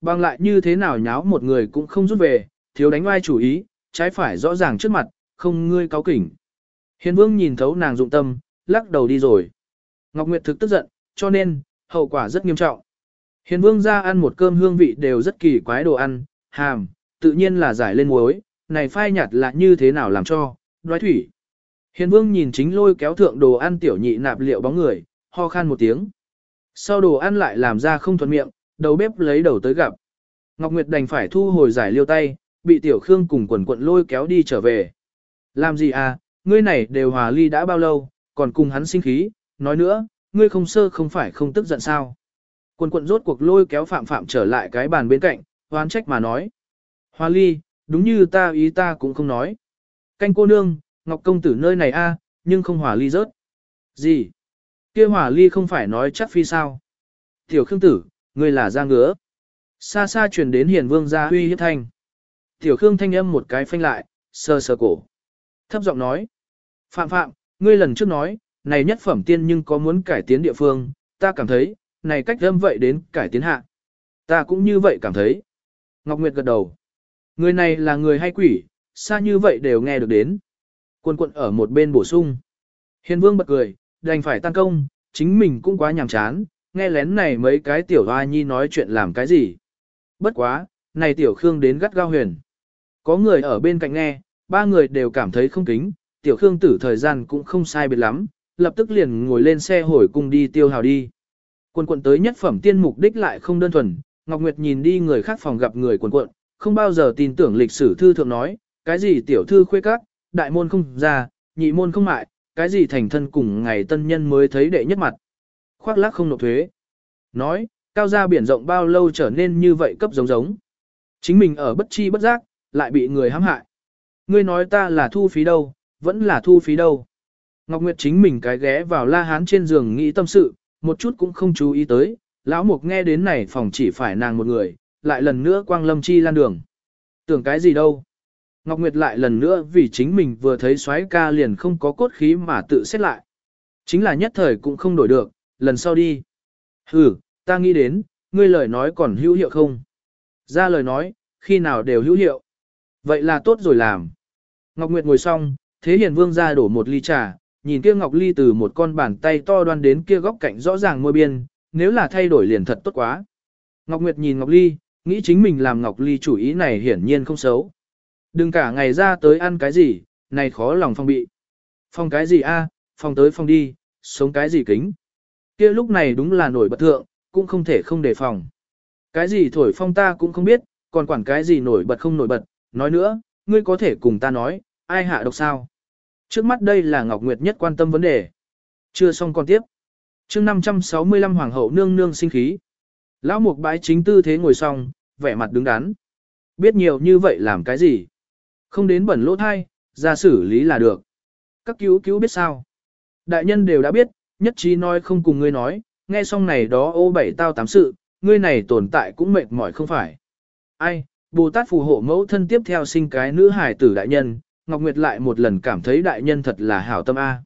bằng lại như thế nào nháo một người cũng không rút về, thiếu đánh oai chủ ý, trái phải rõ ràng trước mặt, không ngươi cáo kỉnh. Hiền vương nhìn thấu nàng dụng tâm, lắc đầu đi rồi. Ngọc Nguyệt thực tức giận, cho nên, hậu quả rất nghiêm trọng. Hiền vương ra ăn một cơm hương vị đều rất kỳ quái đồ ăn, hàm, tự nhiên là giải lên muối, này phai nhạt là như thế nào làm cho, đoái thủy. Hiền vương nhìn chính lôi kéo thượng đồ ăn tiểu nhị nạp liệu bóng người, ho khan một tiếng. Sau đồ ăn lại làm ra không thuận miệng, đầu bếp lấy đầu tới gặp. Ngọc Nguyệt đành phải thu hồi giải liêu tay, bị tiểu khương cùng quần quận lôi kéo đi trở về. Làm gì à, ngươi này đều hòa ly đã bao lâu, còn cùng hắn sinh khí, nói nữa, ngươi không sơ không phải không tức giận sao. Quần quận rốt cuộc lôi kéo phạm phạm trở lại cái bàn bên cạnh, hoán trách mà nói. Hòa ly, đúng như ta ý ta cũng không nói. Canh cô nương, Ngọc công tử nơi này a, nhưng không hòa ly rớt. Gì? kia hòa ly không phải nói chắc phi sao? Tiểu khương tử, ngươi là ra ngứa. Xa xa truyền đến hiền vương gia huy hiếp thanh. Tiểu khương thanh âm một cái phanh lại, sờ sờ cổ. Thấp giọng nói. Phạm phạm, ngươi lần trước nói, này nhất phẩm tiên nhưng có muốn cải tiến địa phương, ta cảm thấy, này cách âm vậy đến cải tiến hạ. Ta cũng như vậy cảm thấy. Ngọc Nguyệt gật đầu. Người này là người hay quỷ, xa như vậy đều nghe được đến. Quân quận ở một bên bổ sung. Hiền vương bật cười, đành phải tăng công, chính mình cũng quá nhàm chán, nghe lén này mấy cái tiểu hoa nhi nói chuyện làm cái gì. Bất quá, này tiểu khương đến gắt gao huyền. Có người ở bên cạnh nghe, ba người đều cảm thấy không kính, tiểu khương tử thời gian cũng không sai biệt lắm, lập tức liền ngồi lên xe hồi cùng đi tiêu hào đi. Quần quận tới nhất phẩm tiên mục đích lại không đơn thuần, Ngọc Nguyệt nhìn đi người khác phòng gặp người quần quận, không bao giờ tin tưởng lịch sử thư thượng nói, cái gì tiểu thư khuê các, đại môn không ra, nhị môn không mại, cái gì thành thân cùng ngày tân nhân mới thấy đệ nhất mặt. Khoác lác không nộp thuế. Nói, cao gia biển rộng bao lâu trở nên như vậy cấp giống giống. Chính mình ở bất chi bất giác, lại bị người hãm hại. Ngươi nói ta là thu phí đâu, vẫn là thu phí đâu. Ngọc Nguyệt chính mình cái ghé vào la hán trên giường nghĩ tâm sự, một chút cũng không chú ý tới, lão mục nghe đến này phòng chỉ phải nàng một người, lại lần nữa quang lâm chi lan đường. Tưởng cái gì đâu. Ngọc Nguyệt lại lần nữa vì chính mình vừa thấy xoáy ca liền không có cốt khí mà tự xét lại. Chính là nhất thời cũng không đổi được, lần sau đi. Ừ, ta nghĩ đến, ngươi lời nói còn hữu hiệu không? Ra lời nói, khi nào đều hữu hiệu. Vậy là tốt rồi làm. Ngọc Nguyệt ngồi xong, Thế Hiền Vương ra đổ một ly trà, nhìn kia Ngọc Ly từ một con bàn tay to đoan đến kia góc cạnh rõ ràng môi biên, nếu là thay đổi liền thật tốt quá. Ngọc Nguyệt nhìn Ngọc Ly, nghĩ chính mình làm Ngọc Ly chủ ý này hiển nhiên không xấu. Đừng cả ngày ra tới ăn cái gì, này khó lòng phong bị. Phong cái gì a, phong tới phong đi, sống cái gì kính. Kia lúc này đúng là nổi bật thượng, cũng không thể không đề phòng. Cái gì thổi phong ta cũng không biết, còn quản cái gì nổi bật không nổi bật, nói nữa, ngươi có thể cùng ta nói, ai hạ độc sao. Trước mắt đây là Ngọc Nguyệt nhất quan tâm vấn đề. Chưa xong còn tiếp. chương 565 Hoàng hậu nương nương sinh khí. Lão Mục bái chính tư thế ngồi xong, vẻ mặt đứng đắn. Biết nhiều như vậy làm cái gì? Không đến bẩn lỗ thai, ra xử lý là được. Các cứu cứu biết sao? Đại nhân đều đã biết, nhất trí nói không cùng ngươi nói, nghe xong này đó ô bảy tao tám sự, ngươi này tồn tại cũng mệt mỏi không phải. Ai, Bồ Tát phù hộ mẫu thân tiếp theo sinh cái nữ hải tử đại nhân, Ngọc Nguyệt lại một lần cảm thấy đại nhân thật là hảo tâm A.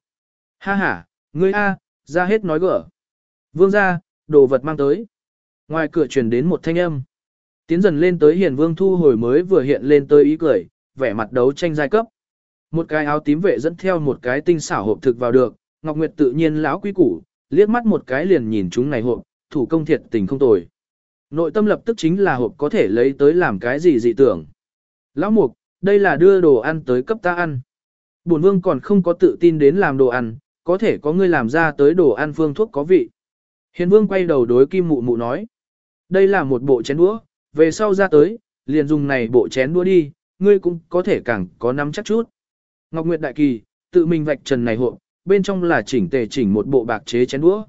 Ha ha, ngươi A, ra hết nói gỡ. Vương ra, đồ vật mang tới. Ngoài cửa truyền đến một thanh âm. Tiến dần lên tới hiền vương thu hồi mới vừa hiện lên tới ý cười, vẻ mặt đấu tranh giai cấp. Một cái áo tím vệ dẫn theo một cái tinh xảo hộp thực vào được, Ngọc Nguyệt tự nhiên lão quý củ, liếc mắt một cái liền nhìn chúng này hộp, thủ công thiệt tình không tồi. Nội tâm lập tức chính là hộp có thể lấy tới làm cái gì dị tưởng. Lão mục, đây là đưa đồ ăn tới cấp ta ăn. Bổn vương còn không có tự tin đến làm đồ ăn, có thể có ngươi làm ra tới đồ ăn phương thuốc có vị. Hiền vương quay đầu đối kim mụ mụ nói. Đây là một bộ chén đũa, về sau ra tới, liền dùng này bộ chén đũa đi, ngươi cũng có thể càng có nắm chắc chút. Ngọc Nguyệt Đại Kỳ, tự mình vạch trần này hộ, bên trong là chỉnh tề chỉnh một bộ bạc chế chén đũa.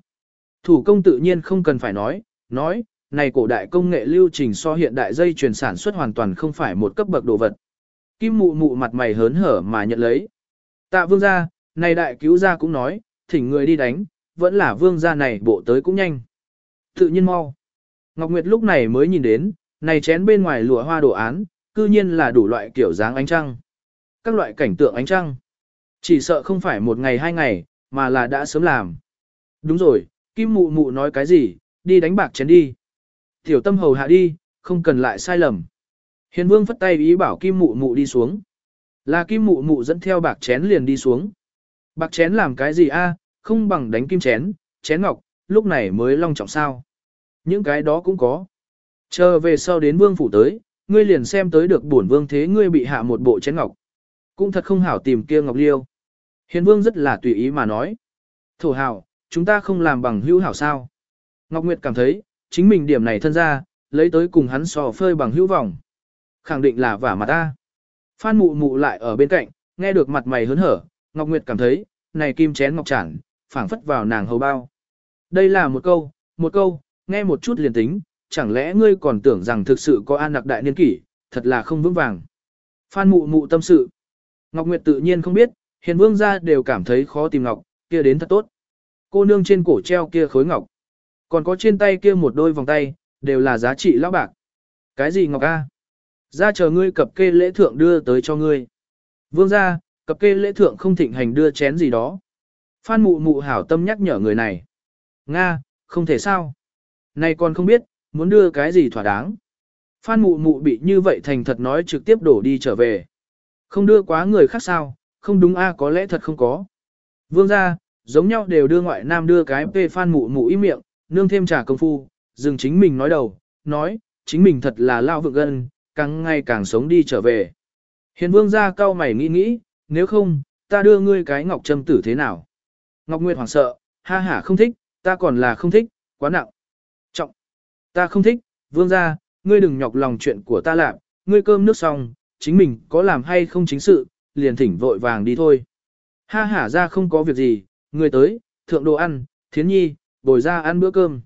Thủ công tự nhiên không cần phải nói, nói, này cổ đại công nghệ lưu trình so hiện đại dây chuyển sản xuất hoàn toàn không phải một cấp bậc đồ vật. Kim mụ mụ mặt mày hớn hở mà nhận lấy. Tạ vương gia, này đại cứu gia cũng nói, thỉnh người đi đánh, vẫn là vương gia này bộ tới cũng nhanh. Tự nhiên mau. Ngọc Nguyệt lúc này mới nhìn đến, này chén bên ngoài lụa hoa đồ án, cư nhiên là đủ loại kiểu dáng ánh trăng. Các loại cảnh tượng ánh trăng. Chỉ sợ không phải một ngày hai ngày, mà là đã sớm làm. Đúng rồi, Kim mụ mụ nói cái gì, đi đánh bạc chén đi. Tiểu tâm hầu hạ đi, không cần lại sai lầm. Hiền vương phất tay ý bảo kim mụ mụ đi xuống. Là kim mụ mụ dẫn theo bạc chén liền đi xuống. Bạc chén làm cái gì a? không bằng đánh kim chén, chén ngọc, lúc này mới long trọng sao. Những cái đó cũng có. Chờ về sau đến vương phủ tới, ngươi liền xem tới được bổn vương thế ngươi bị hạ một bộ chén ngọc. Cũng thật không hảo tìm kia ngọc liêu. Hiền vương rất là tùy ý mà nói. Thổ hảo, chúng ta không làm bằng hữu hảo sao. Ngọc Nguyệt cảm thấy, chính mình điểm này thân ra, lấy tới cùng hắn sò phơi bằng hữu vọng. Khẳng định là vả mặt ta. Phan mụ mụ lại ở bên cạnh, nghe được mặt mày hớn hở, Ngọc Nguyệt cảm thấy, này kim chén ngọc chản, phảng phất vào nàng hầu bao. Đây là một câu, một câu, nghe một chút liền tính, chẳng lẽ ngươi còn tưởng rằng thực sự có an nặc đại niên kỷ, thật là không vững vàng. Phan mụ mụ tâm sự. Ngọc Nguyệt tự nhiên không biết, hiền vương gia đều cảm thấy khó tìm ngọc, kia đến thật tốt. Cô nương trên cổ treo kia khối ngọc. Còn có trên tay kia một đôi vòng tay, đều là giá trị lão bạc. Cái gì ngọc a? Ra chờ ngươi cập kê lễ thượng đưa tới cho ngươi. Vương gia, cập kê lễ thượng không thịnh hành đưa chén gì đó. Phan mụ mụ hảo tâm nhắc nhở người này. Nga, không thể sao. Này còn không biết, muốn đưa cái gì thỏa đáng. Phan mụ mụ bị như vậy thành thật nói trực tiếp đổ đi trở về. Không đưa quá người khác sao, không đúng a à, có lẽ thật không có. Vương gia, giống nhau đều đưa ngoại nam đưa cái phê phan mụ mụ ý miệng, nương thêm trà công phu, dừng chính mình nói đầu, nói, chính mình thật là lao vượng gân, càng ngày càng sống đi trở về. Hiền vương gia cao mày nghĩ nghĩ, nếu không, ta đưa ngươi cái ngọc trâm tử thế nào? Ngọc Nguyệt hoảng sợ, ha ha không thích, ta còn là không thích, quá nặng. Trọng, ta không thích, vương gia, ngươi đừng nhọc lòng chuyện của ta làm, ngươi cơm nước xong, chính mình có làm hay không chính sự, liền thỉnh vội vàng đi thôi. Ha hả ra không có việc gì, người tới, thượng đồ ăn, thiến nhi, bồi ra ăn bữa cơm.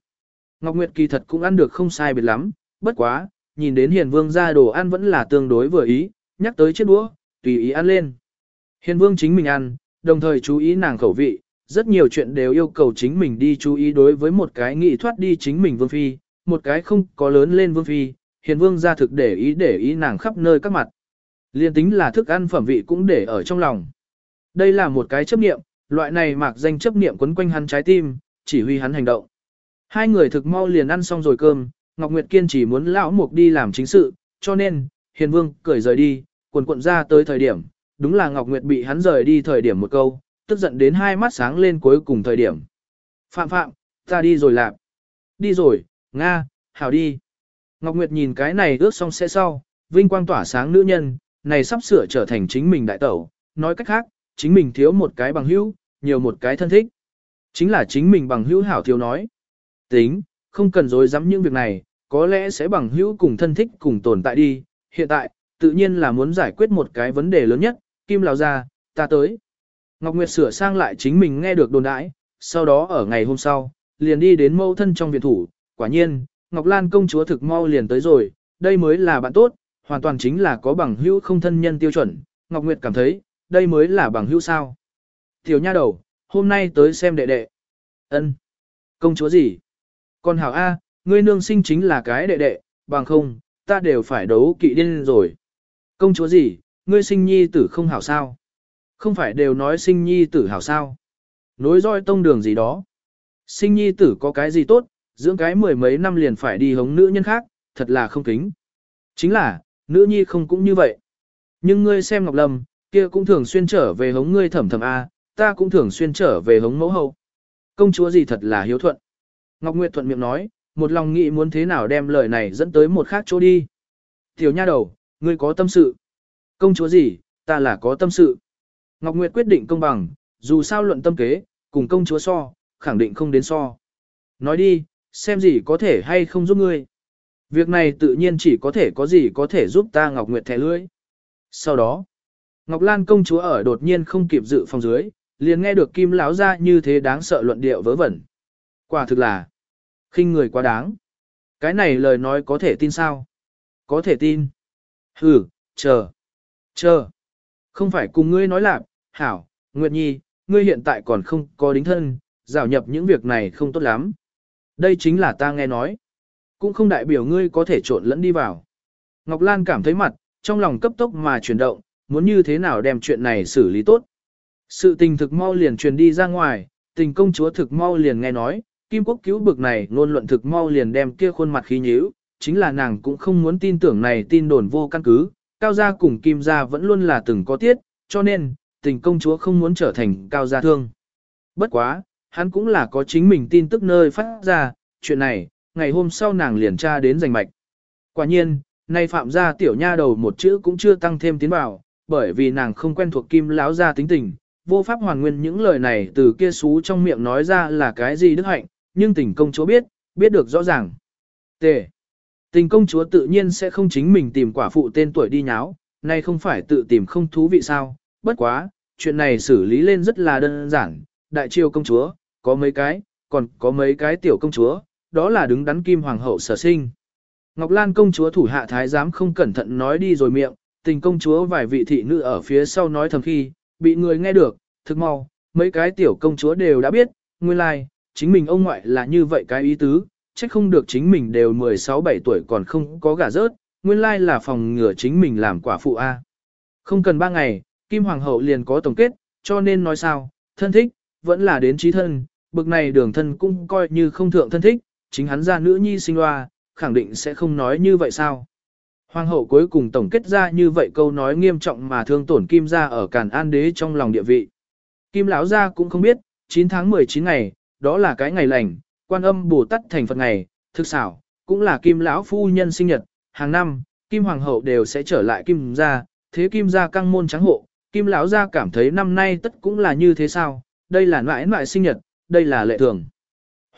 Ngọc Nguyệt kỳ thật cũng ăn được không sai biệt lắm, bất quá, nhìn đến hiền vương ra đồ ăn vẫn là tương đối vừa ý, nhắc tới chiếc đũa, tùy ý ăn lên. Hiền vương chính mình ăn, đồng thời chú ý nàng khẩu vị, rất nhiều chuyện đều yêu cầu chính mình đi chú ý đối với một cái nghị thoát đi chính mình vương phi, một cái không có lớn lên vương phi, hiền vương ra thực để ý để ý nàng khắp nơi các mặt. Liên tính là thức ăn phẩm vị cũng để ở trong lòng. Đây là một cái chấp niệm, loại này mạc danh chấp niệm quấn quanh hắn trái tim, chỉ huy hắn hành động. Hai người thực mau liền ăn xong rồi cơm, Ngọc Nguyệt kiên chỉ muốn lão mục đi làm chính sự, cho nên, hiền vương cười rời đi, quần cuộn ra tới thời điểm, đúng là Ngọc Nguyệt bị hắn rời đi thời điểm một câu, tức giận đến hai mắt sáng lên cuối cùng thời điểm. Phạm phạm, ta đi rồi lạp. Đi rồi, Nga, hảo đi. Ngọc Nguyệt nhìn cái này ước xong sẽ sau, vinh quang tỏa sáng nữ nhân, này sắp sửa trở thành chính mình đại tẩu, nói cách khác, chính mình thiếu một cái bằng hữu, nhiều một cái thân thích. Chính là chính mình bằng hữu hảo thiếu nói. Tính, không cần dối dám những việc này, có lẽ sẽ bằng hữu cùng thân thích cùng tồn tại đi. Hiện tại, tự nhiên là muốn giải quyết một cái vấn đề lớn nhất, Kim Lào ra, ta tới. Ngọc Nguyệt sửa sang lại chính mình nghe được đồn đãi, sau đó ở ngày hôm sau, liền đi đến mâu thân trong viện thủ, quả nhiên, Ngọc Lan công chúa thực mau liền tới rồi, đây mới là bạn tốt, hoàn toàn chính là có bằng hữu không thân nhân tiêu chuẩn, Ngọc Nguyệt cảm thấy, đây mới là bằng hữu sao. Tiểu nha đầu, hôm nay tới xem đệ đệ. Ân, Công chúa gì? Con hảo A, ngươi nương sinh chính là cái đệ đệ, bằng không, ta đều phải đấu kỵ điên rồi. Công chúa gì, ngươi sinh nhi tử không hảo sao? Không phải đều nói sinh nhi tử hảo sao? Nối roi tông đường gì đó. Sinh nhi tử có cái gì tốt, dưỡng cái mười mấy năm liền phải đi hống nữ nhân khác, thật là không kính. Chính là, nữ nhi không cũng như vậy. Nhưng ngươi xem Ngọc Lâm, kia cũng thường xuyên trở về hống ngươi thẩm thẩm A, ta cũng thường xuyên trở về hống mẫu hậu. Công chúa gì thật là hiếu thuận. Ngọc Nguyệt thuận miệng nói, một lòng nghĩ muốn thế nào đem lời này dẫn tới một khác chỗ đi. Tiểu nha đầu, ngươi có tâm sự. Công chúa gì, ta là có tâm sự. Ngọc Nguyệt quyết định công bằng, dù sao luận tâm kế, cùng công chúa so, khẳng định không đến so. Nói đi, xem gì có thể hay không giúp ngươi. Việc này tự nhiên chỉ có thể có gì có thể giúp ta Ngọc Nguyệt thẻ lưỡi. Sau đó, Ngọc Lan công chúa ở đột nhiên không kịp dự phòng dưới, liền nghe được Kim Lão ra như thế đáng sợ luận điệu vớ vẩn. Quả thực là, khinh người quá đáng. Cái này lời nói có thể tin sao? Có thể tin. Hừ, chờ, chờ. Không phải cùng ngươi nói lạc, hảo, Nguyệt Nhi, ngươi hiện tại còn không có đính thân, rào nhập những việc này không tốt lắm. Đây chính là ta nghe nói. Cũng không đại biểu ngươi có thể trộn lẫn đi vào. Ngọc Lan cảm thấy mặt, trong lòng cấp tốc mà chuyển động, muốn như thế nào đem chuyện này xử lý tốt. Sự tình thực mau liền truyền đi ra ngoài, tình công chúa thực mau liền nghe nói, Kim Quốc cứu bực này luôn luận thực mau liền đem kia khuôn mặt khí nhíu, chính là nàng cũng không muốn tin tưởng này tin đồn vô căn cứ, cao gia cùng kim gia vẫn luôn là từng có tiết, cho nên, tình công chúa không muốn trở thành cao gia thương. Bất quá, hắn cũng là có chính mình tin tức nơi phát ra, chuyện này, ngày hôm sau nàng liền tra đến giành mạch. Quả nhiên, nay phạm gia tiểu nha đầu một chữ cũng chưa tăng thêm tiến vào, bởi vì nàng không quen thuộc kim láo gia tính tình, vô pháp hoàn nguyên những lời này từ kia xú trong miệng nói ra là cái gì đức hạnh, nhưng tình công chúa biết, biết được rõ ràng. tề. Tình công chúa tự nhiên sẽ không chính mình tìm quả phụ tên tuổi đi nháo, nay không phải tự tìm không thú vị sao, bất quá, chuyện này xử lý lên rất là đơn giản, đại triều công chúa, có mấy cái, còn có mấy cái tiểu công chúa, đó là đứng đắn kim hoàng hậu sở sinh. Ngọc Lan công chúa thủ hạ thái giám không cẩn thận nói đi rồi miệng, tình công chúa vài vị thị nữ ở phía sau nói thầm khi, bị người nghe được, thực mau, mấy cái tiểu công chúa đều đã biết, nguyên lai, like, chính mình ông ngoại là như vậy cái ý tứ, chắc không được chính mình đều 16-17 tuổi còn không có gả rớt, nguyên lai là phòng ngừa chính mình làm quả phụ A. Không cần 3 ngày, Kim Hoàng hậu liền có tổng kết, cho nên nói sao, thân thích, vẫn là đến trí thân, bực này đường thân cũng coi như không thượng thân thích, chính hắn ra nữ nhi sinh loa, khẳng định sẽ không nói như vậy sao. Hoàng hậu cuối cùng tổng kết ra như vậy câu nói nghiêm trọng mà thương tổn Kim gia ở Càn An đế trong lòng địa vị. Kim lão gia cũng không biết, 9 tháng 19 ngày, đó là cái ngày lành, quan âm Bồ Tát thành Phật ngày, thực xảo, cũng là Kim lão phu nhân sinh nhật, hàng năm, Kim hoàng hậu đều sẽ trở lại Kim gia, thế Kim gia căng môn trắng hộ, Kim lão gia cảm thấy năm nay tất cũng là như thế sao, đây là ngoại ngoại sinh nhật, đây là lệ thường.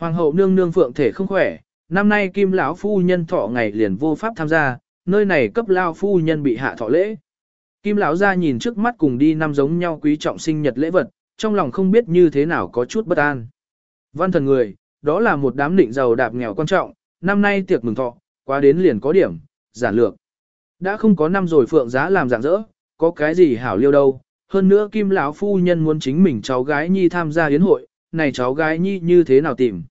Hoàng hậu nương nương phượng thể không khỏe, năm nay Kim lão phu nhân thọ ngày liền vô pháp tham gia, nơi này cấp lao phu nhân bị hạ thọ lễ. Kim lão gia nhìn trước mắt cùng đi năm giống nhau quý trọng sinh nhật lễ vật, trong lòng không biết như thế nào có chút bất an. Văn thần người, đó là một đám định giàu đạp nghèo quan trọng, năm nay tiệc mừng thọ, quá đến liền có điểm, giản lược. Đã không có năm rồi phượng giá làm dạng dỡ, có cái gì hảo liêu đâu. Hơn nữa Kim lão phu nhân muốn chính mình cháu gái nhi tham gia yến hội, này cháu gái nhi như thế nào tìm.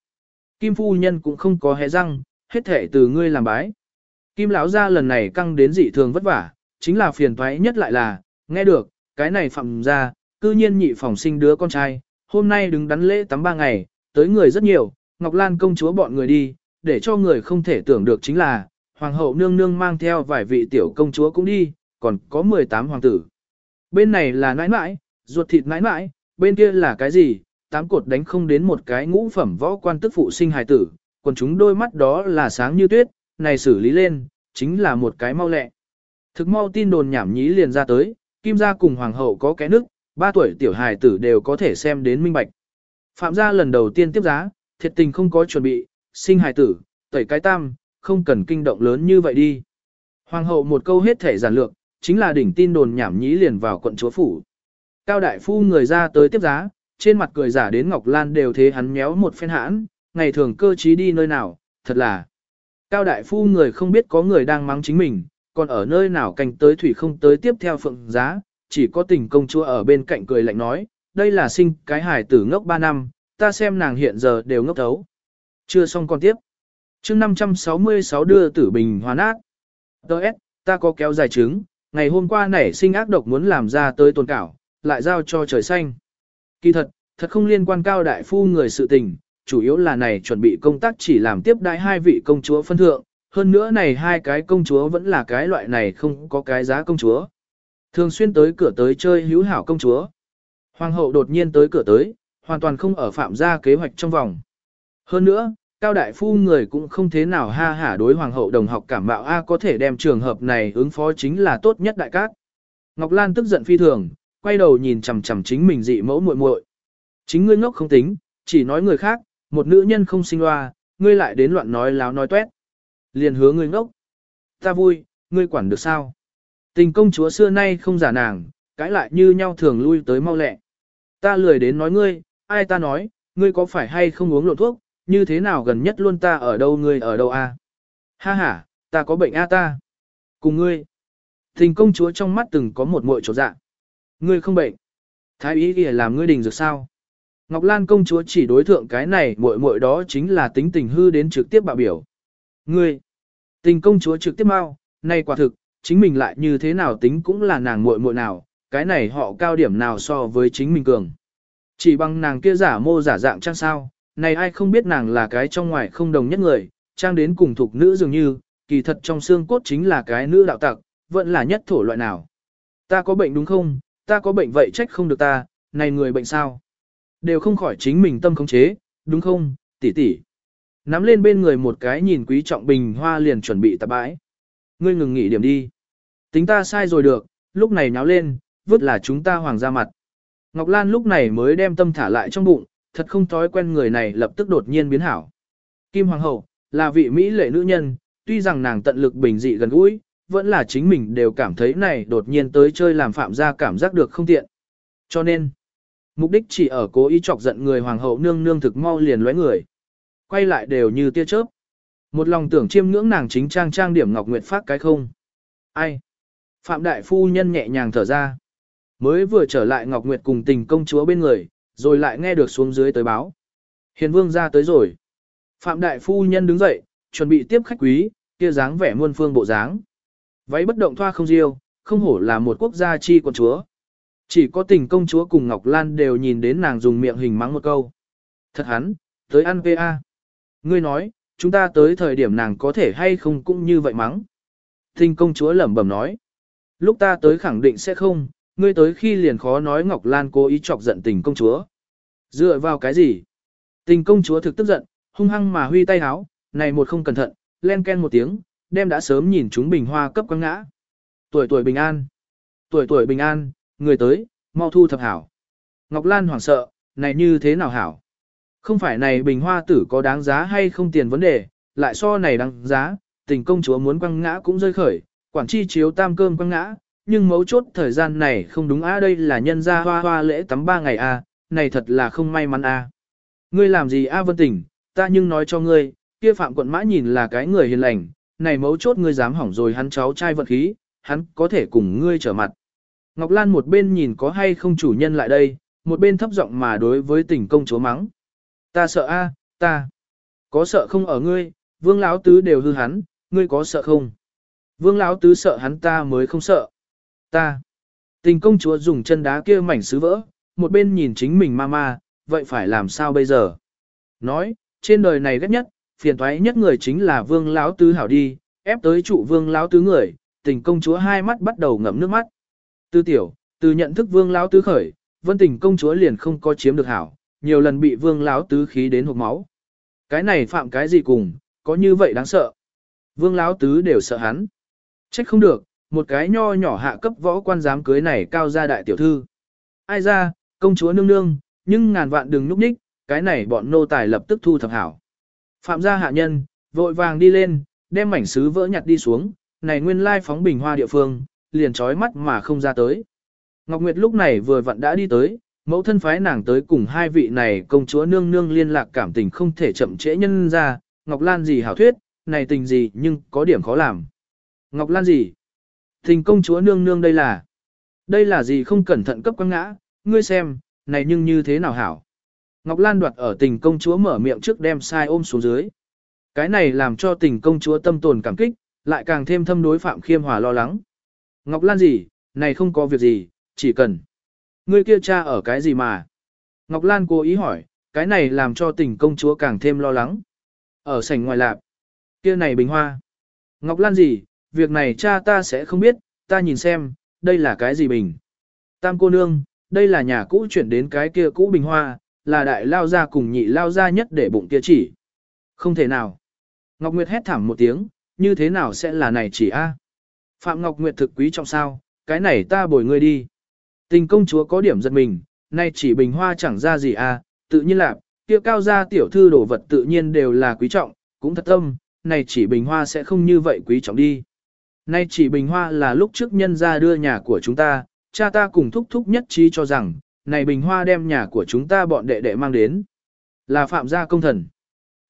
Kim phu nhân cũng không có hé răng, hết thể từ ngươi làm bái. Kim lão gia lần này căng đến dị thường vất vả, chính là phiền toái nhất lại là, nghe được, cái này phạm ra, cư nhiên nhị phòng sinh đứa con trai, hôm nay đứng đắn lễ tắm ba ngày, tới người rất nhiều, Ngọc Lan công chúa bọn người đi, để cho người không thể tưởng được chính là, hoàng hậu nương nương mang theo vài vị tiểu công chúa cũng đi, còn có 18 hoàng tử. Bên này là nãi nãi, ruột thịt nãi nãi, bên kia là cái gì, tám cột đánh không đến một cái ngũ phẩm võ quan tức phụ sinh hài tử, còn chúng đôi mắt đó là sáng như tuyết, này xử lý lên, chính là một cái mau lẹ. Thực mau tin đồn nhảm nhí liền ra tới, kim gia cùng hoàng hậu có cái nước, ba tuổi tiểu hài tử đều có thể xem đến minh bạch. Phạm gia lần đầu tiên tiếp giá, thiệt tình không có chuẩn bị, sinh hài tử, tẩy cái tam, không cần kinh động lớn như vậy đi. Hoàng hậu một câu hết thể giản lược, chính là đỉnh tin đồn nhảm nhí liền vào quận chúa phủ. Cao đại phu người ra tới tiếp giá, trên mặt cười giả đến Ngọc Lan đều thế hắn méo một phen hãn, ngày thường cơ trí đi nơi nào, thật là. Cao đại phu người không biết có người đang mắng chính mình, còn ở nơi nào canh tới thủy không tới tiếp theo phượng giá, chỉ có tình công chúa ở bên cạnh cười lạnh nói, đây là sinh cái hài tử ngốc 3 năm, ta xem nàng hiện giờ đều ngốc thấu. Chưa xong con tiếp. chương 566 đưa tử bình hóa đỡ Đợt, ta có kéo dài trứng, ngày hôm qua nảy sinh ác độc muốn làm ra tới tồn cảo, lại giao cho trời xanh. Kỳ thật, thật không liên quan cao đại phu người sự tình, chủ yếu là này chuẩn bị công tác chỉ làm tiếp đại hai vị công chúa phân thượng, hơn nữa này hai cái công chúa vẫn là cái loại này không có cái giá công chúa. Thường xuyên tới cửa tới chơi hữu hảo công chúa. Hoàng hậu đột nhiên tới cửa tới, hoàn toàn không ở phạm gia kế hoạch trong vòng. Hơn nữa, cao đại phu người cũng không thế nào ha hả đối hoàng hậu đồng học cảm mạo A có thể đem trường hợp này ứng phó chính là tốt nhất đại cát. Ngọc Lan tức giận phi thường, quay đầu nhìn chằm chằm chính mình dị mẫu muội muội. Chính ngươi ngốc không tính, chỉ nói người khác, một nữ nhân không sinh loa, ngươi lại đến loạn nói láo nói toét. Liền hứa ngươi ngốc. Ta vui, ngươi quản được sao? Tình công chúa xưa nay không giả nàng, cãi lại như nhau thường lui tới mau lẹ. Ta lười đến nói ngươi, ai ta nói, ngươi có phải hay không uống lộ thuốc, như thế nào gần nhất luôn ta ở đâu ngươi ở đâu a? Ha ha, ta có bệnh a ta. Cùng ngươi. Tình công chúa trong mắt từng có một muội chỗ dạ. Ngươi không bệnh. Thái ý kìa làm ngươi đình dược sao? Ngọc Lan công chúa chỉ đối thượng cái này muội muội đó chính là tính tình hư đến trực tiếp bạo biểu. Ngươi, tình công chúa trực tiếp mau, này quả thực, chính mình lại như thế nào tính cũng là nàng muội muội nào, cái này họ cao điểm nào so với chính mình cường. Chỉ bằng nàng kia giả mô giả dạng trang sao, này ai không biết nàng là cái trong ngoài không đồng nhất người, trang đến cùng thuộc nữ dường như, kỳ thật trong xương cốt chính là cái nữ đạo tặc, vẫn là nhất thổ loại nào. Ta có bệnh đúng không, ta có bệnh vậy trách không được ta, này người bệnh sao? Đều không khỏi chính mình tâm khống chế, đúng không, tỷ tỷ. Nắm lên bên người một cái nhìn quý trọng bình hoa liền chuẩn bị tạp bãi. Ngươi ngừng nghỉ điểm đi. Tính ta sai rồi được, lúc này nháo lên, vứt là chúng ta hoàng ra mặt. Ngọc Lan lúc này mới đem tâm thả lại trong bụng, thật không thói quen người này lập tức đột nhiên biến hảo. Kim Hoàng hậu, là vị Mỹ lệ nữ nhân, tuy rằng nàng tận lực bình dị gần gũi, vẫn là chính mình đều cảm thấy này đột nhiên tới chơi làm phạm gia cảm giác được không tiện. Cho nên, mục đích chỉ ở cố ý chọc giận người hoàng hậu nương nương thực mau liền lóe người. Quay lại đều như tia chớp. Một lòng tưởng chiêm ngưỡng nàng chính trang trang điểm Ngọc Nguyệt phát cái không. Ai? Phạm đại phu nhân nhẹ nhàng thở ra. Mới vừa trở lại Ngọc Nguyệt cùng tình công chúa bên người, rồi lại nghe được xuống dưới tới báo. Hiền vương ra tới rồi. Phạm đại phu nhân đứng dậy, chuẩn bị tiếp khách quý, kia dáng vẻ muôn phương bộ dáng. Váy bất động thoa không diêu, không hổ là một quốc gia chi con chúa. Chỉ có tình công chúa cùng Ngọc Lan đều nhìn đến nàng dùng miệng hình mắng một câu. Thật hắn, tới ăn PA. Ngươi nói, chúng ta tới thời điểm nàng có thể hay không cũng như vậy mắng. Tình công chúa lẩm bẩm nói. Lúc ta tới khẳng định sẽ không, ngươi tới khi liền khó nói Ngọc Lan cố ý chọc giận tình công chúa. Dựa vào cái gì? Tình công chúa thực tức giận, hung hăng mà huy tay háo, này một không cẩn thận, len ken một tiếng, đem đã sớm nhìn chúng bình hoa cấp quăng ngã. Tuổi tuổi bình an. Tuổi tuổi bình an, người tới, mau thu thập hảo. Ngọc Lan hoảng sợ, này như thế nào hảo? Không phải này bình hoa tử có đáng giá hay không tiền vấn đề, lại so này đáng giá, tình công chúa muốn quăng ngã cũng rơi khởi, quản chi chiếu tam cơm quăng ngã, nhưng mấu chốt thời gian này không đúng a đây là nhân gia hoa hoa lễ tắm ba ngày a, này thật là không may mắn a. Ngươi làm gì a Vân Tình, ta nhưng nói cho ngươi, kia Phạm Quận Mã nhìn là cái người hiền lành, này mấu chốt ngươi dám hỏng rồi hắn cháu trai vận khí, hắn có thể cùng ngươi trở mặt. Ngọc Lan một bên nhìn có hay không chủ nhân lại đây, một bên thấp giọng mà đối với tình công chúa mắng. Ta sợ a, ta. Có sợ không ở ngươi, vương lão tứ đều hư hắn, ngươi có sợ không? Vương lão tứ sợ hắn ta mới không sợ. Ta. Tình công chúa dùng chân đá kia mảnh sứ vỡ, một bên nhìn chính mình ma ma, vậy phải làm sao bây giờ? Nói, trên đời này ghét nhất, phiền toái nhất người chính là vương lão tứ hảo đi, ép tới trụ vương lão tứ người, tình công chúa hai mắt bắt đầu ngậm nước mắt. Tư tiểu, từ nhận thức vương lão tứ khởi, vân tình công chúa liền không có chiếm được hảo, nhiều lần bị vương lão tứ khí đến hộp máu. Cái này phạm cái gì cùng, có như vậy đáng sợ. Vương lão tứ đều sợ hắn. Trách không được, một cái nho nhỏ hạ cấp võ quan dám cưới này cao gia đại tiểu thư. Ai ra, công chúa nương nương, nhưng ngàn vạn đừng núp ních, cái này bọn nô tài lập tức thu thập hảo. Phạm gia hạ nhân, vội vàng đi lên, đem mảnh sứ vỡ nhặt đi xuống, này nguyên lai phóng bình hoa địa phương, liền trói mắt mà không ra tới. Ngọc Nguyệt lúc này vừa vặn đã đi tới, mẫu thân phái nàng tới cùng hai vị này công chúa nương nương liên lạc cảm tình không thể chậm trễ nhân ra, Ngọc Lan gì hảo thuyết, này tình gì nhưng có điểm khó làm. Ngọc Lan gì? Tình công chúa nương nương đây là, đây là gì không cẩn thận cấp quăng ngã, ngươi xem, này nhưng như thế nào hảo. Ngọc Lan đoạt ở tình công chúa mở miệng trước đem sai ôm xuống dưới. Cái này làm cho tình công chúa tâm tồn cảm kích, lại càng thêm thâm đối Phạm Khiêm Hòa lo lắng. Ngọc Lan gì, này không có việc gì, chỉ cần. Ngươi kia cha ở cái gì mà? Ngọc Lan cố ý hỏi, cái này làm cho tình công chúa càng thêm lo lắng. Ở sảnh ngoài lạp, kia này bình hoa. Ngọc Lan gì, việc này cha ta sẽ không biết, ta nhìn xem, đây là cái gì bình. Tam cô nương, đây là nhà cũ chuyển đến cái kia cũ bình hoa, là đại lao ra cùng nhị lao ra nhất để bụng kia chỉ. Không thể nào. Ngọc Nguyệt hét thảm một tiếng, như thế nào sẽ là này chỉ a? À? Phạm Ngọc Nguyệt thực quý trọng sao, cái này ta bồi ngươi đi. Tình công chúa có điểm giật mình, nay chỉ bình hoa chẳng ra gì a, à? tự nhiên là, kia cao gia tiểu thư đồ vật tự nhiên đều là quý trọng, cũng thật tâm, này chỉ bình hoa sẽ không như vậy quý trọng đi. Nay chỉ bình hoa là lúc trước nhân ra đưa nhà của chúng ta, cha ta cùng thúc thúc nhất trí cho rằng, này bình hoa đem nhà của chúng ta bọn đệ đệ mang đến. Là phạm gia công thần.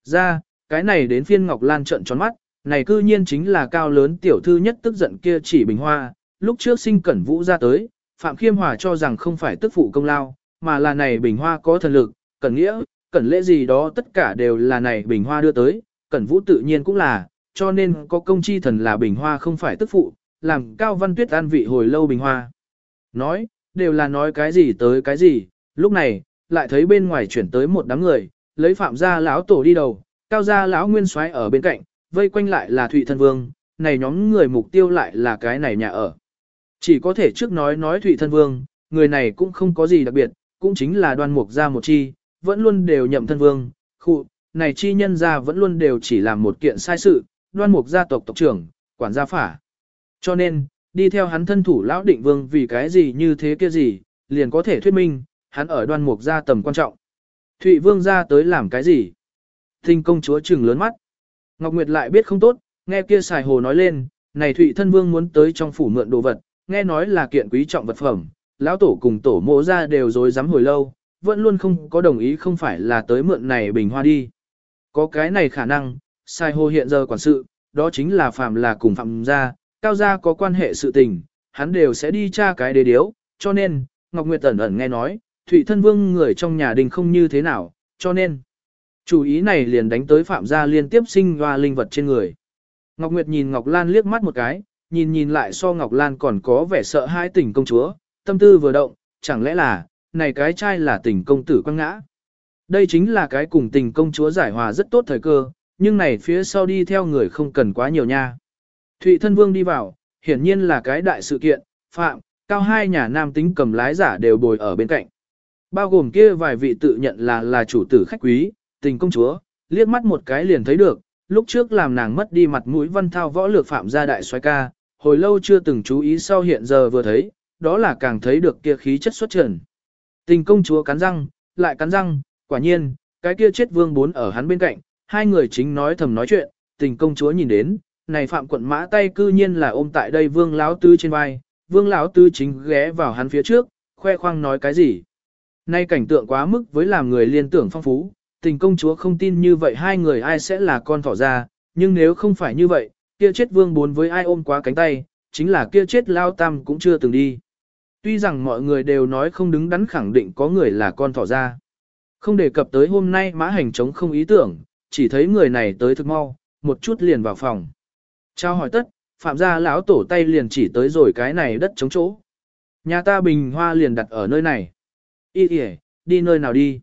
Ra, cái này đến phiên Ngọc Lan trợn tròn mắt, này cư nhiên chính là cao lớn tiểu thư nhất tức giận kia chỉ bình hoa, lúc trước sinh cẩn vũ ra tới, Phạm Khiêm Hòa cho rằng không phải tức phụ công lao, mà là này bình hoa có thần lực, cẩn nghĩa, cẩn lễ gì đó tất cả đều là này bình hoa đưa tới, cẩn vũ tự nhiên cũng là, cho nên có công chi thần là bình hoa không phải tức phụ, làm cao văn tuyết an vị hồi lâu bình hoa. Nói, đều là nói cái gì tới cái gì, lúc này, lại thấy bên ngoài chuyển tới một đám người, lấy phạm gia lão tổ đi đầu, cao gia lão nguyên soái ở bên cạnh, vây quanh lại là Thụy Thân Vương, này nhóm người mục tiêu lại là cái này nhà ở. Chỉ có thể trước nói nói Thụy Thân Vương, người này cũng không có gì đặc biệt, cũng chính là đoan mục gia một chi, vẫn luôn đều nhậm thân vương, khu, này chi nhân gia vẫn luôn đều chỉ làm một kiện sai sự, đoan mục gia tộc tộc trưởng, quản gia phả. Cho nên, đi theo hắn thân thủ lão định vương vì cái gì như thế kia gì, liền có thể thuyết minh, hắn ở đoan mục gia tầm quan trọng. Thụy vương ra tới làm cái gì? Thinh công chúa trừng lớn mắt. Ngọc Nguyệt lại biết không tốt, nghe kia xài hồ nói lên, này Thụy thân vương muốn tới trong phủ mượn đồ vật, nghe nói là kiện quý trọng vật phẩm, lão tổ cùng tổ mộ ra đều dối dám hồi lâu, vẫn luôn không có đồng ý không phải là tới mượn này bình hoa đi. Có cái này khả năng, sai hồ hiện giờ quản sự, đó chính là phạm là cùng phạm gia, cao gia có quan hệ sự tình, hắn đều sẽ đi tra cái đế điếu, cho nên, Ngọc Nguyệt ẩn ẩn nghe nói, Thụy Thân Vương người trong nhà đình không như thế nào, cho nên, chủ ý này liền đánh tới phạm gia liên tiếp sinh hoa linh vật trên người. Ngọc Nguyệt nhìn Ngọc Lan liếc mắt một cái, nhìn nhìn lại so Ngọc Lan còn có vẻ sợ hai tình công chúa, tâm tư vừa động, chẳng lẽ là, này cái trai là tình công tử quăng ngã. Đây chính là cái cùng tình công chúa giải hòa rất tốt thời cơ, nhưng này phía sau đi theo người không cần quá nhiều nha. Thụy thân vương đi vào, hiển nhiên là cái đại sự kiện, phạm, cao hai nhà nam tính cầm lái giả đều bồi ở bên cạnh. Bao gồm kia vài vị tự nhận là là chủ tử khách quý, tình công chúa, liếc mắt một cái liền thấy được, lúc trước làm nàng mất đi mặt mũi văn thao võ lược phạm gia đại xoay ca, hồi lâu chưa từng chú ý sau hiện giờ vừa thấy, đó là càng thấy được kia khí chất xuất trần. Tình công chúa cắn răng, lại cắn răng, quả nhiên, cái kia chết vương bốn ở hắn bên cạnh, hai người chính nói thầm nói chuyện, tình công chúa nhìn đến, này phạm quận mã tay cư nhiên là ôm tại đây vương lão tư trên vai, vương lão tư chính ghé vào hắn phía trước, khoe khoang nói cái gì. Nay cảnh tượng quá mức với làm người liên tưởng phong phú, tình công chúa không tin như vậy hai người ai sẽ là con thỏ ra, nhưng nếu không phải như vậy, kia chết vương bốn với ai ôm quá cánh tay, chính là kia chết lao tam cũng chưa từng đi. Tuy rằng mọi người đều nói không đứng đắn khẳng định có người là con thỏ ra. Không đề cập tới hôm nay mã hành trống không ý tưởng, chỉ thấy người này tới thực mau, một chút liền vào phòng. Trao hỏi tất, phạm gia lão tổ tay liền chỉ tới rồi cái này đất chống chỗ. Nhà ta bình hoa liền đặt ở nơi này. Ý kìa, đi nơi nào đi.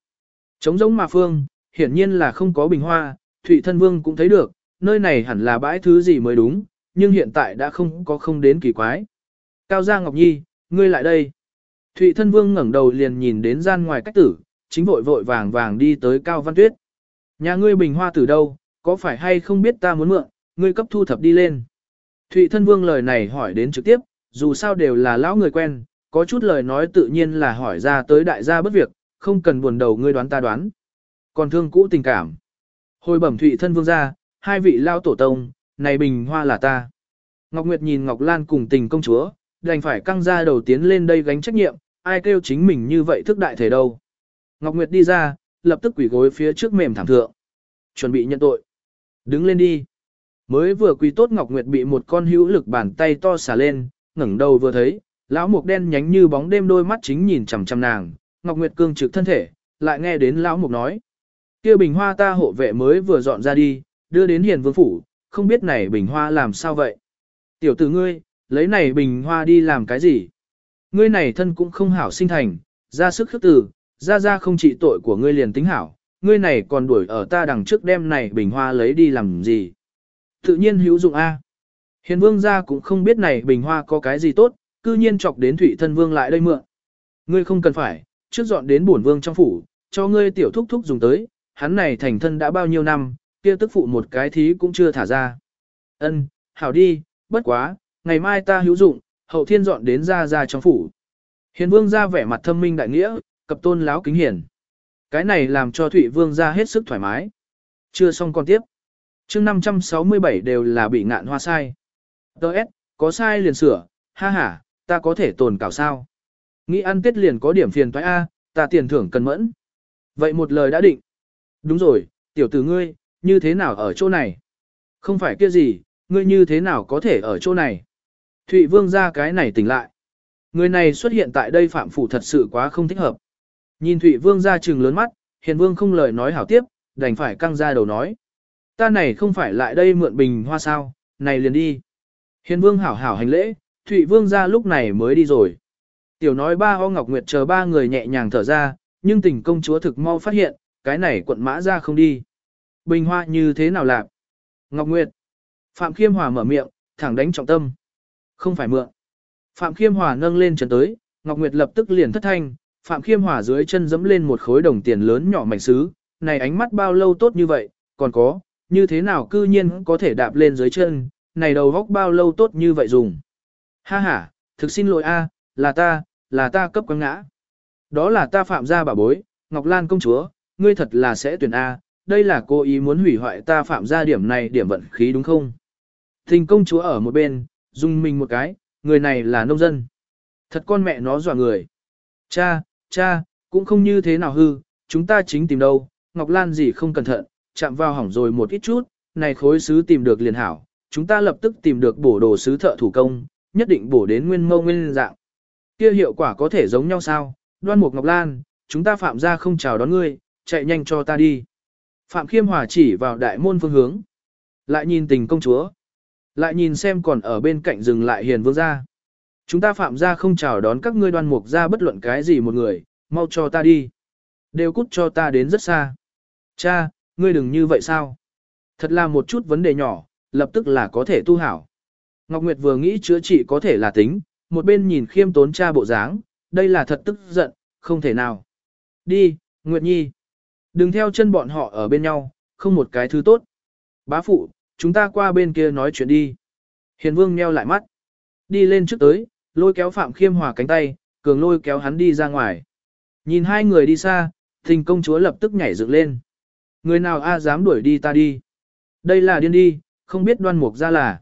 Trống giống mà phương, hiển nhiên là không có bình hoa, Thụy Thân Vương cũng thấy được, nơi này hẳn là bãi thứ gì mới đúng, nhưng hiện tại đã không có không đến kỳ quái. Cao Gia Ngọc Nhi, ngươi lại đây. Thụy thân vương ngẩng đầu liền nhìn đến gian ngoài cách tử, chính vội vội vàng vàng đi tới Cao Văn Tuyết. Nhà ngươi bình hoa từ đâu, có phải hay không biết ta muốn mượn, ngươi cấp thu thập đi lên. Thụy thân vương lời này hỏi đến trực tiếp, dù sao đều là lão người quen, có chút lời nói tự nhiên là hỏi ra tới đại gia bất việc, không cần buồn đầu ngươi đoán ta đoán. Còn thương cũ tình cảm. Hồi bẩm Thụy thân vương ra, hai vị lao tổ tông, này bình hoa là ta. Ngọc Nguyệt nhìn Ngọc Lan cùng tình công chúa, đành phải căng ra đầu tiến lên đây gánh trách nhiệm, ai kêu chính mình như vậy thức đại thể đâu. Ngọc Nguyệt đi ra, lập tức quỳ gối phía trước mềm thảm thượng. Chuẩn bị nhận tội. Đứng lên đi. Mới vừa quỳ tốt Ngọc Nguyệt bị một con hữu lực bàn tay to xả lên, ngẩng đầu vừa thấy, lão mục đen nhánh như bóng đêm đôi mắt chính nhìn chằm chằm nàng, Ngọc Nguyệt cương trực thân thể, lại nghe đến lão mục nói: "Kia bình hoa ta hộ vệ mới vừa dọn ra đi, đưa đến Hiền Vương phủ, không biết này bình hoa làm sao vậy?" "Tiểu tử ngươi, lấy này bình hoa đi làm cái gì? Ngươi này thân cũng không hảo sinh thành, ra sức khước từ, ra ra không trị tội của ngươi liền tính hảo, ngươi này còn đuổi ở ta đằng trước đem này bình hoa lấy đi làm gì? Tự nhiên hữu dụng A. Hiền vương gia cũng không biết này bình hoa có cái gì tốt, cư nhiên chọc đến thủy thân vương lại đây mượn. Ngươi không cần phải, trước dọn đến bổn vương trong phủ, cho ngươi tiểu thúc thúc dùng tới, hắn này thành thân đã bao nhiêu năm, kia tức phụ một cái thí cũng chưa thả ra. Ân, hảo đi, bất quá, ngày mai ta hữu dụng, hậu thiên dọn đến ra ra trong phủ. Hiền vương ra vẻ mặt thâm minh đại nghĩa, cập tôn láo kính hiển. Cái này làm cho Thụy vương ra hết sức thoải mái. Chưa xong còn tiếp chương 567 đều là bị ngạn hoa sai. Đợt, có sai liền sửa, ha ha, ta có thể tồn cảo sao. Nghĩ ăn tết liền có điểm phiền toái A, ta tiền thưởng cần mẫn. Vậy một lời đã định. Đúng rồi, tiểu tử ngươi, như thế nào ở chỗ này? Không phải kia gì, ngươi như thế nào có thể ở chỗ này? Thụy Vương ra cái này tỉnh lại. Người này xuất hiện tại đây phạm phủ thật sự quá không thích hợp. Nhìn Thụy Vương ra trừng lớn mắt, Hiền Vương không lời nói hảo tiếp, đành phải căng ra đầu nói. Ta này không phải lại đây mượn bình hoa sao, này liền đi. Hiền Vương hảo hảo hành lễ, Thụy Vương ra lúc này mới đi rồi. Tiểu nói ba ho Ngọc Nguyệt chờ ba người nhẹ nhàng thở ra, nhưng tình công chúa thực mau phát hiện, cái này quận mã ra không đi. Bình hoa như thế nào lạc? Ngọc Nguyệt, Phạm Khiêm Hòa mở miệng, thẳng đánh trọng tâm. Không phải mượn. Phạm Khiêm Hòa nâng lên chân tới, Ngọc Nguyệt lập tức liền thất thanh, Phạm Khiêm Hòa dưới chân dẫm lên một khối đồng tiền lớn nhỏ mảnh sứ, này ánh mắt bao lâu tốt như vậy, còn có, như thế nào cư nhiên có thể đạp lên dưới chân, này đầu góc bao lâu tốt như vậy dùng. Ha ha, thực xin lỗi a, là ta, là ta cấp quăng ngã. Đó là ta phạm gia bà bối, Ngọc Lan công chúa, ngươi thật là sẽ tuyển A, đây là cô ý muốn hủy hoại ta phạm gia điểm này điểm vận khí đúng không? Thình công chúa ở một bên, dùng mình một cái, người này là nông dân. Thật con mẹ nó dọa người. Cha, cha, cũng không như thế nào hư, chúng ta chính tìm đâu, Ngọc Lan gì không cẩn thận, chạm vào hỏng rồi một ít chút, này khối sứ tìm được liền hảo, chúng ta lập tức tìm được bổ đồ sứ thợ thủ công, nhất định bổ đến nguyên mâu nguyên dạng. Kia hiệu quả có thể giống nhau sao? Đoan Mục Ngọc Lan, chúng ta phạm gia không chào đón ngươi, chạy nhanh cho ta đi. Phạm Khiêm Hòa chỉ vào đại môn phương hướng. Lại nhìn tình công chúa. Lại nhìn xem còn ở bên cạnh dừng lại hiền vương gia. Chúng ta phạm gia không chào đón các ngươi đoan mục gia bất luận cái gì một người, mau cho ta đi. Đều cút cho ta đến rất xa. Cha, ngươi đừng như vậy sao? Thật là một chút vấn đề nhỏ, lập tức là có thể tu hảo. Ngọc Nguyệt vừa nghĩ chữa trị có thể là tính, một bên nhìn khiêm tốn cha bộ dáng, đây là thật tức giận, không thể nào. Đi, Nguyệt Nhi. Đừng theo chân bọn họ ở bên nhau, không một cái thứ tốt. Bá phụ, chúng ta qua bên kia nói chuyện đi. Hiền vương nheo lại mắt. Đi lên trước tới, lôi kéo Phạm Khiêm Hòa cánh tay, cường lôi kéo hắn đi ra ngoài. Nhìn hai người đi xa, tình công chúa lập tức nhảy dựng lên. Người nào a dám đuổi đi ta đi. Đây là điên đi, không biết đoan mục ra là.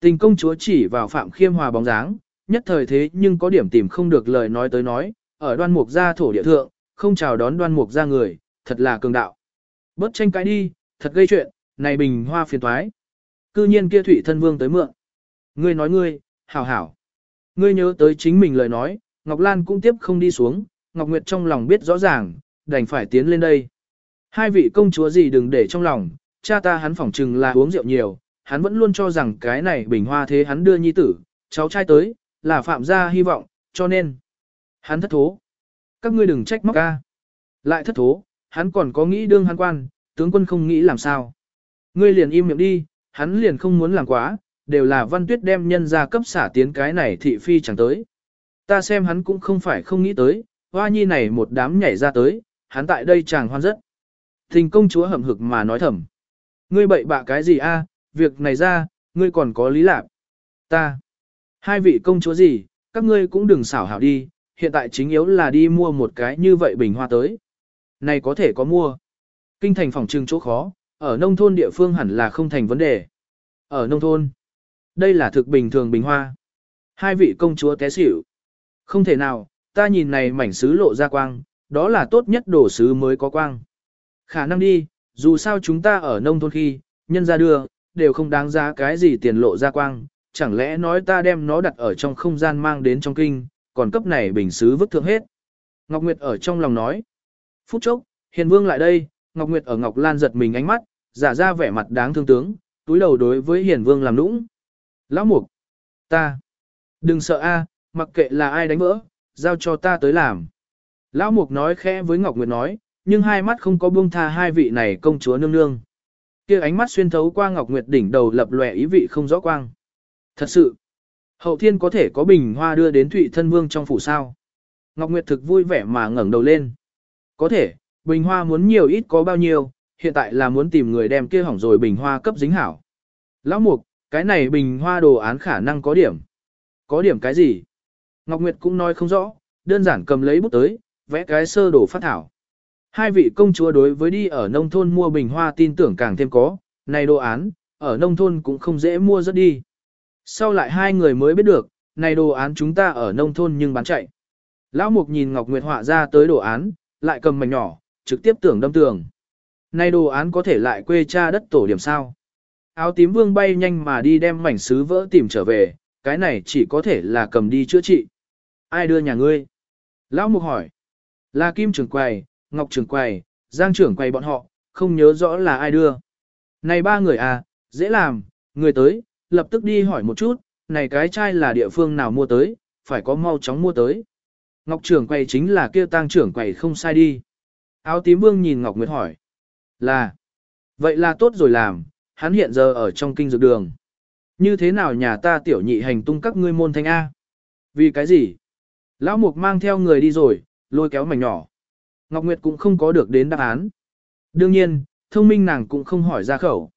Tình công chúa chỉ vào Phạm Khiêm Hòa bóng dáng, nhất thời thế nhưng có điểm tìm không được lời nói tới nói, ở đoan mục gia thổ địa thượng, không chào đón đoan mục gia người, thật là cường đạo. Bớt tranh cãi đi, thật gây chuyện, này bình hoa phiền toái. Cư nhiên kia thủy thân vương tới mượn. Ngươi nói ngươi, hảo hảo. Ngươi nhớ tới chính mình lời nói, Ngọc Lan cũng tiếp không đi xuống, Ngọc Nguyệt trong lòng biết rõ ràng, đành phải tiến lên đây. Hai vị công chúa gì đừng để trong lòng, cha ta hắn phỏng chừng là uống rượu nhiều, hắn vẫn luôn cho rằng cái này bình hoa thế hắn đưa nhi tử, cháu trai tới, là phạm gia hy vọng, cho nên, hắn thất thố. Các ngươi đừng trách móc ca. Lại thất thố, hắn còn có nghĩ đương hắn quan, tướng quân không nghĩ làm sao. Ngươi liền im miệng đi, hắn liền không muốn làm quá, đều là văn tuyết đem nhân ra cấp xả tiến cái này thị phi chẳng tới. Ta xem hắn cũng không phải không nghĩ tới, hoa nhi này một đám nhảy ra tới, hắn tại đây chàng hoan rất. Tình công chúa hậm hực mà nói thầm. Ngươi bậy bạ cái gì a? việc này ra, ngươi còn có lý lạc. Ta. Hai vị công chúa gì, các ngươi cũng đừng xảo hảo đi, hiện tại chính yếu là đi mua một cái như vậy bình hoa tới. Này có thể có mua. Kinh thành phòng trưng chỗ khó, ở nông thôn địa phương hẳn là không thành vấn đề. Ở nông thôn, đây là thực bình thường bình hoa. Hai vị công chúa té xỉu. Không thể nào, ta nhìn này mảnh sứ lộ ra quang, đó là tốt nhất đồ sứ mới có quang. Khả năng đi, dù sao chúng ta ở nông thôn khi, nhân ra đưa, đều không đáng giá cái gì tiền lộ ra quang, chẳng lẽ nói ta đem nó đặt ở trong không gian mang đến trong kinh, còn cấp này bình sứ vứt thượng hết. Ngọc Nguyệt ở trong lòng nói. Phút chốc, hiền vương lại đây, Ngọc Nguyệt ở Ngọc Lan giật mình ánh mắt, giả ra vẻ mặt đáng thương tướng, túi đầu đối với hiền vương làm nũng. Lão mục, ta, đừng sợ a, mặc kệ là ai đánh vỡ, giao cho ta tới làm. Lão mục nói khẽ với Ngọc Nguyệt nói, nhưng hai mắt không có buông tha hai vị này công chúa nương nương. kia ánh mắt xuyên thấu qua Ngọc Nguyệt đỉnh đầu lập lòe ý vị không rõ quang. Thật sự, hậu thiên có thể có bình hoa đưa đến Thụy Thân Vương trong phủ sao. Ngọc Nguyệt thực vui vẻ mà ngẩng đầu lên. Có thể, bình hoa muốn nhiều ít có bao nhiêu, hiện tại là muốn tìm người đem kia hỏng rồi bình hoa cấp dính hảo. Lão Mục, cái này bình hoa đồ án khả năng có điểm. Có điểm cái gì? Ngọc Nguyệt cũng nói không rõ, đơn giản cầm lấy bút tới, vẽ cái sơ đồ phát thảo. Hai vị công chúa đối với đi ở nông thôn mua bình hoa tin tưởng càng thêm có, này đồ án, ở nông thôn cũng không dễ mua rất đi. Sau lại hai người mới biết được, này đồ án chúng ta ở nông thôn nhưng bán chạy. Lão Mục nhìn Ngọc Nguyệt họa ra tới đồ án, lại cầm mảnh nhỏ, trực tiếp tưởng đâm tường. Này đồ án có thể lại quê cha đất tổ điểm sao. Áo tím vương bay nhanh mà đi đem mảnh sứ vỡ tìm trở về, cái này chỉ có thể là cầm đi chữa trị. Ai đưa nhà ngươi? Lão Mục hỏi. Là Kim trường quầy, Ngọc trưởng quầy, Giang trưởng quầy bọn họ, không nhớ rõ là ai đưa. Này ba người à, dễ làm, người tới, lập tức đi hỏi một chút, này cái chai là địa phương nào mua tới, phải có mau chóng mua tới. Ngọc trưởng quầy chính là kia tang trưởng quầy không sai đi. Áo tím vương nhìn Ngọc Nguyệt hỏi. Là. Vậy là tốt rồi làm, hắn hiện giờ ở trong kinh dược đường. Như thế nào nhà ta tiểu nhị hành tung các ngươi môn thanh A? Vì cái gì? Lão Mục mang theo người đi rồi, lôi kéo mảnh nhỏ. Ngọc Nguyệt cũng không có được đến đáp án. Đương nhiên, thông minh nàng cũng không hỏi ra khẩu.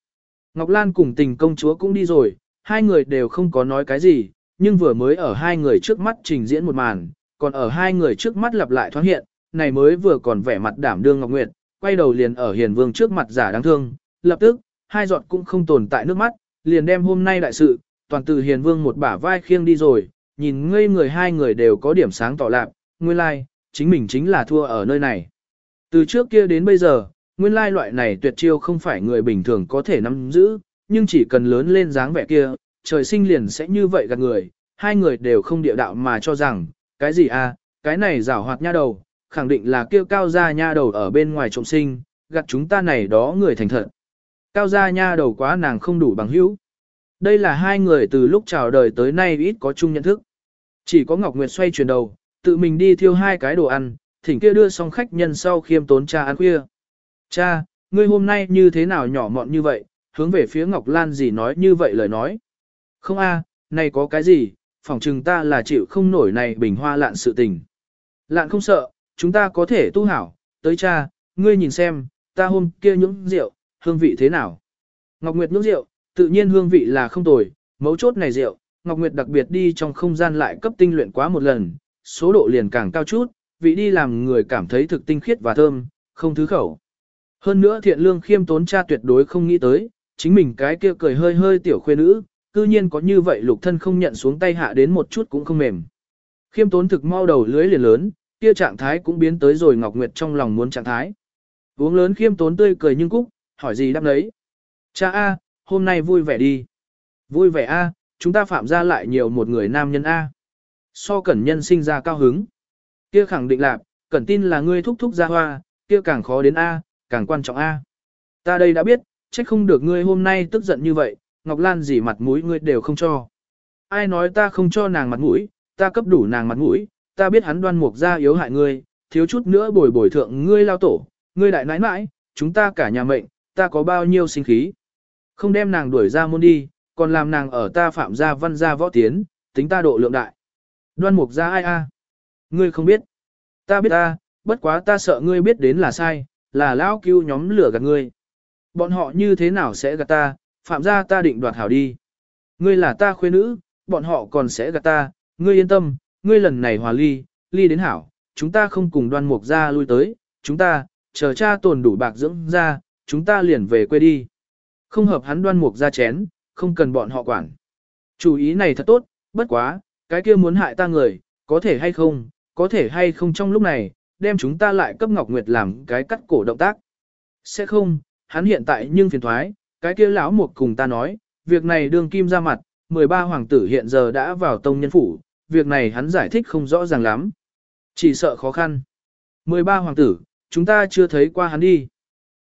Ngọc Lan cùng tình công chúa cũng đi rồi, hai người đều không có nói cái gì, nhưng vừa mới ở hai người trước mắt trình diễn một màn, còn ở hai người trước mắt lặp lại thoáng hiện, này mới vừa còn vẻ mặt đảm đương Ngọc Nguyệt, quay đầu liền ở Hiền Vương trước mặt giả đáng thương, lập tức, hai giọt cũng không tồn tại nước mắt, liền đem hôm nay đại sự, toàn từ Hiền Vương một bả vai khiêng đi rồi, nhìn ngây người hai người đều có điểm sáng tỏ lạc, nguyên lai, like, chính mình chính là thua ở nơi này. Từ trước kia đến bây giờ, nguyên lai loại này tuyệt chiêu không phải người bình thường có thể nắm giữ, nhưng chỉ cần lớn lên dáng vẻ kia, trời sinh liền sẽ như vậy gạt người, hai người đều không địa đạo mà cho rằng, cái gì à, cái này rảo hoạt nha đầu, khẳng định là kêu cao gia nha đầu ở bên ngoài trộm sinh, gạt chúng ta này đó người thành thật. Cao gia nha đầu quá nàng không đủ bằng hữu. Đây là hai người từ lúc chào đời tới nay ít có chung nhận thức. Chỉ có Ngọc Nguyệt xoay chuyển đầu, tự mình đi thiêu hai cái đồ ăn, thỉnh kia đưa xong khách nhân sau khiêm tốn cha ăn khuya. Cha, ngươi hôm nay như thế nào nhỏ mọn như vậy, hướng về phía Ngọc Lan gì nói như vậy lời nói. Không a, này có cái gì, phỏng chừng ta là chịu không nổi này bình hoa lạn sự tình. Lạn không sợ, chúng ta có thể tu hảo, tới cha, ngươi nhìn xem, ta hôm kia nhúng rượu, hương vị thế nào. Ngọc Nguyệt nhúng rượu, tự nhiên hương vị là không tồi, mấu chốt này rượu, Ngọc Nguyệt đặc biệt đi trong không gian lại cấp tinh luyện quá một lần, số độ liền càng cao chút, vị đi làm người cảm thấy thực tinh khiết và thơm, không thứ khẩu. Hơn nữa thiện lương khiêm tốn cha tuyệt đối không nghĩ tới, chính mình cái kia cười hơi hơi tiểu khuê nữ, cư nhiên có như vậy lục thân không nhận xuống tay hạ đến một chút cũng không mềm. Khiêm tốn thực mau đầu lưới liền lớn, kia trạng thái cũng biến tới rồi Ngọc Nguyệt trong lòng muốn trạng thái. Uống lớn khiêm tốn tươi cười nhưng cúc, hỏi gì đáp đấy. Cha A, hôm nay vui vẻ đi. Vui vẻ A, chúng ta phạm ra lại nhiều một người nam nhân A. So cẩn nhân sinh ra cao hứng. Kia khẳng định là, cẩn tin là ngươi thúc thúc ra hoa, kia càng khó đến A, càng quan trọng A. Ta đây đã biết, trách không được ngươi hôm nay tức giận như vậy, Ngọc Lan gì mặt mũi ngươi đều không cho. Ai nói ta không cho nàng mặt mũi, ta cấp đủ nàng mặt mũi, ta biết hắn đoan mục ra yếu hại ngươi, thiếu chút nữa bồi bồi thượng ngươi lao tổ, ngươi đại nãi nãi, chúng ta cả nhà mệnh, ta có bao nhiêu sinh khí. Không đem nàng đuổi ra môn đi, còn làm nàng ở ta phạm gia văn gia võ tiến, tính ta độ lượng đại. Đoan mục ra ai a? Ngươi không biết. Ta biết ta, bất quá ta sợ ngươi biết đến là sai, là lão cứu nhóm lửa gạt ngươi. Bọn họ như thế nào sẽ gạt ta, phạm gia ta định đoạt hảo đi. Ngươi là ta khuê nữ, bọn họ còn sẽ gạt ta, ngươi yên tâm, ngươi lần này hòa ly, ly đến hảo, chúng ta không cùng đoan mục ra lui tới, chúng ta, chờ cha tồn đủ bạc dưỡng ra, chúng ta liền về quê đi. Không hợp hắn đoan mục ra chén, không cần bọn họ quản. Chủ ý này thật tốt, bất quá, cái kia muốn hại ta người, có thể hay không, có thể hay không trong lúc này, đem chúng ta lại cấp Ngọc Nguyệt làm cái cắt cổ động tác. Sẽ không, hắn hiện tại nhưng phiền thoái, cái kia lão một cùng ta nói, việc này đương kim ra mặt, 13 hoàng tử hiện giờ đã vào tông nhân phủ, việc này hắn giải thích không rõ ràng lắm. Chỉ sợ khó khăn. 13 hoàng tử, chúng ta chưa thấy qua hắn đi.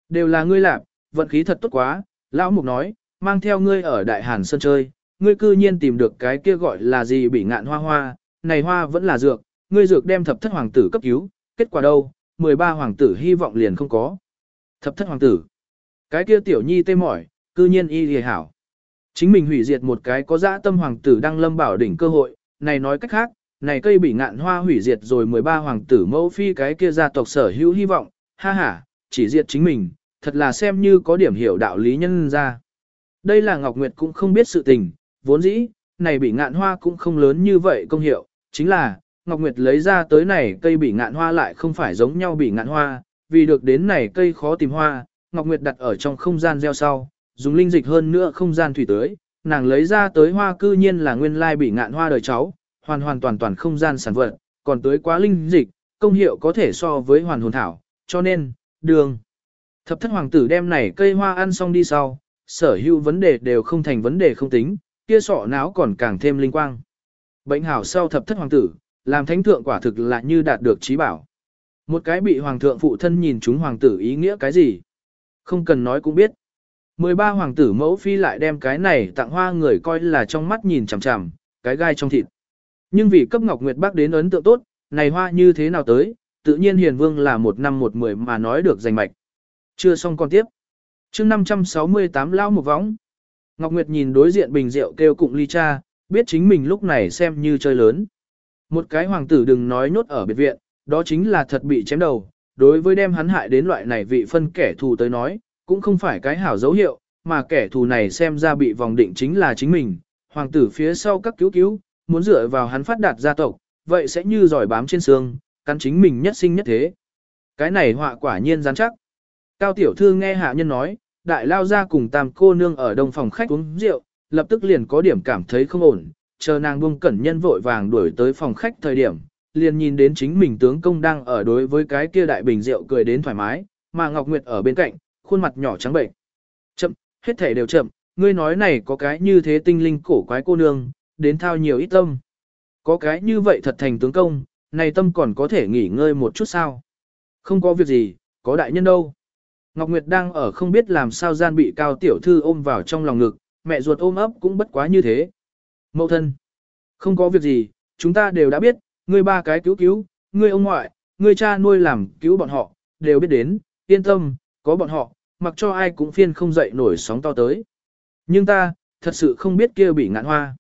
Đều là ngươi làm, vận khí thật tốt quá, lão mục nói, mang theo ngươi ở Đại Hàn Sơn chơi, ngươi cư nhiên tìm được cái kia gọi là gì bị ngạn hoa hoa, này hoa vẫn là dược, ngươi dược đem thập thất hoàng tử cấp cứu, kết quả đâu, 13 hoàng tử hy vọng liền không có. Thập thất hoàng tử, cái kia tiểu nhi tê mỏi, cư nhiên y lìa hảo. Chính mình hủy diệt một cái có dã tâm hoàng tử đang lâm bảo đỉnh cơ hội, này nói cách khác, này cây bị ngạn hoa hủy diệt rồi 13 hoàng tử mẫu phi cái kia gia tộc sở hữu hy vọng, ha ha, chỉ diệt chính mình, thật là xem như có điểm hiểu đạo lý nhân ra. Đây là Ngọc Nguyệt cũng không biết sự tình, vốn dĩ, này bị ngạn hoa cũng không lớn như vậy công hiệu, chính là, Ngọc Nguyệt lấy ra tới này cây bị ngạn hoa lại không phải giống nhau bị ngạn hoa, vì được đến này cây khó tìm hoa, Ngọc Nguyệt đặt ở trong không gian gieo sau, dùng linh dịch hơn nữa không gian thủy tưới, nàng lấy ra tới hoa cư nhiên là nguyên lai bị ngạn hoa đời cháu, hoàn hoàn toàn toàn không gian sản vật, còn tới quá linh dịch, công hiệu có thể so với hoàn hồn thảo, cho nên, đường. Thập thất hoàng tử đem này cây hoa ăn xong đi sau, sở hữu vấn đề đều không thành vấn đề không tính, kia sọ não còn càng thêm linh quang. Bệnh hảo sau thập thất hoàng tử, làm thánh thượng quả thực là như đạt được trí bảo. Một cái bị hoàng thượng phụ thân nhìn chúng hoàng tử ý nghĩa cái gì? Không cần nói cũng biết. 13 hoàng tử mẫu phi lại đem cái này tặng hoa người coi là trong mắt nhìn chằm chằm, cái gai trong thịt. Nhưng vì cấp Ngọc Nguyệt Bắc đến ấn tượng tốt, này hoa như thế nào tới, tự nhiên hiền vương là một năm một mười mà nói được giành mạch. Chưa xong còn tiếp. chương 568 lao một võng. Ngọc Nguyệt nhìn đối diện bình rượu kêu cụng ly cha, biết chính mình lúc này xem như chơi lớn. Một cái hoàng tử đừng nói nhốt ở biệt viện, đó chính là thật bị chém đầu, đối với đem hắn hại đến loại này vị phân kẻ thù tới nói, cũng không phải cái hảo dấu hiệu, mà kẻ thù này xem ra bị vòng định chính là chính mình, hoàng tử phía sau các cứu cứu, muốn dựa vào hắn phát đạt gia tộc, vậy sẽ như giỏi bám trên xương, cắn chính mình nhất sinh nhất thế. Cái này họa quả nhiên rắn chắc. Cao tiểu thư nghe hạ nhân nói, đại lao ra cùng tam cô nương ở đông phòng khách uống rượu, lập tức liền có điểm cảm thấy không ổn, chờ nàng buông cẩn nhân vội vàng đuổi tới phòng khách thời điểm, liền nhìn đến chính mình tướng công đang ở đối với cái kia đại bình rượu cười đến thoải mái, mà Ngọc Nguyệt ở bên cạnh, khuôn mặt nhỏ trắng bệnh. Chậm, hết thể đều chậm, ngươi nói này có cái như thế tinh linh cổ quái cô nương, đến thao nhiều ít tâm. Có cái như vậy thật thành tướng công, này tâm còn có thể nghỉ ngơi một chút sao. Không có việc gì, có đại nhân đâu. Ngọc Nguyệt đang ở không biết làm sao gian bị cao tiểu thư ôm vào trong lòng ngực, mẹ ruột ôm ấp cũng bất quá như thế. Mậu thân, không có việc gì, chúng ta đều đã biết, ngươi ba cái cứu cứu, ngươi ông ngoại, ngươi cha nuôi làm cứu bọn họ, đều biết đến, yên tâm, có bọn họ, mặc cho ai cũng phiên không dậy nổi sóng to tới. Nhưng ta, thật sự không biết kia bị ngạn hoa.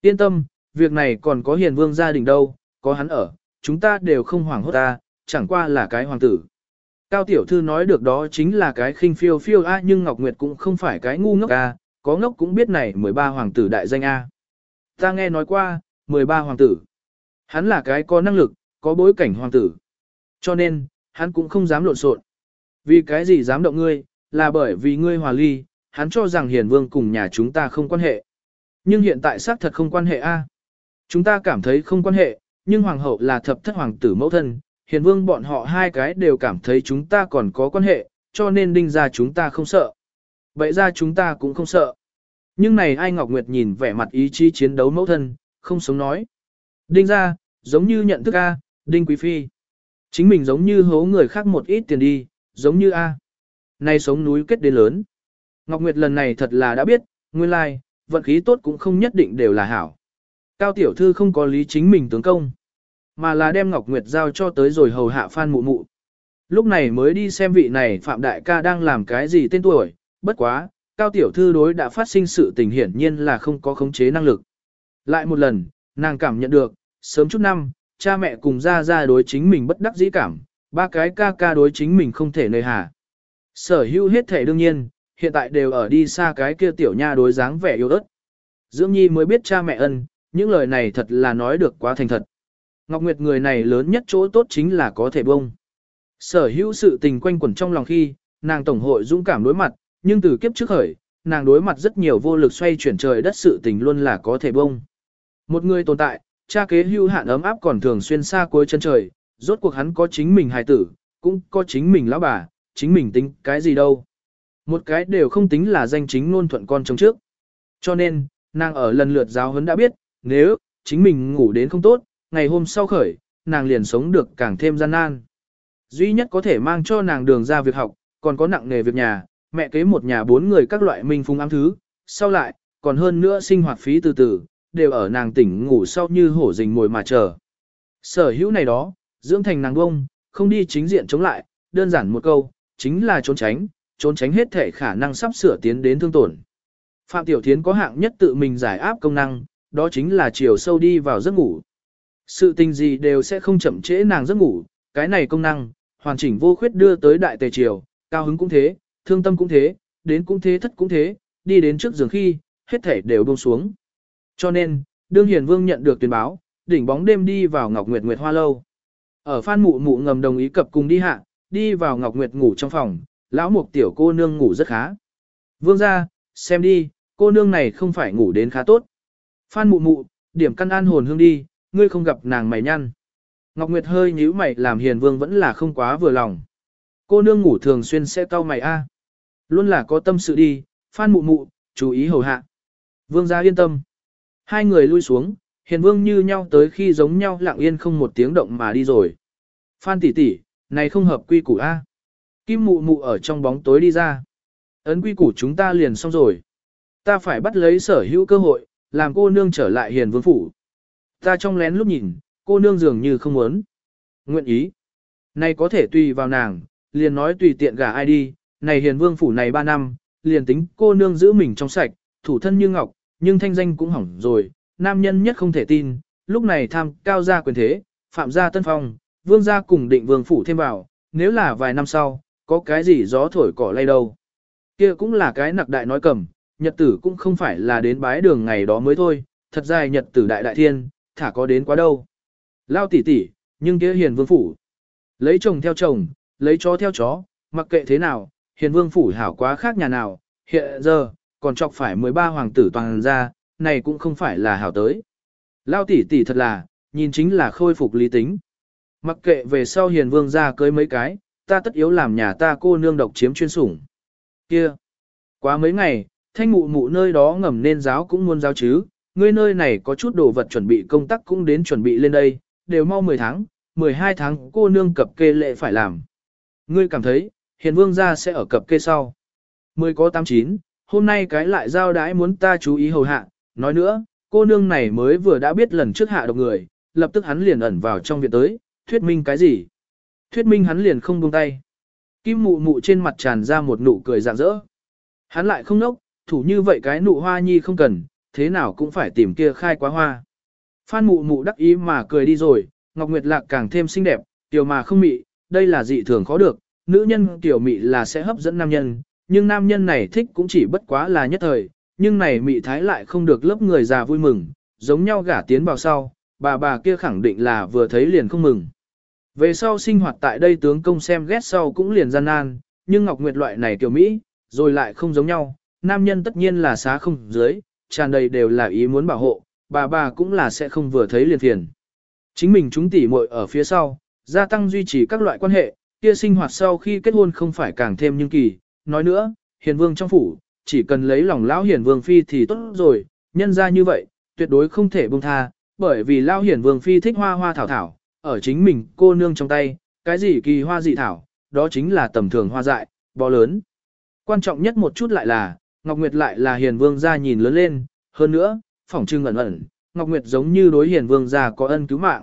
Yên tâm, việc này còn có hiền vương gia đình đâu, có hắn ở, chúng ta đều không hoảng hốt ta, chẳng qua là cái hoàng tử. Cao tiểu thư nói được đó chính là cái khinh phiêu phiêu a nhưng Ngọc Nguyệt cũng không phải cái ngu ngốc a, có ngốc cũng biết này 13 hoàng tử đại danh a. Ta nghe nói qua, 13 hoàng tử. Hắn là cái có năng lực, có bối cảnh hoàng tử. Cho nên, hắn cũng không dám lộn xộn. Vì cái gì dám động ngươi, là bởi vì ngươi hòa ly, hắn cho rằng hiền vương cùng nhà chúng ta không quan hệ. Nhưng hiện tại xác thật không quan hệ a. Chúng ta cảm thấy không quan hệ, nhưng hoàng hậu là thập thất hoàng tử mẫu thân, hiền vương bọn họ hai cái đều cảm thấy chúng ta còn có quan hệ, cho nên đinh ra chúng ta không sợ. Vậy ra chúng ta cũng không sợ. Nhưng này ai Ngọc Nguyệt nhìn vẻ mặt ý chí chiến đấu mẫu thân, không sống nói. Đinh ra, giống như nhận thức A, Đinh Quý Phi. Chính mình giống như hố người khác một ít tiền đi, giống như A. Nay sống núi kết đến lớn. Ngọc Nguyệt lần này thật là đã biết, nguyên lai, vận khí tốt cũng không nhất định đều là hảo. Cao tiểu thư không có lý chính mình tướng công, mà là đem Ngọc Nguyệt giao cho tới rồi hầu hạ Phan Mụ Mụ. Lúc này mới đi xem vị này Phạm Đại ca đang làm cái gì tên tuổi, bất quá, Cao tiểu thư đối đã phát sinh sự tình hiển nhiên là không có khống chế năng lực. Lại một lần, nàng cảm nhận được, sớm chút năm, cha mẹ cùng ra ra đối chính mình bất đắc dĩ cảm, ba cái ca ca đối chính mình không thể nơi hà. Sở hữu hết thể đương nhiên, hiện tại đều ở đi xa cái kia tiểu nha đối dáng vẻ yêu ớt. Dưỡng Nhi mới biết cha mẹ ân, những lời này thật là nói được quá thành thật. Ngọc Nguyệt người này lớn nhất chỗ tốt chính là có thể bông. Sở hữu sự tình quanh quẩn trong lòng khi, nàng tổng hội dũng cảm đối mặt, nhưng từ kiếp trước khởi, nàng đối mặt rất nhiều vô lực xoay chuyển trời đất sự tình luôn là có thể bông. Một người tồn tại, cha kế hưu hạn ấm áp còn thường xuyên xa cuối chân trời, rốt cuộc hắn có chính mình hài tử, cũng có chính mình lão bà, chính mình tính cái gì đâu. Một cái đều không tính là danh chính ngôn thuận con trong trước. Cho nên, nàng ở lần lượt giáo huấn đã biết, nếu, chính mình ngủ đến không tốt, ngày hôm sau khởi, nàng liền sống được càng thêm gian nan. Duy nhất có thể mang cho nàng đường ra việc học, còn có nặng nghề việc nhà, mẹ kế một nhà bốn người các loại minh phung ám thứ, sau lại, còn hơn nữa sinh hoạt phí từ từ, đều ở nàng tỉnh ngủ sau như hổ rình mồi mà chờ. Sở hữu này đó, dưỡng thành nàng bông, không đi chính diện chống lại, đơn giản một câu, chính là trốn tránh, trốn tránh hết thể khả năng sắp sửa tiến đến thương tổn. Phạm Tiểu Thiến có hạng nhất tự mình giải áp công năng, đó chính là chiều sâu đi vào giấc ngủ. Sự tình gì đều sẽ không chậm trễ nàng giấc ngủ, cái này công năng, hoàn chỉnh vô khuyết đưa tới đại tề triều, cao hứng cũng thế, thương tâm cũng thế, đến cũng thế thất cũng thế, đi đến trước giường khi, hết thể đều buông xuống. Cho nên, đương hiền vương nhận được tuyên báo, đỉnh bóng đêm đi vào Ngọc Nguyệt Nguyệt Hoa Lâu. Ở Phan Mụ Mụ ngầm đồng ý cập cùng đi hạ, đi vào Ngọc Nguyệt ngủ trong phòng, lão mục tiểu cô nương ngủ rất khá. Vương ra, xem đi, cô nương này không phải ngủ đến khá tốt. Phan Mụ Mụ, điểm căn an hồn hương đi, ngươi không gặp nàng mày nhăn. Ngọc Nguyệt hơi nhíu mày làm hiền vương vẫn là không quá vừa lòng. Cô nương ngủ thường xuyên sẽ cau mày a. Luôn là có tâm sự đi, Phan Mụ Mụ, chú ý hầu hạ. Vương gia yên tâm. Hai người lui xuống, hiền vương như nhau tới khi giống nhau lặng yên không một tiếng động mà đi rồi. Phan tỷ tỷ, này không hợp quy củ A. Kim mụ mụ ở trong bóng tối đi ra. Ấn quy củ chúng ta liền xong rồi. Ta phải bắt lấy sở hữu cơ hội, làm cô nương trở lại hiền vương phủ. Ta trong lén lúc nhìn, cô nương dường như không muốn. Nguyện ý. Này có thể tùy vào nàng, liền nói tùy tiện gả ai đi, này hiền vương phủ này ba năm, liền tính cô nương giữ mình trong sạch, thủ thân như ngọc, nhưng thanh danh cũng hỏng rồi, nam nhân nhất không thể tin, lúc này tham cao gia quyền thế, phạm gia tân phong, vương gia cùng định vương phủ thêm vào, nếu là vài năm sau, có cái gì gió thổi cỏ lay đâu. Kia cũng là cái nặc đại nói cầm, nhật tử cũng không phải là đến bái đường ngày đó mới thôi, thật ra nhật tử đại đại thiên, thả có đến quá đâu. Lao tỉ tỉ, nhưng kia hiền vương phủ. Lấy chồng theo chồng, lấy chó theo chó, mặc kệ thế nào, hiền vương phủ hảo quá khác nhà nào, hiện giờ, còn chọc phải 13 hoàng tử toàn ra, này cũng không phải là hảo tới. Lao tỷ tỷ thật là, nhìn chính là khôi phục lý tính. Mặc kệ về sau hiền vương ra cưới mấy cái, ta tất yếu làm nhà ta cô nương độc chiếm chuyên sủng. Kia! Quá mấy ngày, thanh mụ mụ nơi đó ngầm nên giáo cũng muốn giáo chứ, ngươi nơi này có chút đồ vật chuẩn bị công tác cũng đến chuẩn bị lên đây, đều mau 10 tháng, 12 tháng cô nương cập kê lệ phải làm. Ngươi cảm thấy, hiền vương gia sẽ ở cập kê sau. 10 có 89, hôm nay cái lại giao đái muốn ta chú ý hầu hạ, nói nữa, cô nương này mới vừa đã biết lần trước hạ độc người, lập tức hắn liền ẩn vào trong viện tới, thuyết minh cái gì? Thuyết minh hắn liền không buông tay. Kim mụ mụ trên mặt tràn ra một nụ cười rạng rỡ. Hắn lại không nốc, thủ như vậy cái nụ hoa nhi không cần, thế nào cũng phải tìm kia khai quá hoa. Phan mụ mụ đắc ý mà cười đi rồi, Ngọc Nguyệt Lạc càng thêm xinh đẹp, tiểu mà không mị, đây là dị thường khó được, nữ nhân tiểu mị là sẽ hấp dẫn nam nhân, nhưng nam nhân này thích cũng chỉ bất quá là nhất thời, nhưng này mị thái lại không được lớp người già vui mừng, giống nhau gả tiến vào sau, bà bà kia khẳng định là vừa thấy liền không mừng. Về sau sinh hoạt tại đây tướng công xem ghét sau cũng liền gian nan, nhưng Ngọc Nguyệt loại này kiểu Mỹ, rồi lại không giống nhau, nam nhân tất nhiên là xá không dưới, tràn đầy đều là ý muốn bảo hộ, bà bà cũng là sẽ không vừa thấy liền phiền. Chính mình chúng tỉ muội ở phía sau, gia tăng duy trì các loại quan hệ, kia sinh hoạt sau khi kết hôn không phải càng thêm nhưng kỳ, nói nữa, hiền vương trong phủ, chỉ cần lấy lòng lão hiền vương phi thì tốt rồi, nhân ra như vậy, tuyệt đối không thể buông tha, bởi vì lão hiền vương phi thích hoa hoa thảo thảo, ở chính mình cô nương trong tay, cái gì kỳ hoa dị thảo, đó chính là tầm thường hoa dại, bò lớn. Quan trọng nhất một chút lại là, Ngọc Nguyệt lại là hiền vương gia nhìn lớn lên, hơn nữa, phỏng trưng ẩn ẩn, Ngọc Nguyệt giống như đối hiền vương gia có ân cứu mạng.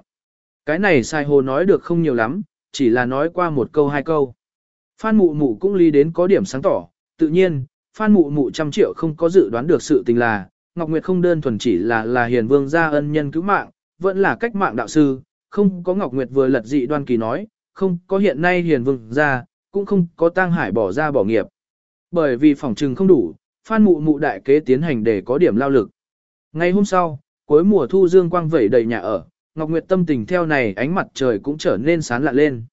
Cái này sai hồ nói được không nhiều lắm, chỉ là nói qua một câu hai câu. Phan mụ mụ cũng lý đến có điểm sáng tỏ, tự nhiên, Phan mụ mụ trăm triệu không có dự đoán được sự tình là, Ngọc Nguyệt không đơn thuần chỉ là là hiền vương gia ân nhân cứu mạng, vẫn là cách mạng đạo sư, không có Ngọc Nguyệt vừa lật dị đoan kỳ nói, không có hiện nay hiền vương gia, cũng không có tang hải bỏ ra bỏ nghiệp. Bởi vì phòng trừng không đủ, Phan mụ mụ đại kế tiến hành để có điểm lao lực. Ngày hôm sau, cuối mùa thu dương quang vẩy đầy nhà ở, Ngọc Nguyệt tâm tình theo này ánh mặt trời cũng trở nên sáng lạ lên.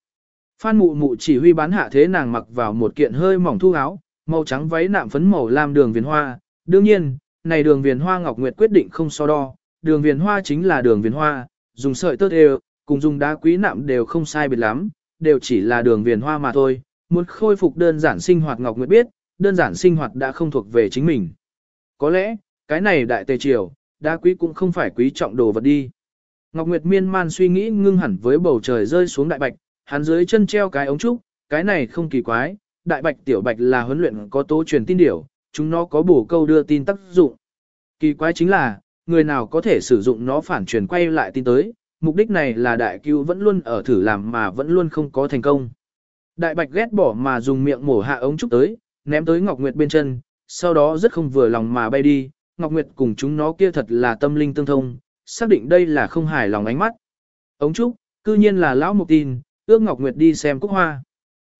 Phan mụ mụ chỉ huy bán hạ thế nàng mặc vào một kiện hơi mỏng thu áo, màu trắng váy nạm phấn màu lam đường viền hoa. Đương nhiên, này đường viền hoa Ngọc Nguyệt quyết định không so đo, đường viền hoa chính là đường viền hoa, dùng sợi tơ đều, cùng dùng đá quý nạm đều không sai biệt lắm, đều chỉ là đường viền hoa mà thôi. Muốn khôi phục đơn giản sinh hoạt Ngọc Nguyệt biết, đơn giản sinh hoạt đã không thuộc về chính mình. Có lẽ, cái này đại tề triều, đá quý cũng không phải quý trọng đồ vật đi. Ngọc Nguyệt miên man suy nghĩ ngưng hẳn với bầu trời rơi xuống đại bạch, hắn dưới chân treo cái ống trúc, cái này không kỳ quái, đại bạch tiểu bạch là huấn luyện có tố truyền tin điểu, chúng nó có bổ câu đưa tin tác dụng. Kỳ quái chính là, người nào có thể sử dụng nó phản truyền quay lại tin tới, mục đích này là đại cứu vẫn luôn ở thử làm mà vẫn luôn không có thành công. Đại bạch ghét bỏ mà dùng miệng mổ hạ ống trúc tới, ném tới Ngọc Nguyệt bên chân, sau đó rất không vừa lòng mà bay đi, Ngọc Nguyệt cùng chúng nó kia thật là tâm linh tương thông, xác định đây là không hài lòng ánh mắt. Ống trúc, cư nhiên là lão mục tin, ước Ngọc Nguyệt đi xem cúc hoa.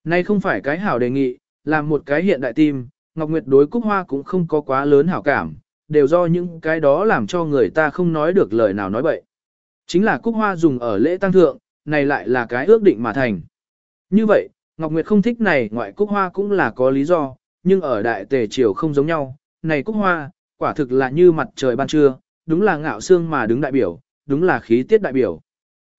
Nay không phải cái hảo đề nghị, làm một cái hiện đại tim, Ngọc Nguyệt đối cúc hoa cũng không có quá lớn hảo cảm, đều do những cái đó làm cho người ta không nói được lời nào nói bậy. Chính là cúc hoa dùng ở lễ tăng thượng, này lại là cái ước định mà thành. Như vậy, Ngọc Nguyệt không thích này ngoại cúc hoa cũng là có lý do, nhưng ở đại tề triều không giống nhau, này cúc hoa, quả thực là như mặt trời ban trưa, đúng là ngạo xương mà đứng đại biểu, đúng là khí tiết đại biểu.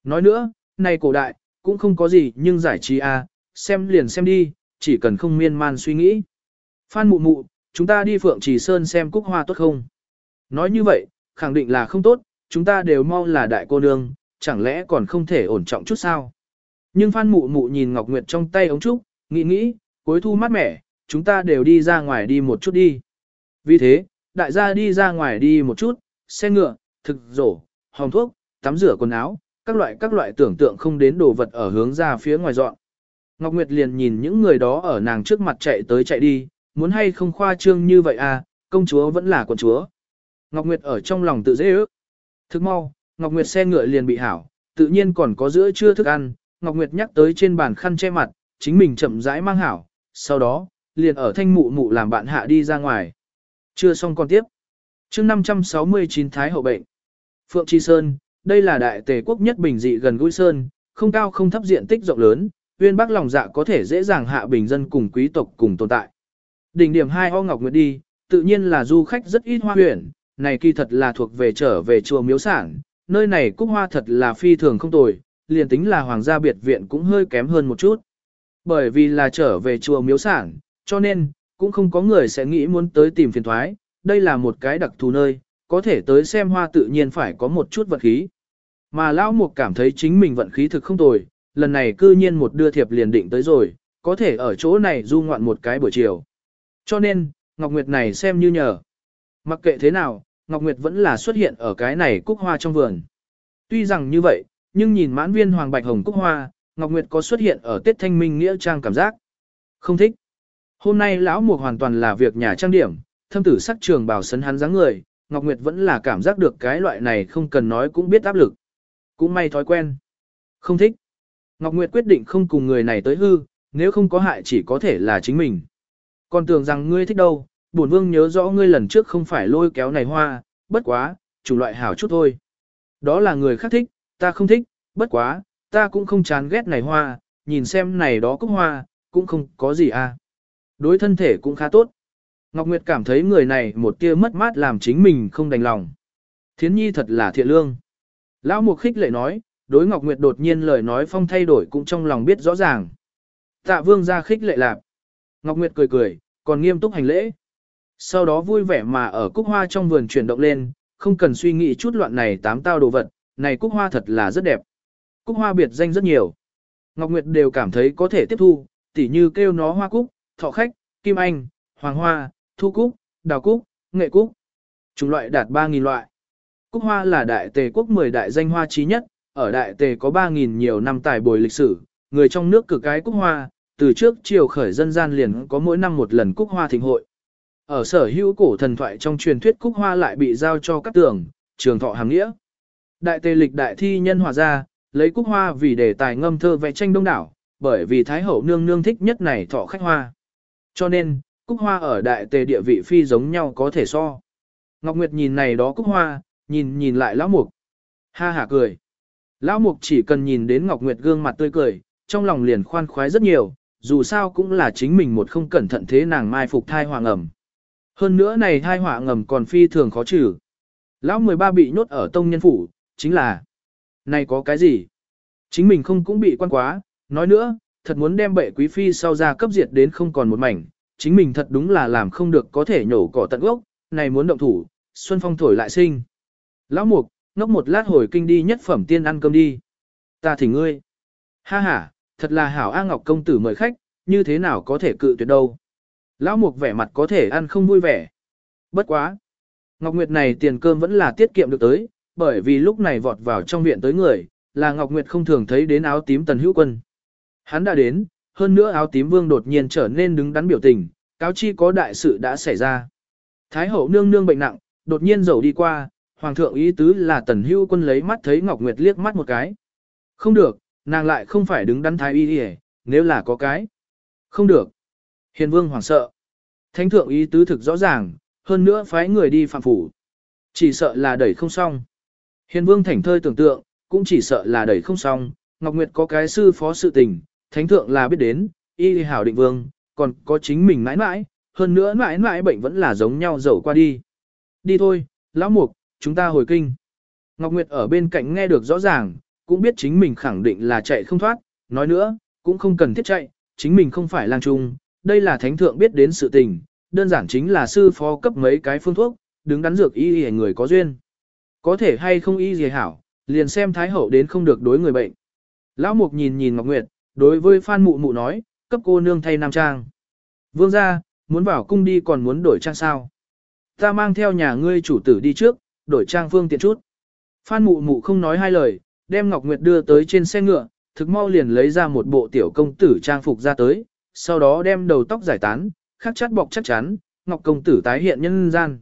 Nói nữa, này cổ đại, cũng không có gì nhưng giải trí à, xem liền xem đi, chỉ cần không miên man suy nghĩ. Phan mụ mụ, chúng ta đi Phượng Trì Sơn xem cúc hoa tốt không? Nói như vậy, khẳng định là không tốt, chúng ta đều mau là đại cô nương, chẳng lẽ còn không thể ổn trọng chút sao? Nhưng Phan mụ mụ nhìn Ngọc Nguyệt trong tay ống trúc, nghĩ nghĩ, cuối thu mát mẻ, chúng ta đều đi ra ngoài đi một chút đi. Vì thế, đại gia đi ra ngoài đi một chút, xe ngựa, thực rổ, hòm thuốc, tắm rửa quần áo, các loại các loại tưởng tượng không đến đồ vật ở hướng ra phía ngoài dọn. Ngọc Nguyệt liền nhìn những người đó ở nàng trước mặt chạy tới chạy đi, muốn hay không khoa trương như vậy à, công chúa vẫn là quận chúa. Ngọc Nguyệt ở trong lòng tự dễ ước. Thức mau, Ngọc Nguyệt xe ngựa liền bị hảo, tự nhiên còn có giữa trưa thức ăn, Ngọc Nguyệt nhắc tới trên bàn khăn che mặt, chính mình chậm rãi mang hảo, sau đó, liền ở thanh mụ mụ làm bạn hạ đi ra ngoài. Chưa xong còn tiếp. chương 569 Thái Hậu Bệnh. Phượng Tri Sơn, đây là đại tề quốc nhất bình dị gần gũi sơn, không cao không thấp diện tích rộng lớn, uyên bắc lòng dạ có thể dễ dàng hạ bình dân cùng quý tộc cùng tồn tại. Đỉnh điểm hai ho ngọc nguyệt đi, tự nhiên là du khách rất ít hoa huyền, này kỳ thật là thuộc về trở về chùa miếu sản, nơi này cúc hoa thật là phi thường không tồi, liền tính là hoàng gia biệt viện cũng hơi kém hơn một chút. Bởi vì là trở về chùa miếu sản, cho nên, cũng không có người sẽ nghĩ muốn tới tìm phiền thoái, đây là một cái đặc thù nơi, có thể tới xem hoa tự nhiên phải có một chút vận khí. Mà Lão Mục cảm thấy chính mình vận khí thực không tồi, lần này cư nhiên một đưa thiệp liền định tới rồi, có thể ở chỗ này du ngoạn một cái buổi chiều. Cho nên, Ngọc Nguyệt này xem như nhờ. Mặc kệ thế nào, Ngọc Nguyệt vẫn là xuất hiện ở cái này cúc hoa trong vườn. Tuy rằng như vậy, nhưng nhìn mãn viên hoàng bạch hồng cúc hoa, Ngọc Nguyệt có xuất hiện ở Tết Thanh Minh Nghĩa Trang cảm giác. Không thích. Hôm nay lão mục hoàn toàn là việc nhà trang điểm, thâm tử sắc trường bảo sấn hắn dáng người, Ngọc Nguyệt vẫn là cảm giác được cái loại này không cần nói cũng biết áp lực. Cũng may thói quen. Không thích. Ngọc Nguyệt quyết định không cùng người này tới hư, nếu không có hại chỉ có thể là chính mình. Còn tưởng rằng ngươi thích đâu, bổn vương nhớ rõ ngươi lần trước không phải lôi kéo này hoa, bất quá, chủ loại hảo chút thôi. Đó là người khác thích, ta không thích, bất quá, ta cũng không chán ghét này hoa, nhìn xem này đó cúc hoa, cũng không có gì à. Đối thân thể cũng khá tốt. Ngọc Nguyệt cảm thấy người này một tia mất mát làm chính mình không đành lòng. Thiến nhi thật là thiện lương. Lão Mục khích lệ nói, đối Ngọc Nguyệt đột nhiên lời nói phong thay đổi cũng trong lòng biết rõ ràng. Tạ vương ra khích lệ lạp. Ngọc Nguyệt cười cười, còn nghiêm túc hành lễ. Sau đó vui vẻ mà ở cúc hoa trong vườn chuyển động lên, không cần suy nghĩ chút loạn này tám tao đồ vật, này cúc hoa thật là rất đẹp. Cúc hoa biệt danh rất nhiều. Ngọc Nguyệt đều cảm thấy có thể tiếp thu, tỉ như kêu nó hoa cúc, thọ khách, kim anh, hoàng hoa, thu cúc, đào cúc, nghệ cúc. Chúng loại đạt 3.000 loại. Cúc hoa là đại tề quốc 10 đại danh hoa trí nhất, ở đại tề có 3.000 nhiều năm tài bồi lịch sử, người trong nước cực cái cúc hoa, từ trước triều khởi dân gian liền có mỗi năm một lần cúc hoa thịnh hội. Ở sở hữu cổ thần thoại trong truyền thuyết cúc hoa lại bị giao cho các tường, trường thọ hàng nghĩa. Đại tề lịch đại thi nhân hòa ra, lấy cúc hoa vì đề tài ngâm thơ vẽ tranh đông đảo, bởi vì Thái hậu nương nương thích nhất này thọ khách hoa. Cho nên, cúc hoa ở đại tề địa vị phi giống nhau có thể so. Ngọc Nguyệt nhìn này đó cúc hoa, nhìn nhìn lại lão mục. Ha hả cười. Lão mục chỉ cần nhìn đến Ngọc Nguyệt gương mặt tươi cười, trong lòng liền khoan khoái rất nhiều, dù sao cũng là chính mình một không cẩn thận thế nàng mai phục thai hoàng ẩm. Hơn nữa này thai hỏa ngầm còn phi thường khó trừ. Lão 13 bị nhốt ở tông nhân phủ, chính là Này có cái gì? Chính mình không cũng bị quan quá, nói nữa, thật muốn đem bệ quý phi sau ra cấp diệt đến không còn một mảnh, chính mình thật đúng là làm không được có thể nhổ cỏ tận gốc, này muốn động thủ, xuân phong thổi lại sinh. Lão mục, ngốc một lát hồi kinh đi nhất phẩm tiên ăn cơm đi. Ta thỉnh ngươi. Ha ha, thật là hảo A Ngọc công tử mời khách, như thế nào có thể cự tuyệt đâu. Lão mục vẻ mặt có thể ăn không vui vẻ. Bất quá. Ngọc Nguyệt này tiền cơm vẫn là tiết kiệm được tới, bởi vì lúc này vọt vào trong viện tới người, là Ngọc Nguyệt không thường thấy đến áo tím tần hữu quân. Hắn đã đến, hơn nữa áo tím vương đột nhiên trở nên đứng đắn biểu tình, cáo chi có đại sự đã xảy ra. Thái hậu nương nương bệnh nặng, đột nhiên dầu đi qua, hoàng thượng ý tứ là tần hữu quân lấy mắt thấy Ngọc Nguyệt liếc mắt một cái. Không được, nàng lại không phải đứng đắn thái y đi nếu là có cái. Không được. Hiền vương hoảng sợ. Thánh thượng ý tứ thực rõ ràng, hơn nữa phái người đi phạm phủ. Chỉ sợ là đẩy không xong. Hiền vương thảnh thơi tưởng tượng, cũng chỉ sợ là đẩy không xong. Ngọc Nguyệt có cái sư phó sự tình, thánh thượng là biết đến, y hảo định vương, còn có chính mình mãi mãi, hơn nữa mãi mãi bệnh vẫn là giống nhau dẫu qua đi. Đi thôi, lão mục, chúng ta hồi kinh. Ngọc Nguyệt ở bên cạnh nghe được rõ ràng, cũng biết chính mình khẳng định là chạy không thoát, nói nữa, cũng không cần thiết chạy, chính mình không phải lang trung, đây là thánh thượng biết đến sự tình, đơn giản chính là sư phó cấp mấy cái phương thuốc, đứng đắn dược y y người có duyên. Có thể hay không y gì hảo, liền xem thái hậu đến không được đối người bệnh. Lão Mục nhìn nhìn Ngọc Nguyệt, đối với Phan Mụ Mụ nói, cấp cô nương thay nam trang. Vương gia, muốn vào cung đi còn muốn đổi trang sao? Ta mang theo nhà ngươi chủ tử đi trước, đổi trang phương tiện chút. Phan Mụ Mụ không nói hai lời, đem Ngọc Nguyệt đưa tới trên xe ngựa, thực mau liền lấy ra một bộ tiểu công tử trang phục ra tới, sau đó đem đầu tóc giải tán, khắc chắt bọc chắc chắn, Ngọc công tử tái hiện nhân gian.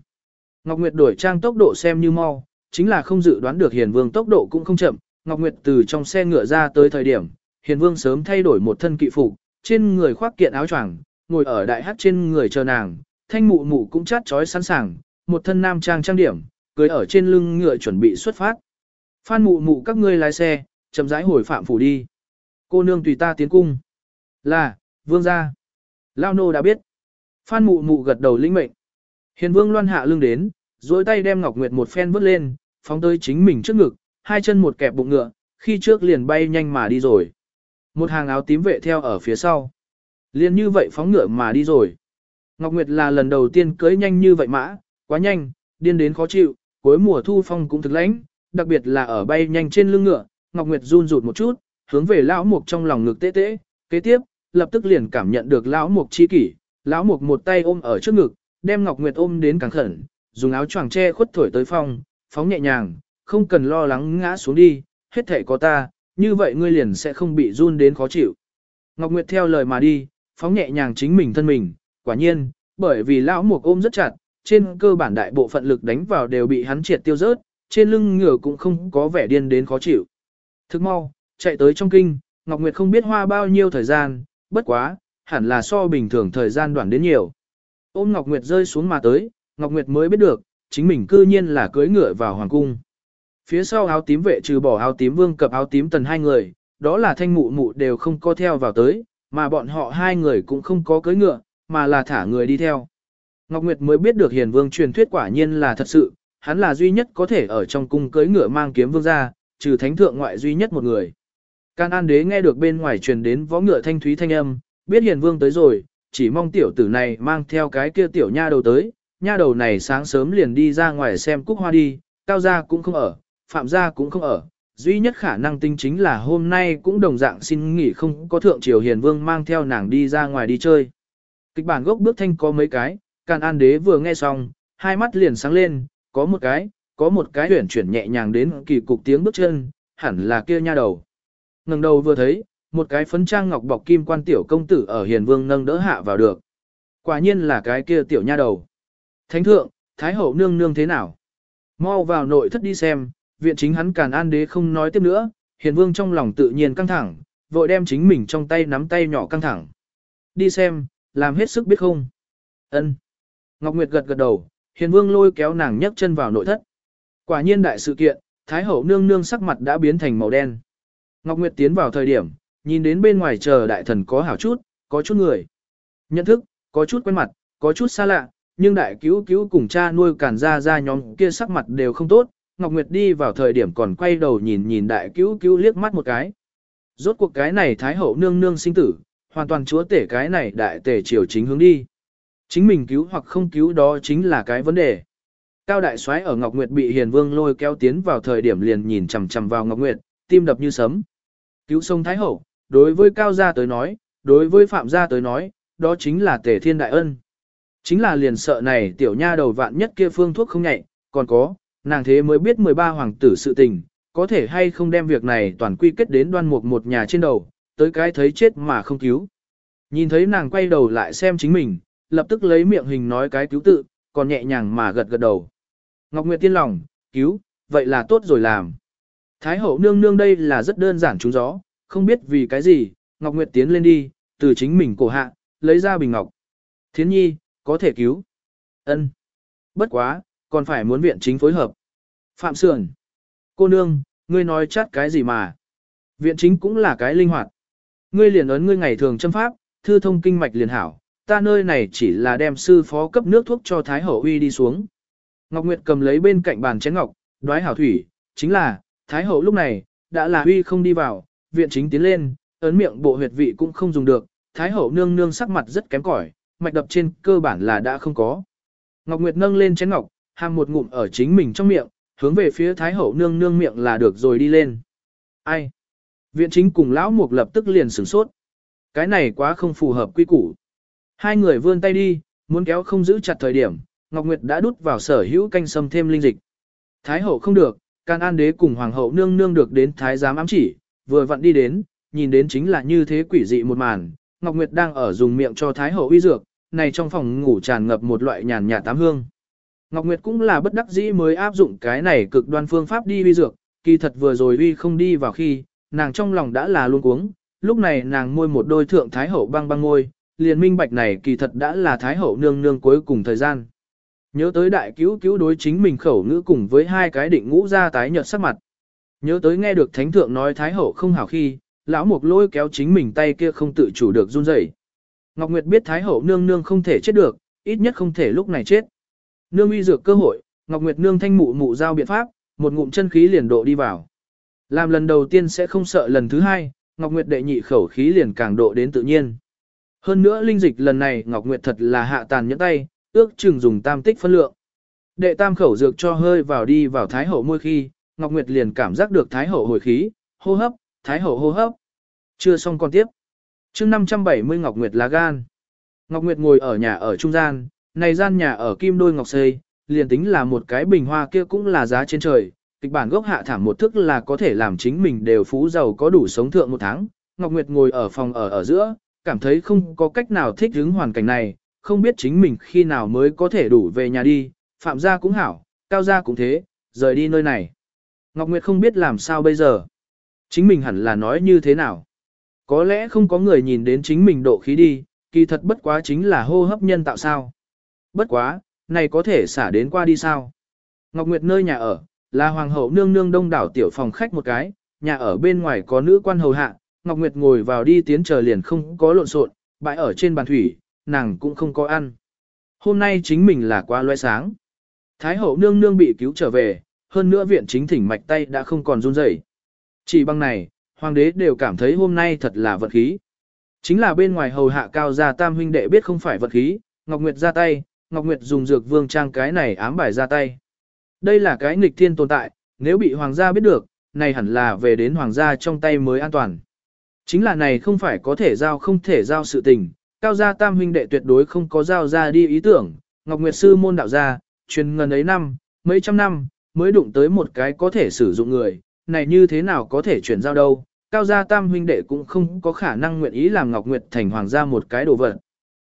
Ngọc Nguyệt đổi trang tốc độ xem như mau, chính là không dự đoán được Hiền Vương tốc độ cũng không chậm, Ngọc Nguyệt từ trong xe ngựa ra tới thời điểm, Hiền Vương sớm thay đổi một thân kỵ phục, trên người khoác kiện áo choàng, ngồi ở đại hắc trên người chờ nàng, thanh mụ mụ cũng chát chói sẵn sàng, một thân nam trang trang điểm, cưỡi ở trên lưng ngựa chuẩn bị xuất phát. Phan mụ mụ các ngươi lái xe, chậm rãi hồi phạm phủ đi. Cô nương tùy ta tiến cung. Là, vương gia. Lao nô đã biết. Phan mụ mụ gật đầu lĩnh mệnh. Hiền vương loan hạ lưng đến, duỗi tay đem Ngọc Nguyệt một phen vứt lên, phóng tới chính mình trước ngực, hai chân một kẹp bụng ngựa, khi trước liền bay nhanh mà đi rồi. Một hàng áo tím vệ theo ở phía sau. Liền như vậy phóng ngựa mà đi rồi. Ngọc Nguyệt là lần đầu tiên cưới nhanh như vậy mã, quá nhanh, điên đến khó chịu, cuối mùa thu phong cũng thực lãnh, đặc biệt là ở bay nhanh trên lưng ngựa, Ngọc Nguyệt run rụt một chút, hướng về lão mục trong lòng ngực tê tê, kế tiếp, lập tức liền cảm nhận được lão mục chi kỷ, lão mục một tay ôm ở trước ngực, đem Ngọc Nguyệt ôm đến càng khẩn, dùng áo choàng che khuất thổi tới phong, phóng nhẹ nhàng, không cần lo lắng ngã xuống đi, hết thể có ta, như vậy ngươi liền sẽ không bị run đến khó chịu. Ngọc Nguyệt theo lời mà đi, phóng nhẹ nhàng chính mình thân mình, quả nhiên, bởi vì lão mục ôm rất chặt, trên cơ bản đại bộ phận lực đánh vào đều bị hắn triệt tiêu rớt, trên lưng ngựa cũng không có vẻ điên đến khó chịu. Thức mau, chạy tới trong kinh, Ngọc Nguyệt không biết hoa bao nhiêu thời gian, bất quá, hẳn là so bình thường thời gian đoạn đến nhiều. Ôm Ngọc Nguyệt rơi xuống mà tới, Ngọc Nguyệt mới biết được, chính mình cư nhiên là cưới ngựa vào hoàng cung. Phía sau áo tím vệ trừ bỏ áo tím vương cập áo tím tần hai người, đó là thanh mụ mụ đều không có theo vào tới, mà bọn họ hai người cũng không có cưới ngựa, mà là thả người đi theo. Ngọc Nguyệt mới biết được hiền vương truyền thuyết quả nhiên là thật sự, hắn là duy nhất có thể ở trong cung cưới ngựa mang kiếm vương ra, trừ thánh thượng ngoại duy nhất một người. Can An Đế nghe được bên ngoài truyền đến võ ngựa thanh thúy thanh âm, biết hiền vương tới rồi, chỉ mong tiểu tử này mang theo cái kia tiểu nha đầu tới, nha đầu này sáng sớm liền đi ra ngoài xem cúc hoa đi, cao gia cũng không ở, phạm gia cũng không ở, duy nhất khả năng tinh chính là hôm nay cũng đồng dạng xin nghỉ không có thượng triều hiền vương mang theo nàng đi ra ngoài đi chơi. Kịch bản gốc bước thanh có mấy cái, Càn An Đế vừa nghe xong, hai mắt liền sáng lên, có một cái, có một cái huyển chuyển nhẹ nhàng đến kỳ cục tiếng bước chân, hẳn là kia nha đầu. ngẩng đầu vừa thấy, một cái phấn trang ngọc bọc kim quan tiểu công tử ở hiền vương nâng đỡ hạ vào được. Quả nhiên là cái kia tiểu nha đầu. Thánh thượng, Thái hậu nương nương thế nào? Mau vào nội thất đi xem, viện chính hắn càn an đế không nói tiếp nữa, hiền vương trong lòng tự nhiên căng thẳng, vội đem chính mình trong tay nắm tay nhỏ căng thẳng. Đi xem, làm hết sức biết không? Ân. Ngọc Nguyệt gật gật đầu, hiền vương lôi kéo nàng nhấc chân vào nội thất. Quả nhiên đại sự kiện, Thái hậu nương nương sắc mặt đã biến thành màu đen. Ngọc Nguyệt tiến vào thời điểm, nhìn đến bên ngoài chờ đại thần có hảo chút, có chút người. Nhận thức, có chút quen mặt, có chút xa lạ, nhưng đại cứu cứu cùng cha nuôi càn ra ra nhóm kia sắc mặt đều không tốt. Ngọc Nguyệt đi vào thời điểm còn quay đầu nhìn nhìn đại cứu cứu liếc mắt một cái. Rốt cuộc cái này Thái hậu nương nương sinh tử, hoàn toàn chúa tể cái này đại tể triều chính hướng đi. Chính mình cứu hoặc không cứu đó chính là cái vấn đề. Cao đại soái ở Ngọc Nguyệt bị Hiền Vương lôi kéo tiến vào thời điểm liền nhìn chằm chằm vào Ngọc Nguyệt, tim đập như sấm. Cứu sông Thái Hậu, đối với Cao gia tới nói, đối với Phạm gia tới nói, đó chính là tể thiên đại ân. Chính là liền sợ này tiểu nha đầu vạn nhất kia phương thuốc không nhạy, còn có, nàng thế mới biết 13 hoàng tử sự tình, có thể hay không đem việc này toàn quy kết đến đoan mục một nhà trên đầu, tới cái thấy chết mà không cứu. Nhìn thấy nàng quay đầu lại xem chính mình, lập tức lấy miệng hình nói cái cứu tự, còn nhẹ nhàng mà gật gật đầu. Ngọc Nguyệt tiên lòng, cứu, vậy là tốt rồi làm. Thái hậu nương nương đây là rất đơn giản trúng gió, không biết vì cái gì, Ngọc Nguyệt tiến lên đi, từ chính mình cổ hạ, lấy ra bình ngọc. Thiến nhi, có thể cứu. ân Bất quá, còn phải muốn viện chính phối hợp. Phạm Sườn. Cô nương, ngươi nói chắc cái gì mà. Viện chính cũng là cái linh hoạt. Ngươi liền ấn ngươi ngày thường châm pháp, thư thông kinh mạch liền hảo, ta nơi này chỉ là đem sư phó cấp nước thuốc cho Thái Hậu uy đi xuống. Ngọc Nguyệt cầm lấy bên cạnh bàn chén ngọc, đoái hảo thủy, chính là, Thái Hậu lúc này, đã là uy không đi vào, viện chính tiến lên, ấn miệng bộ huyệt vị cũng không dùng được, Thái Hậu nương nương sắc mặt rất kém cỏi, mạch đập trên cơ bản là đã không có. Ngọc Nguyệt nâng lên chén ngọc, hàm một ngụm ở chính mình trong miệng, hướng về phía Thái Hậu nương nương miệng là được rồi đi lên. Ai? Viện chính cùng lão mục lập tức liền sửng sốt. Cái này quá không phù hợp quy củ. Hai người vươn tay đi, muốn kéo không giữ chặt thời điểm, Ngọc Nguyệt đã đút vào sở hữu canh sâm thêm linh dịch. Thái hậu không được, Can An đế cùng hoàng hậu nương nương được đến thái giám ám chỉ, vừa vặn đi đến, nhìn đến chính là như thế quỷ dị một màn. Ngọc Nguyệt đang ở dùng miệng cho thái hậu uy dược, này trong phòng ngủ tràn ngập một loại nhàn nhạt tám hương. Ngọc Nguyệt cũng là bất đắc dĩ mới áp dụng cái này cực đoan phương pháp đi uy dược, kỳ thật vừa rồi uy không đi vào khi, nàng trong lòng đã là luôn cuống, lúc này nàng môi một đôi thượng thái hậu băng băng ngôi, liền minh bạch này kỳ thật đã là thái hậu nương nương cuối cùng thời gian. Nhớ tới đại cứu cứu đối chính mình khẩu ngữ cùng với hai cái định ngũ ra tái nhợt sắc mặt. Nhớ tới nghe được thánh thượng nói thái hậu không hảo khi, lão mục lôi kéo chính mình tay kia không tự chủ được run rẩy. Ngọc Nguyệt biết thái hậu nương nương không thể chết được, ít nhất không thể lúc này chết. Nương uy dược cơ hội, Ngọc Nguyệt nương thanh mụ mụ giao biện pháp, một ngụm chân khí liền độ đi vào. Làm lần đầu tiên sẽ không sợ lần thứ hai, Ngọc Nguyệt đệ nhị khẩu khí liền càng độ đến tự nhiên. Hơn nữa linh dịch lần này Ngọc Nguyệt thật là hạ tàn nhẫn tay, ước chừng dùng tam tích phân lượng. Đệ tam khẩu dược cho hơi vào đi vào Thái Hậu môi khi, Ngọc Nguyệt liền cảm giác được Thái Hậu hồi khí, hô hấp, Thái Hậu hô hấp. Chưa xong còn tiếp. chương 570 Ngọc Nguyệt lá gan. Ngọc Nguyệt ngồi ở nhà ở trung gian, này gian nhà ở kim đôi ngọc xây, liền tính là một cái bình hoa kia cũng là giá trên trời, kịch bản gốc hạ thảm một thức là có thể làm chính mình đều phú giàu có đủ sống thượng một tháng. Ngọc Nguyệt ngồi ở phòng ở ở giữa, cảm thấy không có cách nào thích ứng hoàn cảnh này, không biết chính mình khi nào mới có thể đủ về nhà đi, phạm gia cũng hảo, cao gia cũng thế, rời đi nơi này. Ngọc Nguyệt không biết làm sao bây giờ. Chính mình hẳn là nói như thế nào. Có lẽ không có người nhìn đến chính mình độ khí đi, kỳ thật bất quá chính là hô hấp nhân tạo sao. Bất quá, này có thể xả đến qua đi sao. Ngọc Nguyệt nơi nhà ở, là hoàng hậu nương nương đông đảo tiểu phòng khách một cái, nhà ở bên ngoài có nữ quan hầu hạ, Ngọc Nguyệt ngồi vào đi tiến chờ liền không có lộn xộn, bãi ở trên bàn thủy, nàng cũng không có ăn. Hôm nay chính mình là quá loe sáng. Thái hậu nương nương bị cứu trở về, hơn nữa viện chính thỉnh mạch tay đã không còn run rẩy. Chỉ bằng này, hoàng đế đều cảm thấy hôm nay thật là vật khí. Chính là bên ngoài hầu hạ cao gia tam huynh đệ biết không phải vật khí, Ngọc Nguyệt ra tay, Ngọc Nguyệt dùng dược vương trang cái này ám bài ra tay. Đây là cái nghịch thiên tồn tại, nếu bị hoàng gia biết được, này hẳn là về đến hoàng gia trong tay mới an toàn. Chính là này không phải có thể giao không thể giao sự tình, cao gia tam huynh đệ tuyệt đối không có giao ra đi ý tưởng, Ngọc Nguyệt sư môn đạo gia, truyền ngần ấy năm, mấy trăm năm, mới đụng tới một cái có thể sử dụng người, này như thế nào có thể chuyển giao đâu, cao gia tam huynh đệ cũng không có khả năng nguyện ý làm Ngọc Nguyệt thành hoàng gia một cái đồ vật.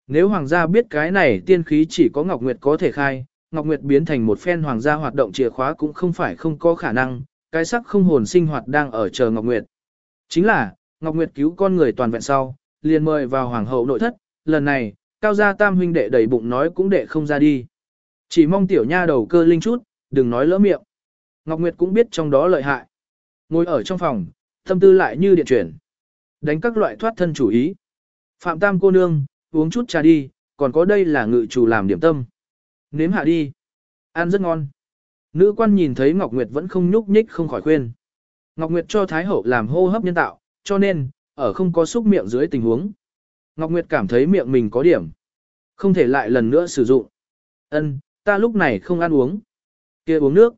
Nếu hoàng gia biết cái này tiên khí chỉ có Ngọc Nguyệt có thể khai, Ngọc Nguyệt biến thành một phen hoàng gia hoạt động chìa khóa cũng không phải không có khả năng, cái sắc không hồn sinh hoạt đang ở chờ Ngọc Nguyệt. Chính là, Ngọc Nguyệt cứu con người toàn vẹn sau, liền mời vào hoàng hậu nội thất, lần này, cao gia tam huynh đệ đầy bụng nói cũng đệ không ra đi. Chỉ mong tiểu nha đầu cơ linh chút, đừng nói lỡ miệng. Ngọc Nguyệt cũng biết trong đó lợi hại. Ngồi ở trong phòng, tâm tư lại như điện chuyển. Đánh các loại thoát thân chủ ý. Phạm tam cô nương, uống chút trà đi, còn có đây là ngự chủ làm điểm tâm. Nếm hạ đi. Ăn rất ngon. Nữ quan nhìn thấy Ngọc Nguyệt vẫn không nhúc nhích không khỏi khuyên. Ngọc Nguyệt cho Thái Hậu làm hô hấp nhân tạo, cho nên, ở không có xúc miệng dưới tình huống. Ngọc Nguyệt cảm thấy miệng mình có điểm. Không thể lại lần nữa sử dụng. Ân, ta lúc này không ăn uống. kia uống nước.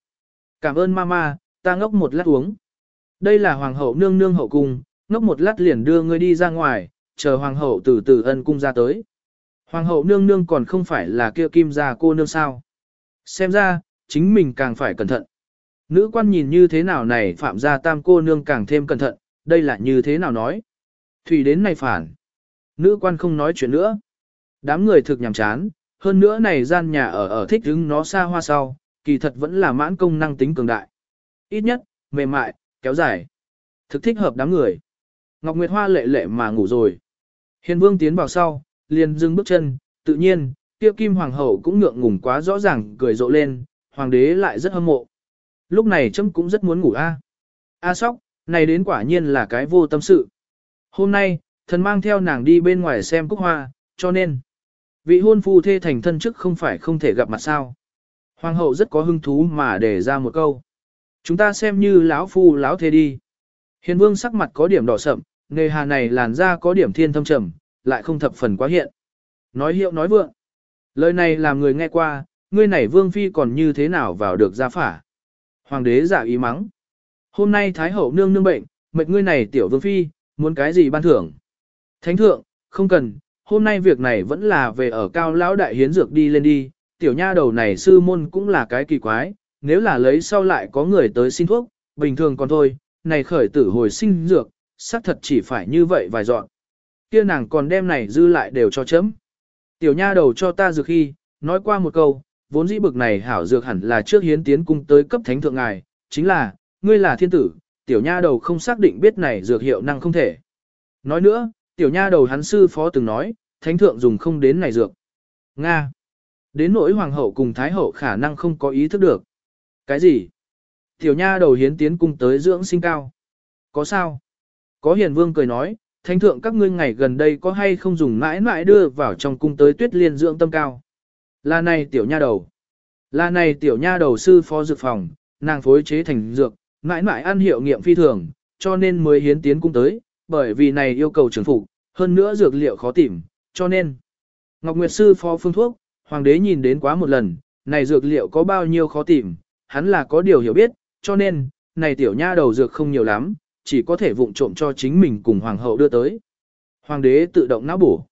Cảm ơn mama, ta ngốc một lát uống. Đây là hoàng hậu nương nương hậu cung, ngốc một lát liền đưa ngươi đi ra ngoài, chờ hoàng hậu từ từ ân cung ra tới. Hoàng hậu nương nương còn không phải là kia kim gia cô nương sao. Xem ra, chính mình càng phải cẩn thận. Nữ quan nhìn như thế nào này phạm gia tam cô nương càng thêm cẩn thận, đây là như thế nào nói. Thủy đến này phản. Nữ quan không nói chuyện nữa. Đám người thực nhàm chán, hơn nữa này gian nhà ở ở thích đứng nó xa hoa sau, kỳ thật vẫn là mãn công năng tính cường đại. Ít nhất, mềm mại, kéo dài. Thực thích hợp đám người. Ngọc Nguyệt Hoa lệ lệ mà ngủ rồi. Hiền vương tiến vào sau, liền dừng bước chân, tự nhiên, tiêu kim hoàng hậu cũng ngượng ngùng quá rõ ràng cười rộ lên, hoàng đế lại rất hâm mộ. Lúc này chấm cũng rất muốn ngủ a. A sóc, này đến quả nhiên là cái vô tâm sự. Hôm nay, thần mang theo nàng đi bên ngoài xem cúc hoa, cho nên, vị hôn phu thê thành thân chức không phải không thể gặp mặt sao. Hoàng hậu rất có hứng thú mà để ra một câu. Chúng ta xem như lão phu lão thế đi. Hiền vương sắc mặt có điểm đỏ sậm, nghề hà này làn da có điểm thiên thâm trầm, lại không thập phần quá hiện. Nói hiệu nói vượng. Lời này làm người nghe qua, ngươi này vương phi còn như thế nào vào được gia phả. Hoàng đế giả ý mắng. Hôm nay Thái hậu nương nương bệnh, mệt ngươi này tiểu vương phi, muốn cái gì ban thưởng. Thánh thượng, không cần, hôm nay việc này vẫn là về ở cao lão đại hiến dược đi lên đi, tiểu nha đầu này sư môn cũng là cái kỳ quái, nếu là lấy sau lại có người tới xin thuốc, bình thường còn thôi, này khởi tử hồi sinh dược, xác thật chỉ phải như vậy vài dọn. Kia nàng còn đem này dư lại đều cho chấm. Tiểu nha đầu cho ta dược khi, nói qua một câu, vốn dĩ bực này hảo dược hẳn là trước hiến tiến cung tới cấp thánh thượng ngài, chính là, ngươi là thiên tử, tiểu nha đầu không xác định biết này dược hiệu năng không thể. Nói nữa, tiểu nha đầu hắn sư phó từng nói, thánh thượng dùng không đến này dược. Nga. Đến nỗi hoàng hậu cùng thái hậu khả năng không có ý thức được. Cái gì? Tiểu nha đầu hiến tiến cung tới dưỡng sinh cao. Có sao? Có hiền vương cười nói, thánh thượng các ngươi ngày gần đây có hay không dùng mãi mãi đưa vào trong cung tới tuyết liên dưỡng tâm cao. Là này tiểu nha đầu. Là này tiểu nha đầu sư phó dược phòng, nàng phối chế thành dược, mãi mãi ăn hiệu nghiệm phi thường, cho nên mới hiến tiến cung tới, bởi vì này yêu cầu trưởng phục, hơn nữa dược liệu khó tìm, cho nên. Ngọc Nguyệt sư phó phương thuốc, hoàng đế nhìn đến quá một lần, này dược liệu có bao nhiêu khó tìm, hắn là có điều hiểu biết, cho nên, này tiểu nha đầu dược không nhiều lắm, chỉ có thể vụng trộm cho chính mình cùng hoàng hậu đưa tới. Hoàng đế tự động não bổ.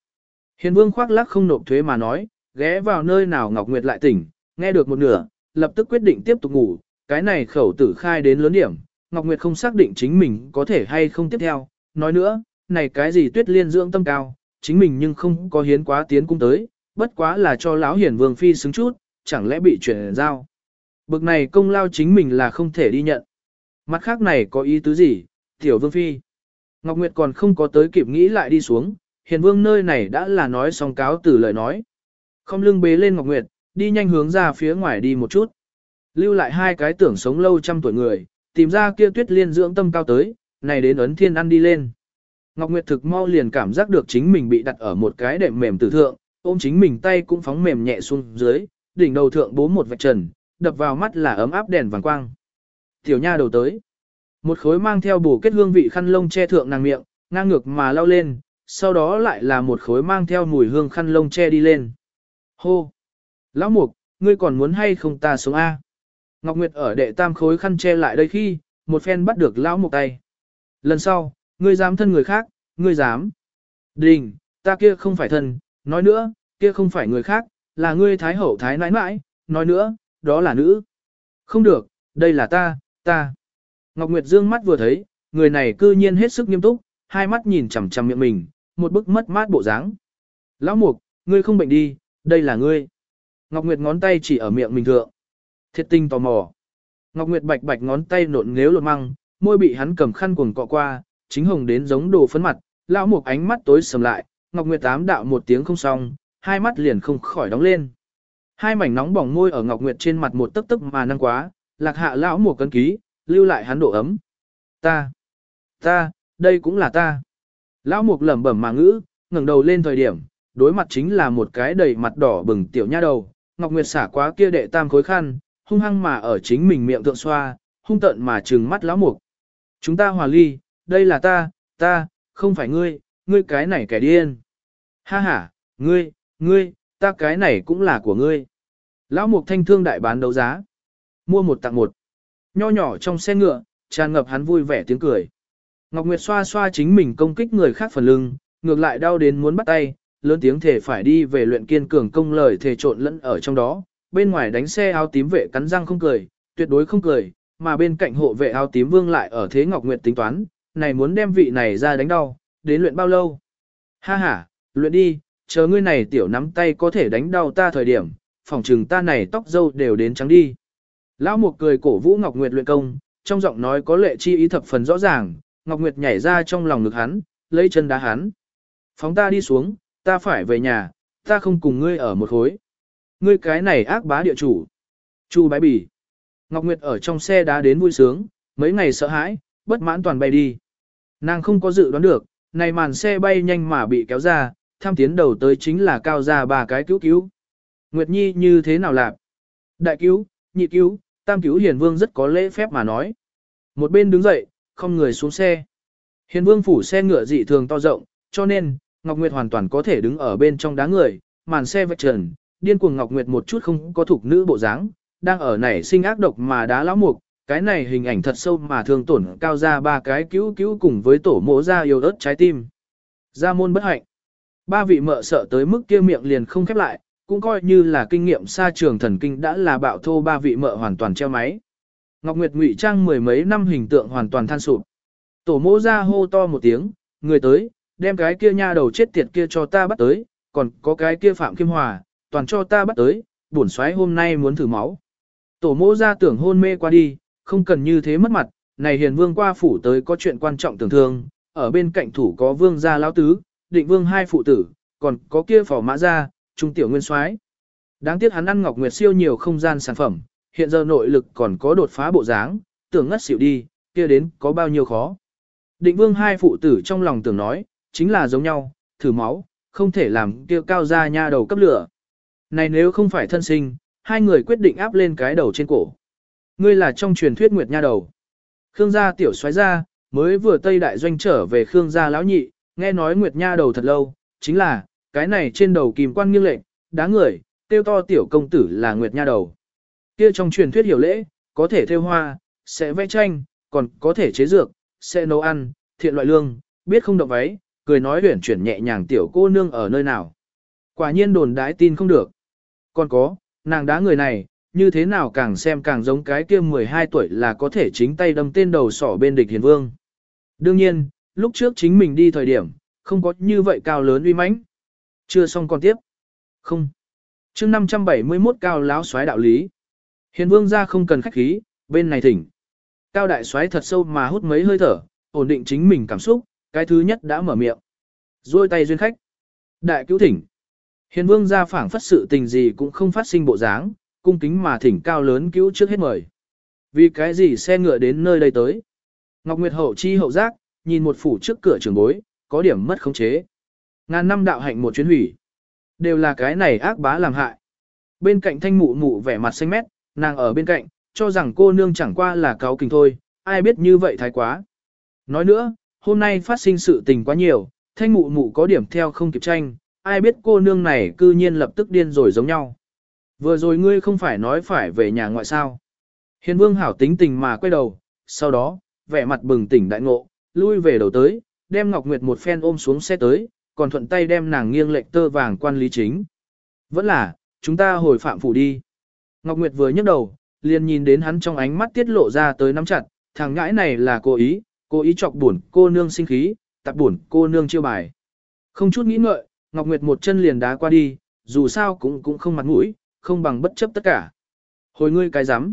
Hiền vương khoác lác không nộp thuế mà nói, ghé vào nơi nào Ngọc Nguyệt lại tỉnh, nghe được một nửa, lập tức quyết định tiếp tục ngủ, cái này khẩu tử khai đến lớn điểm, Ngọc Nguyệt không xác định chính mình có thể hay không tiếp theo, nói nữa, này cái gì tuyết liên dưỡng tâm cao, chính mình nhưng không có hiến quá tiến cung tới, bất quá là cho lão hiển vương phi xứng chút, chẳng lẽ bị chuyển giao. Bực này công lao chính mình là không thể đi nhận. Mặt khác này có ý tứ gì, tiểu vương phi. Ngọc Nguyệt còn không có tới kịp nghĩ lại đi xuống, hiền vương nơi này đã là nói xong cáo từ lời nói. Không lưng bế lên Ngọc Nguyệt, đi nhanh hướng ra phía ngoài đi một chút. Lưu lại hai cái tưởng sống lâu trăm tuổi người, tìm ra kia tuyết liên dưỡng tâm cao tới, này đến ấn thiên ăn đi lên. Ngọc Nguyệt thực mau liền cảm giác được chính mình bị đặt ở một cái đệm mềm tử thượng, ôm chính mình tay cũng phóng mềm nhẹ xuống dưới, đỉnh đầu thượng bố một vạch trần, đập vào mắt là ấm áp đèn vàng quang. Tiểu nha đầu tới. Một khối mang theo bổ kết hương vị khăn lông che thượng nàng miệng, ngang ngược mà lao lên, sau đó lại là một khối mang theo mùi hương khăn lông che đi lên. Hô! Lão mục, ngươi còn muốn hay không ta sống A? Ngọc Nguyệt ở đệ tam khối khăn che lại đây khi, một phen bắt được lão mục tay. Lần sau, ngươi dám thân người khác, ngươi dám. Đình, ta kia không phải thân, nói nữa, kia không phải người khác, là ngươi thái hậu thái nãi nãi, nói nữa, đó là nữ. Không được, đây là ta, ta. Ngọc Nguyệt dương mắt vừa thấy, người này cư nhiên hết sức nghiêm túc, hai mắt nhìn chằm chằm miệng mình, một bức mất mát bộ dáng. Lão mục, ngươi không bệnh đi, đây là ngươi. Ngọc Nguyệt ngón tay chỉ ở miệng mình thượng. Thiệt tinh tò mò. Ngọc Nguyệt bạch bạch ngón tay nộn nếu lột măng, môi bị hắn cầm khăn cuồng cọ qua, chính hồng đến giống đồ phấn mặt, lão mục ánh mắt tối sầm lại, Ngọc Nguyệt tám đạo một tiếng không xong, hai mắt liền không khỏi đóng lên. Hai mảnh nóng bỏng môi ở Ngọc Nguyệt trên mặt một tấc tấc mà năng quá, lạc hạ lão mục cân ký, lưu lại hắn độ ấm. Ta, ta, đây cũng là ta. Lão mục lẩm bẩm mà ngữ, ngẩng đầu lên thời điểm, đối mặt chính là một cái đầy mặt đỏ bừng tiểu nha đầu, Ngọc Nguyệt xả quá kia đệ tam khối khăn, hung hăng mà ở chính mình miệng thượng xoa, hung tận mà trừng mắt lão mục. Chúng ta hòa ly, đây là ta, ta, không phải ngươi, ngươi cái này kẻ điên. Ha ha, ngươi, ngươi, ta cái này cũng là của ngươi. Lão mục thanh thương đại bán đấu giá. Mua một tặng một. Nho nhỏ trong xe ngựa, tràn ngập hắn vui vẻ tiếng cười. Ngọc Nguyệt xoa xoa chính mình công kích người khác phần lưng, ngược lại đau đến muốn bắt tay, lớn tiếng thể phải đi về luyện kiên cường công lời thể trộn lẫn ở trong đó. Bên ngoài đánh xe áo tím vệ cắn răng không cười, tuyệt đối không cười, mà bên cạnh hộ vệ áo tím vương lại ở thế Ngọc Nguyệt tính toán, này muốn đem vị này ra đánh đau, đến luyện bao lâu? Ha ha, luyện đi, chờ ngươi này tiểu nắm tay có thể đánh đau ta thời điểm, phòng trừng ta này tóc dâu đều đến trắng đi. Lão Mục cười cổ vũ Ngọc Nguyệt luyện công, trong giọng nói có lệ chi ý thập phần rõ ràng, Ngọc Nguyệt nhảy ra trong lòng ngực hắn, lấy chân đá hắn. Phóng ta đi xuống, ta phải về nhà, ta không cùng ngươi ở một khối. Ngươi cái này ác bá địa chủ. Chu bái bỉ. Ngọc Nguyệt ở trong xe đá đến vui sướng, mấy ngày sợ hãi, bất mãn toàn bay đi. Nàng không có dự đoán được, này màn xe bay nhanh mà bị kéo ra, tham tiến đầu tới chính là cao ra ba cái cứu cứu. Nguyệt Nhi như thế nào lạc? Đại cứu, nhị cứu, tam cứu hiền vương rất có lễ phép mà nói. Một bên đứng dậy, không người xuống xe. Hiền vương phủ xe ngựa dị thường to rộng, cho nên, Ngọc Nguyệt hoàn toàn có thể đứng ở bên trong đá người, màn xe vạch trần, điên cuồng Ngọc Nguyệt một chút không có thuộc nữ bộ dáng, đang ở nảy sinh ác độc mà đá lão mục, cái này hình ảnh thật sâu mà thương tổn cao ra ba cái cứu cứu cùng với tổ mộ ra yêu ớt trái tim. Gia môn bất hạnh. Ba vị mợ sợ tới mức kia miệng liền không khép lại, cũng coi như là kinh nghiệm xa trường thần kinh đã là bạo thô ba vị mợ hoàn toàn treo máy. Ngọc Nguyệt ngụy trang mười mấy năm hình tượng hoàn toàn than sụp. Tổ mô ra hô to một tiếng, người tới, đem cái kia nha đầu chết tiệt kia cho ta bắt tới, còn có cái kia Phạm Kim Hòa, toàn cho ta bắt tới, bổn xoáy hôm nay muốn thử máu. Tổ mô ra tưởng hôn mê qua đi, không cần như thế mất mặt, này hiền vương qua phủ tới có chuyện quan trọng tưởng thương, ở bên cạnh thủ có vương gia lão tứ, định vương hai phụ tử, còn có kia phỏ mã ra, trung tiểu nguyên soái. Đáng tiếc hắn ăn ngọc nguyệt siêu nhiều không gian sản phẩm, hiện giờ nội lực còn có đột phá bộ dáng, tưởng ngất xỉu đi, kia đến có bao nhiêu khó. Định vương hai phụ tử trong lòng tưởng nói, chính là giống nhau, thử máu, không thể làm kia cao ra nha đầu cấp lửa. Này nếu không phải thân sinh, hai người quyết định áp lên cái đầu trên cổ. Ngươi là trong truyền thuyết nguyệt nha đầu. Khương gia tiểu xoáy ra, mới vừa Tây Đại Doanh trở về Khương gia lão nhị, nghe nói nguyệt nha đầu thật lâu, chính là, cái này trên đầu kìm quan nghiêng lệnh, đá người, tiêu to tiểu công tử là nguyệt nha đầu. Kia trong truyền thuyết hiểu lễ, có thể theo hoa, sẽ vẽ tranh, còn có thể chế dược, sẽ nấu ăn, thiện loại lương, biết không động váy, cười nói huyển chuyển nhẹ nhàng tiểu cô nương ở nơi nào. Quả nhiên đồn đái tin không được. Còn có, nàng đá người này, như thế nào càng xem càng giống cái kia 12 tuổi là có thể chính tay đâm tên đầu sỏ bên địch hiền vương. Đương nhiên, lúc trước chính mình đi thời điểm, không có như vậy cao lớn uy mãnh. Chưa xong còn tiếp. Không. chương 571 cao láo xoáy đạo lý. Hiền vương gia không cần khách khí, bên này thỉnh. Cao đại xoáy thật sâu mà hút mấy hơi thở, ổn định chính mình cảm xúc, cái thứ nhất đã mở miệng. Rồi tay duyên khách. Đại cứu thỉnh. Hiền vương gia phảng phất sự tình gì cũng không phát sinh bộ dáng, cung kính mà thỉnh cao lớn cứu trước hết mời. Vì cái gì xe ngựa đến nơi đây tới? Ngọc Nguyệt hậu chi hậu giác, nhìn một phủ trước cửa trường bối, có điểm mất khống chế. Ngàn năm đạo hạnh một chuyến hủy. Đều là cái này ác bá làm hại. Bên cạnh thanh mụ mụ vẻ mặt xanh mét, nàng ở bên cạnh, cho rằng cô nương chẳng qua là cáo kình thôi, ai biết như vậy thái quá. Nói nữa, hôm nay phát sinh sự tình quá nhiều, thanh mụ mụ có điểm theo không kịp tranh, ai biết cô nương này cư nhiên lập tức điên rồi giống nhau. Vừa rồi ngươi không phải nói phải về nhà ngoại sao. Hiền vương hảo tính tình mà quay đầu, sau đó, vẻ mặt bừng tỉnh đại ngộ, lui về đầu tới, đem Ngọc Nguyệt một phen ôm xuống xe tới, còn thuận tay đem nàng nghiêng lệnh tơ vàng quan lý chính. Vẫn là, chúng ta hồi phạm phủ đi. Ngọc Nguyệt vừa nhấc đầu, liền nhìn đến hắn trong ánh mắt tiết lộ ra tới nắm chặt, thằng ngãi này là cố ý, cố ý chọc buồn cô nương sinh khí, tập buồn cô nương chiêu bài. Không chút nghĩ ngợi, Ngọc Nguyệt một chân liền đá qua đi, dù sao cũng cũng không mặt mũi, không bằng bất chấp tất cả. Hồi ngươi cái rắm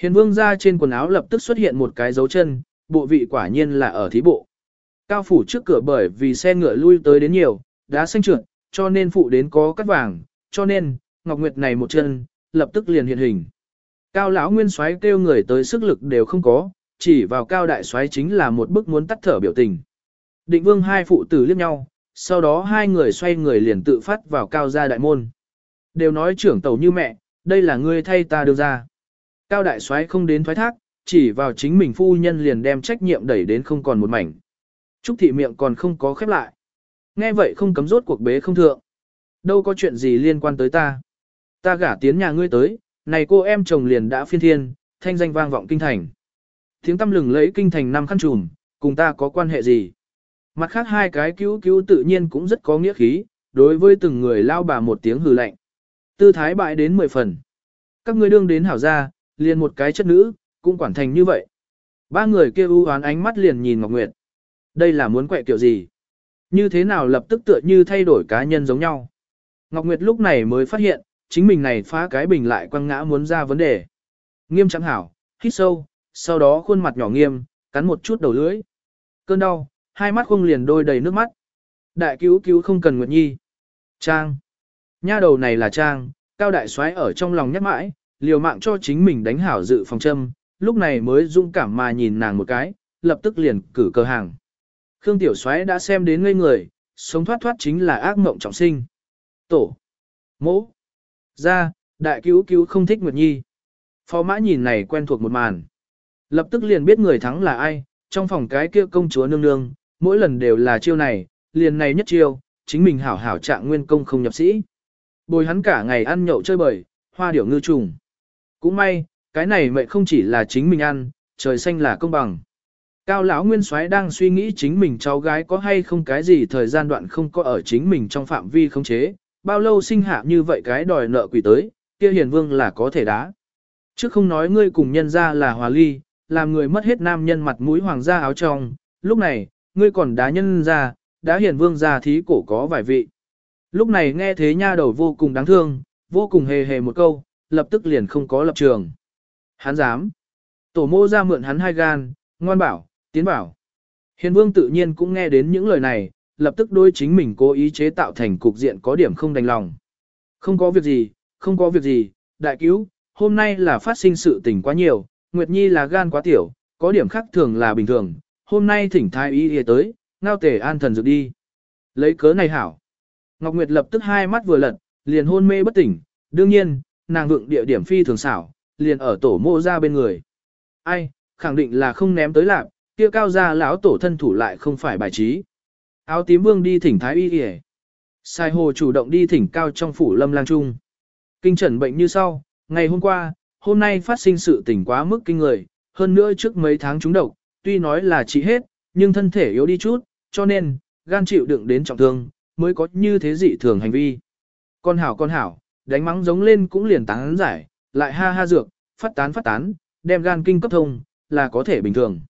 Hiền vương ra trên quần áo lập tức xuất hiện một cái dấu chân, bộ vị quả nhiên là ở thí bộ. Cao phủ trước cửa bởi vì xe ngựa lui tới đến nhiều, đá xanh trượt, cho nên phụ đến có cắt vàng, cho nên, Ngọc Nguyệt này một chân, lập tức liền hiện hình. Cao lão nguyên soái kêu người tới sức lực đều không có, chỉ vào cao đại soái chính là một bức muốn tắt thở biểu tình. Định vương hai phụ tử liếc nhau, sau đó hai người xoay người liền tự phát vào cao gia đại môn. Đều nói trưởng tàu như mẹ, đây là ngươi thay ta đưa ra. Cao đại soái không đến thoái thác, chỉ vào chính mình phu nhân liền đem trách nhiệm đẩy đến không còn một mảnh. Trúc thị miệng còn không có khép lại. Nghe vậy không cấm rốt cuộc bế không thượng. Đâu có chuyện gì liên quan tới ta. Ta gả tiến nhà ngươi tới, này cô em chồng liền đã phiên thiên, thanh danh vang vọng kinh thành. Tiếng tâm lừng lấy kinh thành năm khăn trùm, cùng ta có quan hệ gì? Mặt khác hai cái cứu cứu tự nhiên cũng rất có nghĩa khí, đối với từng người lao bà một tiếng hừ lạnh. Tư thái bại đến mười phần. Các ngươi đương đến hảo gia, liền một cái chất nữ, cũng quản thành như vậy. Ba người kia u hoán ánh mắt liền nhìn Ngọc Nguyệt. Đây là muốn quậy kiểu gì? Như thế nào lập tức tựa như thay đổi cá nhân giống nhau? Ngọc Nguyệt lúc này mới phát hiện, chính mình này phá cái bình lại quăng ngã muốn ra vấn đề. Nghiêm trắng hảo, hít sâu, sau đó khuôn mặt nhỏ nghiêm, cắn một chút đầu lưỡi. Cơn đau, hai mắt không liền đôi đầy nước mắt. Đại cứu cứu không cần Nguyệt Nhi. Trang. Nha đầu này là Trang, cao đại soái ở trong lòng nhắc mãi, liều mạng cho chính mình đánh hảo dự phòng châm, lúc này mới dũng cảm mà nhìn nàng một cái, lập tức liền cử cơ hàng. Khương tiểu soái đã xem đến ngây người, sống thoát thoát chính là ác mộng trọng sinh. Tổ. Mỗ. Ra, đại cứu cứu không thích Nguyệt Nhi. Phó mã nhìn này quen thuộc một màn. Lập tức liền biết người thắng là ai, trong phòng cái kia công chúa nương nương, mỗi lần đều là chiêu này, liền này nhất chiêu, chính mình hảo hảo trạng nguyên công không nhập sĩ. Bồi hắn cả ngày ăn nhậu chơi bời, hoa điểu ngư trùng. Cũng may, cái này mẹ không chỉ là chính mình ăn, trời xanh là công bằng. Cao lão nguyên soái đang suy nghĩ chính mình cháu gái có hay không cái gì thời gian đoạn không có ở chính mình trong phạm vi không chế, bao lâu sinh hạ như vậy cái đòi nợ quỷ tới, kia hiền vương là có thể đá. Trước không nói ngươi cùng nhân ra là hòa ly, làm người mất hết nam nhân mặt mũi hoàng gia áo trong, lúc này, ngươi còn đá nhân ra, đá hiền vương ra thí cổ có vài vị. Lúc này nghe thế nha đầu vô cùng đáng thương, vô cùng hề hề một câu, lập tức liền không có lập trường. Hắn dám. Tổ mô ra mượn hắn hai gan, ngoan bảo, tiến bảo. Hiền vương tự nhiên cũng nghe đến những lời này, lập tức đối chính mình cố ý chế tạo thành cục diện có điểm không đành lòng. Không có việc gì, không có việc gì, đại cứu, hôm nay là phát sinh sự tình quá nhiều, Nguyệt Nhi là gan quá tiểu, có điểm khác thường là bình thường, hôm nay thỉnh thái y y tới, ngao tể an thần dược đi. Lấy cớ này hảo. Ngọc Nguyệt lập tức hai mắt vừa lật, liền hôn mê bất tỉnh, đương nhiên, nàng vượng địa điểm phi thường xảo, liền ở tổ mô ra bên người. Ai, khẳng định là không ném tới lạc, kia cao ra lão tổ thân thủ lại không phải bài trí. Áo tím vương đi thỉnh thái y kìa. Sai hồ chủ động đi thỉnh cao trong phủ lâm lang trung. Kinh trần bệnh như sau, ngày hôm qua, hôm nay phát sinh sự tình quá mức kinh người, hơn nữa trước mấy tháng trúng độc, tuy nói là trị hết, nhưng thân thể yếu đi chút, cho nên, gan chịu đựng đến trọng thương, mới có như thế dị thường hành vi. Con hảo con hảo, đánh mắng giống lên cũng liền tán giải, lại ha ha dược, phát tán phát tán, đem gan kinh cấp thông, là có thể bình thường.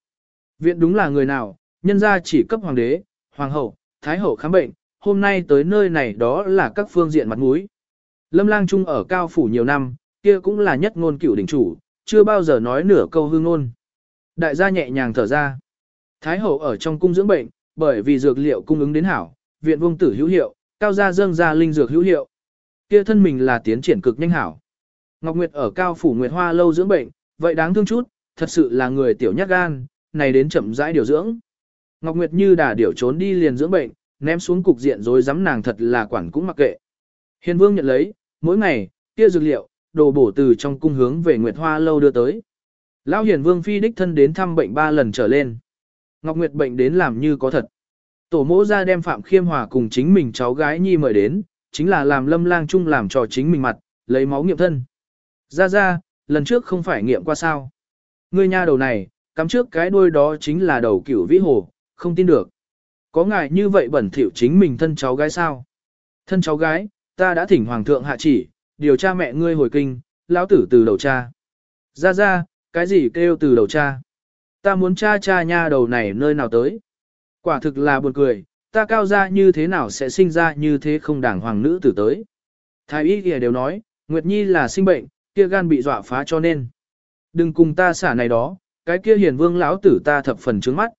Viện đúng là người nào, nhân ra chỉ cấp hoàng đế, hoàng hậu, thái hậu khám bệnh, hôm nay tới nơi này đó là các phương diện mặt mũi. Lâm lang trung ở cao phủ nhiều năm, kia cũng là nhất ngôn cửu đỉnh chủ, chưa bao giờ nói nửa câu hương ngôn. Đại gia nhẹ nhàng thở ra. Thái hậu ở trong cung dưỡng bệnh, bởi vì dược liệu cung ứng đến hảo, viện vương tử hữu hiệu, cao gia dâng ra linh dược hữu hiệu. Kia thân mình là tiến triển cực nhanh hảo. Ngọc Nguyệt ở cao phủ Nguyệt Hoa lâu dưỡng bệnh, vậy đáng thương chút, thật sự là người tiểu nhát gan, này đến chậm rãi điều dưỡng. Ngọc Nguyệt như đà điểu trốn đi liền dưỡng bệnh, ném xuống cục diện rồi dám nàng thật là quản cũng mặc kệ. Hiền Vương nhận lấy, mỗi ngày, kia dược liệu, đồ bổ từ trong cung hướng về Nguyệt Hoa lâu đưa tới. Lão Hiền Vương phi đích thân đến thăm bệnh ba lần trở lên. Ngọc Nguyệt bệnh đến làm như có thật. Tổ mẫu ra đem Phạm Khiêm Hòa cùng chính mình cháu gái Nhi mời đến, chính là làm lâm lang chung làm trò chính mình mặt, lấy máu nghiệm thân. Ra ra, lần trước không phải nghiệm qua sao. Ngươi nha đầu này, cắm trước cái đuôi đó chính là đầu cửu vĩ hồ, không tin được. Có ngài như vậy bẩn thỉu chính mình thân cháu gái sao? Thân cháu gái, ta đã thỉnh hoàng thượng hạ chỉ, điều tra mẹ ngươi hồi kinh, lão tử từ đầu cha. Ra ra, cái gì kêu từ đầu cha? Ta muốn cha cha nha đầu này nơi nào tới? Quả thực là buồn cười, ta cao ra như thế nào sẽ sinh ra như thế không đảng hoàng nữ tử tới. Thái y kìa đều nói, Nguyệt Nhi là sinh bệnh, kia gan bị dọa phá cho nên. Đừng cùng ta xả này đó, cái kia hiền vương lão tử ta thập phần trướng mắt.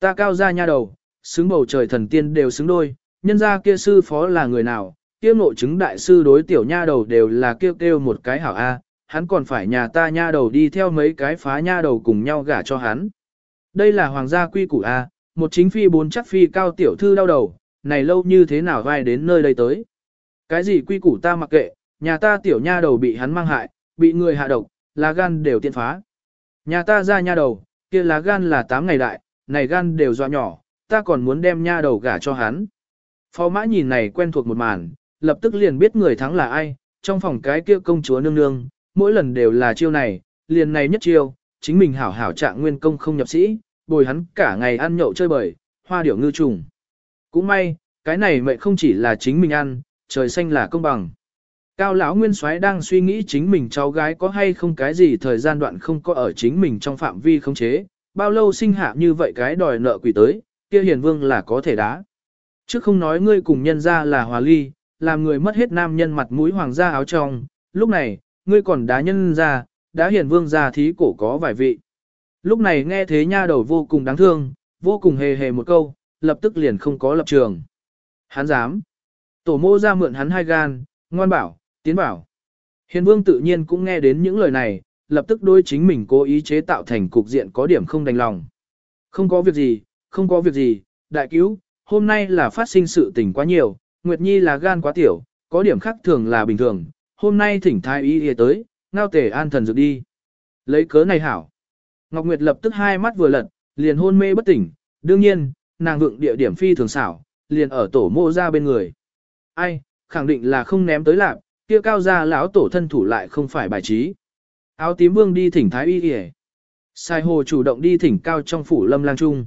Ta cao ra nha đầu, xứng bầu trời thần tiên đều xứng đôi, nhân ra kia sư phó là người nào, kia ngộ chứng đại sư đối tiểu nha đầu đều là kêu kêu một cái hảo A, hắn còn phải nhà ta nha đầu đi theo mấy cái phá nha đầu cùng nhau gả cho hắn. Đây là hoàng gia quy củ A, một chính phi bốn chắc phi cao tiểu thư đau đầu, này lâu như thế nào vai đến nơi đây tới. Cái gì quy củ ta mặc kệ, nhà ta tiểu nha đầu bị hắn mang hại, bị người hạ độc, lá gan đều tiện phá. Nhà ta ra nha đầu, kia lá gan là 8 ngày đại, này gan đều dọa nhỏ, ta còn muốn đem nha đầu gả cho hắn. Phó mã nhìn này quen thuộc một màn, lập tức liền biết người thắng là ai, trong phòng cái kia công chúa nương nương, mỗi lần đều là chiêu này, liền này nhất chiêu, chính mình hảo hảo trạng nguyên công không nhập sĩ, bồi hắn cả ngày ăn nhậu chơi bời, hoa điểu ngư trùng. Cũng may, cái này mẹ không chỉ là chính mình ăn, trời xanh là công bằng. Cao lão nguyên soái đang suy nghĩ chính mình cháu gái có hay không cái gì thời gian đoạn không có ở chính mình trong phạm vi khống chế, bao lâu sinh hạ như vậy cái đòi nợ quỷ tới, kia hiền vương là có thể đá. Chứ không nói ngươi cùng nhân ra là hòa ly, làm người mất hết nam nhân mặt mũi hoàng gia áo trong, lúc này, ngươi còn đá nhân ra, đá hiền vương ra thí cổ có vài vị. Lúc này nghe thế nha đầu vô cùng đáng thương, vô cùng hề hề một câu, lập tức liền không có lập trường. Hắn dám. Tổ mô ra mượn hắn hai gan, ngoan bảo, tiến bảo. Hiền vương tự nhiên cũng nghe đến những lời này, lập tức đối chính mình cố ý chế tạo thành cục diện có điểm không đành lòng. Không có việc gì, không có việc gì, đại cứu, hôm nay là phát sinh sự tình quá nhiều, Nguyệt Nhi là gan quá tiểu, có điểm khác thường là bình thường, hôm nay thỉnh thái y y tới, ngao tể an thần dược đi. Lấy cớ này hảo. Ngọc Nguyệt lập tức hai mắt vừa lật, liền hôn mê bất tỉnh, đương nhiên, nàng vượng địa điểm phi thường xảo, liền ở tổ mô ra bên người. Ai, khẳng định là không ném tới lạc, kia cao gia lão tổ thân thủ lại không phải bài trí. Áo tím vương đi thỉnh thái y y. Sai hồ chủ động đi thỉnh cao trong phủ lâm lang trung.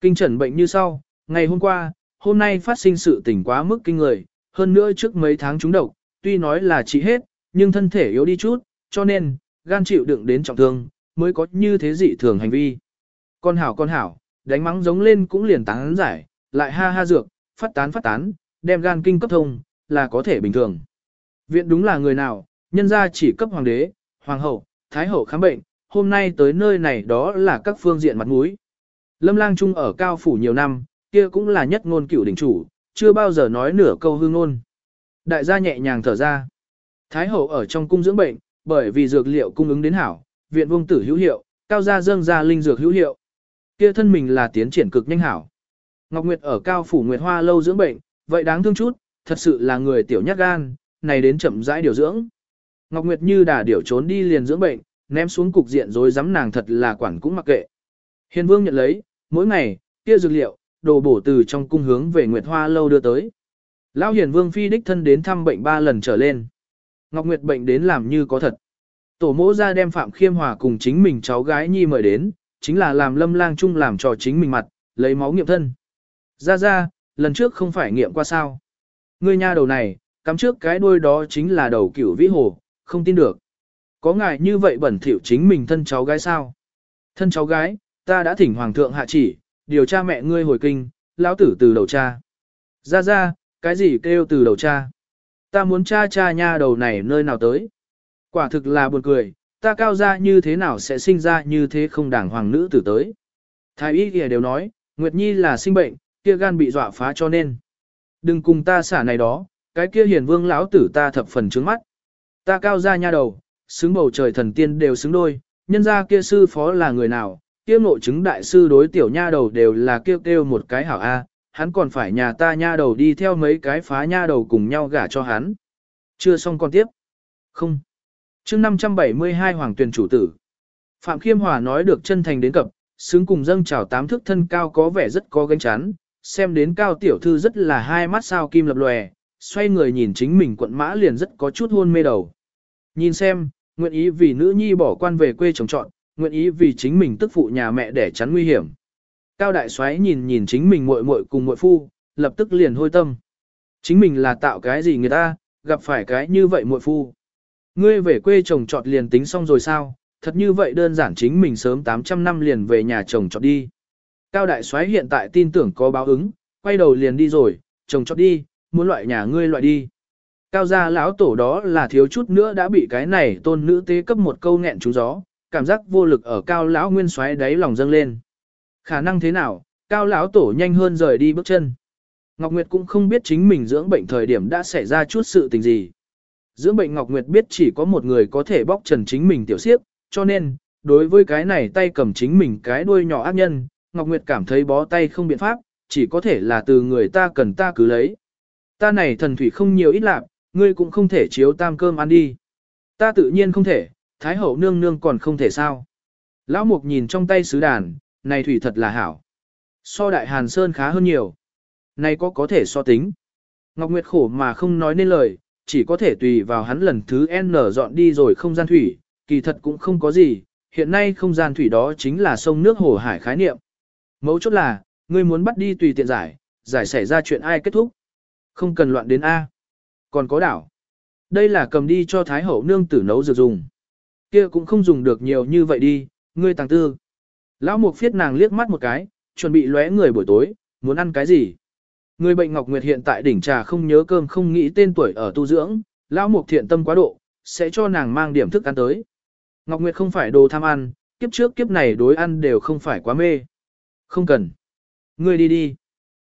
Kinh trần bệnh như sau, ngày hôm qua, hôm nay phát sinh sự tình quá mức kinh người, hơn nữa trước mấy tháng trúng độc, tuy nói là trị hết, nhưng thân thể yếu đi chút, cho nên, gan chịu đựng đến trọng thương, mới có như thế dị thường hành vi. Con hảo con hảo, đánh mắng giống lên cũng liền tán giải, lại ha ha dược, phát tán phát tán, đem gan kinh cấp thông, là có thể bình thường. Viện đúng là người nào, nhân ra chỉ cấp hoàng đế, hoàng hậu, thái hậu khám bệnh, hôm nay tới nơi này đó là các phương diện mặt mũi. Lâm lang trung ở cao phủ nhiều năm, kia cũng là nhất ngôn cửu đỉnh chủ, chưa bao giờ nói nửa câu hương ngôn. Đại gia nhẹ nhàng thở ra. Thái hậu ở trong cung dưỡng bệnh, bởi vì dược liệu cung ứng đến hảo, viện vương tử hữu hiệu, cao gia dâng ra linh dược hữu hiệu. Kia thân mình là tiến triển cực nhanh hảo. Ngọc Nguyệt ở cao phủ Nguyệt Hoa lâu dưỡng bệnh, vậy đáng thương chút, thật sự là người tiểu nhát gan, này đến chậm rãi điều dưỡng. Ngọc Nguyệt như đà điểu trốn đi liền dưỡng bệnh, ném xuống cục diện rồi dám nàng thật là quản cũng mặc kệ. Hiền Vương nhận lấy, mỗi ngày, kia dược liệu, đồ bổ từ trong cung hướng về Nguyệt Hoa lâu đưa tới. Lão Hiền Vương phi đích thân đến thăm bệnh ba lần trở lên. Ngọc Nguyệt bệnh đến làm như có thật. Tổ mẫu ra đem Phạm Khiêm Hòa cùng chính mình cháu gái Nhi mời đến, chính là làm lâm lang chung làm trò chính mình mặt, lấy máu nghiệm thân. Ra ra, lần trước không phải nghiệm qua sao. Ngươi nha đầu này, cắm trước cái đuôi đó chính là đầu cửu vĩ hồ, không tin được. Có ngài như vậy bẩn thỉu chính mình thân cháu gái sao? Thân cháu gái, ta đã thỉnh hoàng thượng hạ chỉ, điều tra mẹ ngươi hồi kinh, lão tử từ đầu cha. Ra ra, cái gì kêu từ đầu cha? Ta muốn cha cha nha đầu này nơi nào tới? Quả thực là buồn cười, ta cao ra như thế nào sẽ sinh ra như thế không đảng hoàng nữ tử tới. Thái y kia đều nói, Nguyệt Nhi là sinh bệnh, kia gan bị dọa phá cho nên. Đừng cùng ta xả này đó, cái kia hiền vương lão tử ta thập phần trướng mắt. Ta cao ra nha đầu, xứng bầu trời thần tiên đều xứng đôi, nhân ra kia sư phó là người nào, kia ngộ chứng đại sư đối tiểu nha đầu đều là kêu kêu một cái hảo A, hắn còn phải nhà ta nha đầu đi theo mấy cái phá nha đầu cùng nhau gả cho hắn. Chưa xong còn tiếp. Không. chương 572 Hoàng tuyển chủ tử. Phạm Khiêm Hòa nói được chân thành đến cập, xứng cùng dâng chào tám thước thân cao có vẻ rất có gánh chán, xem đến cao tiểu thư rất là hai mắt sao kim lập lòe, xoay người nhìn chính mình quận mã liền rất có chút hôn mê đầu. Nhìn xem, nguyện ý vì nữ nhi bỏ quan về quê trồng trọn, nguyện ý vì chính mình tức phụ nhà mẹ để chắn nguy hiểm. Cao đại soái nhìn nhìn chính mình muội muội cùng muội phu, lập tức liền hôi tâm. Chính mình là tạo cái gì người ta, gặp phải cái như vậy muội phu. Ngươi về quê trồng trọt liền tính xong rồi sao, thật như vậy đơn giản chính mình sớm 800 năm liền về nhà chồng trọt đi. Cao đại soái hiện tại tin tưởng có báo ứng, quay đầu liền đi rồi, chồng trọt đi, muốn loại nhà ngươi loại đi. Cao gia lão tổ đó là thiếu chút nữa đã bị cái này tôn nữ tế cấp một câu nghẹn trúng gió, cảm giác vô lực ở cao lão nguyên xoáy đáy lòng dâng lên. Khả năng thế nào, cao lão tổ nhanh hơn rời đi bước chân. Ngọc Nguyệt cũng không biết chính mình dưỡng bệnh thời điểm đã xảy ra chút sự tình gì. Dưỡng bệnh Ngọc Nguyệt biết chỉ có một người có thể bóc trần chính mình tiểu siếp, cho nên, đối với cái này tay cầm chính mình cái đuôi nhỏ ác nhân, Ngọc Nguyệt cảm thấy bó tay không biện pháp, chỉ có thể là từ người ta cần ta cứ lấy. Ta này thần thủy không nhiều ít lạc, ngươi cũng không thể chiếu tam cơm ăn đi. Ta tự nhiên không thể, Thái hậu nương nương còn không thể sao. Lão Mục nhìn trong tay sứ đàn, này thủy thật là hảo. So đại Hàn Sơn khá hơn nhiều. Này có có thể so tính. Ngọc Nguyệt khổ mà không nói nên lời, chỉ có thể tùy vào hắn lần thứ N dọn đi rồi không gian thủy, kỳ thật cũng không có gì, hiện nay không gian thủy đó chính là sông nước hồ hải khái niệm. Mấu chốt là, ngươi muốn bắt đi tùy tiện giải, giải xảy ra chuyện ai kết thúc. Không cần loạn đến A. Còn có đảo. Đây là cầm đi cho Thái Hậu nương tử nấu dược dùng. Kia cũng không dùng được nhiều như vậy đi, ngươi tàng tư. Lão Mục phiết nàng liếc mắt một cái, chuẩn bị lóe người buổi tối, muốn ăn cái gì. Người bệnh Ngọc Nguyệt hiện tại đỉnh trà không nhớ cơm không nghĩ tên tuổi ở tu dưỡng, Lão Mục thiện tâm quá độ, sẽ cho nàng mang điểm thức ăn tới. Ngọc Nguyệt không phải đồ tham ăn, kiếp trước kiếp này đối ăn đều không phải quá mê. Không cần. Ngươi đi đi.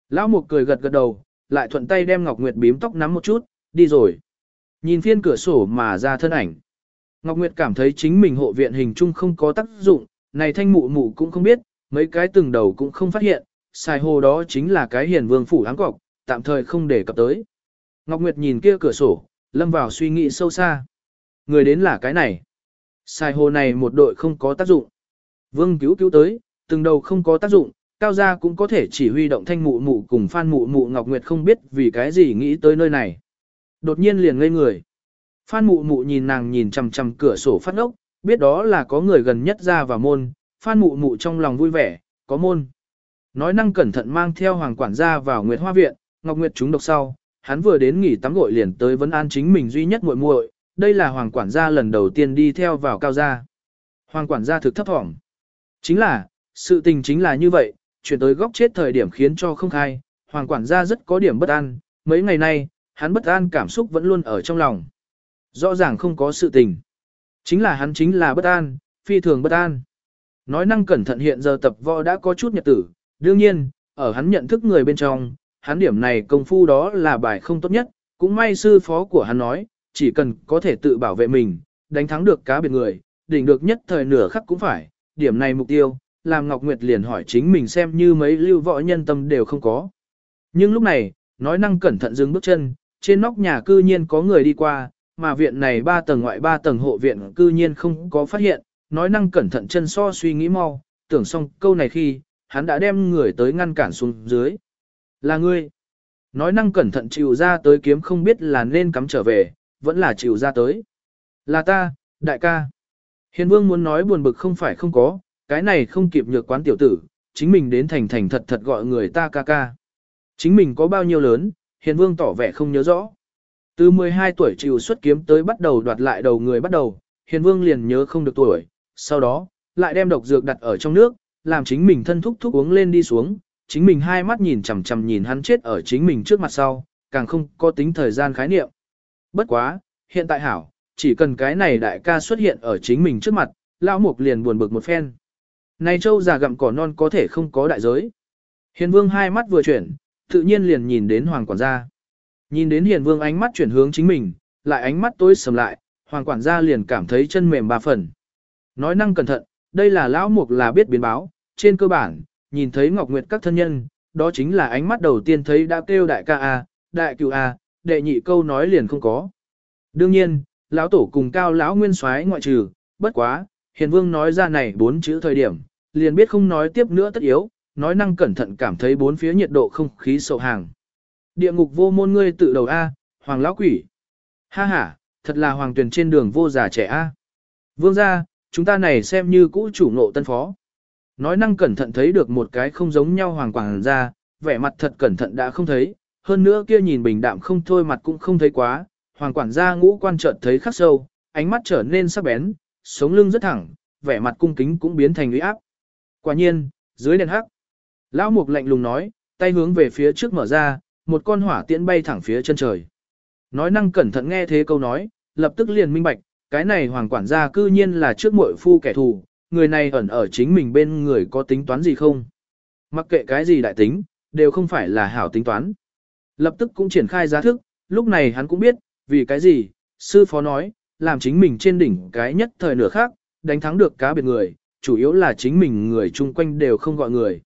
Lão Mục cười gật gật đầu, lại thuận tay đem Ngọc Nguyệt bím tóc nắm một chút, đi rồi. Nhìn phiên cửa sổ mà ra thân ảnh. Ngọc Nguyệt cảm thấy chính mình hộ viện hình chung không có tác dụng, này thanh mụ mụ cũng không biết, mấy cái từng đầu cũng không phát hiện, xài hồ đó chính là cái hiền vương phủ áng cọc, tạm thời không để cập tới. Ngọc Nguyệt nhìn kia cửa sổ, lâm vào suy nghĩ sâu xa. Người đến là cái này. Xài hồ này một đội không có tác dụng. Vương cứu cứu tới, từng đầu không có tác dụng, cao gia cũng có thể chỉ huy động thanh mụ mụ cùng phan mụ mụ Ngọc Nguyệt không biết vì cái gì nghĩ tới nơi này. Đột nhiên liền ngây người. Phan mụ mụ nhìn nàng nhìn chằm chằm cửa sổ phát ốc, biết đó là có người gần nhất ra vào môn, phan mụ mụ trong lòng vui vẻ, có môn. Nói năng cẩn thận mang theo hoàng quản gia vào Nguyệt Hoa Viện, Ngọc Nguyệt chúng độc sau, hắn vừa đến nghỉ tắm gội liền tới vấn an chính mình duy nhất muội muội, đây là hoàng quản gia lần đầu tiên đi theo vào cao gia. Hoàng quản gia thực thấp thỏm. Chính là, sự tình chính là như vậy, chuyển tới góc chết thời điểm khiến cho không khai, hoàng quản gia rất có điểm bất an, mấy ngày nay, hắn bất an cảm xúc vẫn luôn ở trong lòng. Rõ ràng không có sự tình. Chính là hắn chính là bất an, phi thường bất an. Nói năng cẩn thận hiện giờ tập võ đã có chút nhật tử, đương nhiên, ở hắn nhận thức người bên trong, hắn điểm này công phu đó là bài không tốt nhất, cũng may sư phó của hắn nói, chỉ cần có thể tự bảo vệ mình, đánh thắng được cá biệt người, đỉnh được nhất thời nửa khắc cũng phải, điểm này mục tiêu, làm Ngọc Nguyệt liền hỏi chính mình xem như mấy lưu võ nhân tâm đều không có. Nhưng lúc này, nói năng cẩn thận dừng bước chân, trên nóc nhà cư nhiên có người đi qua, mà viện này ba tầng ngoại ba tầng hộ viện cư nhiên không có phát hiện, nói năng cẩn thận chân so suy nghĩ mau, tưởng xong câu này khi, hắn đã đem người tới ngăn cản xuống dưới. Là ngươi. Nói năng cẩn thận chịu ra tới kiếm không biết là nên cắm trở về, vẫn là chịu ra tới. Là ta, đại ca. Hiền vương muốn nói buồn bực không phải không có, cái này không kịp nhược quán tiểu tử, chính mình đến thành thành thật thật gọi người ta ca ca. Chính mình có bao nhiêu lớn, hiền vương tỏ vẻ không nhớ rõ. Từ 12 tuổi chịu xuất kiếm tới bắt đầu đoạt lại đầu người bắt đầu, hiền vương liền nhớ không được tuổi, sau đó, lại đem độc dược đặt ở trong nước, làm chính mình thân thúc thúc uống lên đi xuống, chính mình hai mắt nhìn chằm chằm nhìn hắn chết ở chính mình trước mặt sau, càng không có tính thời gian khái niệm. Bất quá, hiện tại hảo, chỉ cần cái này đại ca xuất hiện ở chính mình trước mặt, lão mục liền buồn bực một phen. Này châu già gặm cỏ non có thể không có đại giới. Hiền vương hai mắt vừa chuyển, tự nhiên liền nhìn đến hoàng quản gia. Nhìn đến hiền vương ánh mắt chuyển hướng chính mình, lại ánh mắt tối sầm lại, hoàng quản gia liền cảm thấy chân mềm ba phần. Nói năng cẩn thận, đây là lão mục là biết biến báo, trên cơ bản, nhìn thấy Ngọc Nguyệt các thân nhân, đó chính là ánh mắt đầu tiên thấy đã kêu đại ca A, đại cựu A, đệ nhị câu nói liền không có. Đương nhiên, lão tổ cùng cao lão nguyên soái ngoại trừ, bất quá, hiền vương nói ra này bốn chữ thời điểm, liền biết không nói tiếp nữa tất yếu, nói năng cẩn thận cảm thấy bốn phía nhiệt độ không khí sầu hàng. Địa ngục vô môn ngươi tự đầu A, hoàng lão quỷ. Ha ha, thật là hoàng tuyển trên đường vô già trẻ A. Vương gia, chúng ta này xem như cũ chủ ngộ tân phó. Nói năng cẩn thận thấy được một cái không giống nhau hoàng quảng ra, vẻ mặt thật cẩn thận đã không thấy, hơn nữa kia nhìn bình đạm không thôi mặt cũng không thấy quá, hoàng quản gia ngũ quan chợt thấy khắc sâu, ánh mắt trở nên sắc bén, sống lưng rất thẳng, vẻ mặt cung kính cũng biến thành uy áp. Quả nhiên, dưới đèn hắc, lão mục lạnh lùng nói, tay hướng về phía trước mở ra, một con hỏa tiễn bay thẳng phía chân trời. Nói năng cẩn thận nghe thế câu nói, lập tức liền minh bạch, cái này hoàng quản gia cư nhiên là trước muội phu kẻ thù, người này ẩn ở chính mình bên người có tính toán gì không? Mặc kệ cái gì đại tính, đều không phải là hảo tính toán. Lập tức cũng triển khai giá thức, lúc này hắn cũng biết, vì cái gì, sư phó nói, làm chính mình trên đỉnh cái nhất thời nửa khác, đánh thắng được cá biệt người, chủ yếu là chính mình người chung quanh đều không gọi người.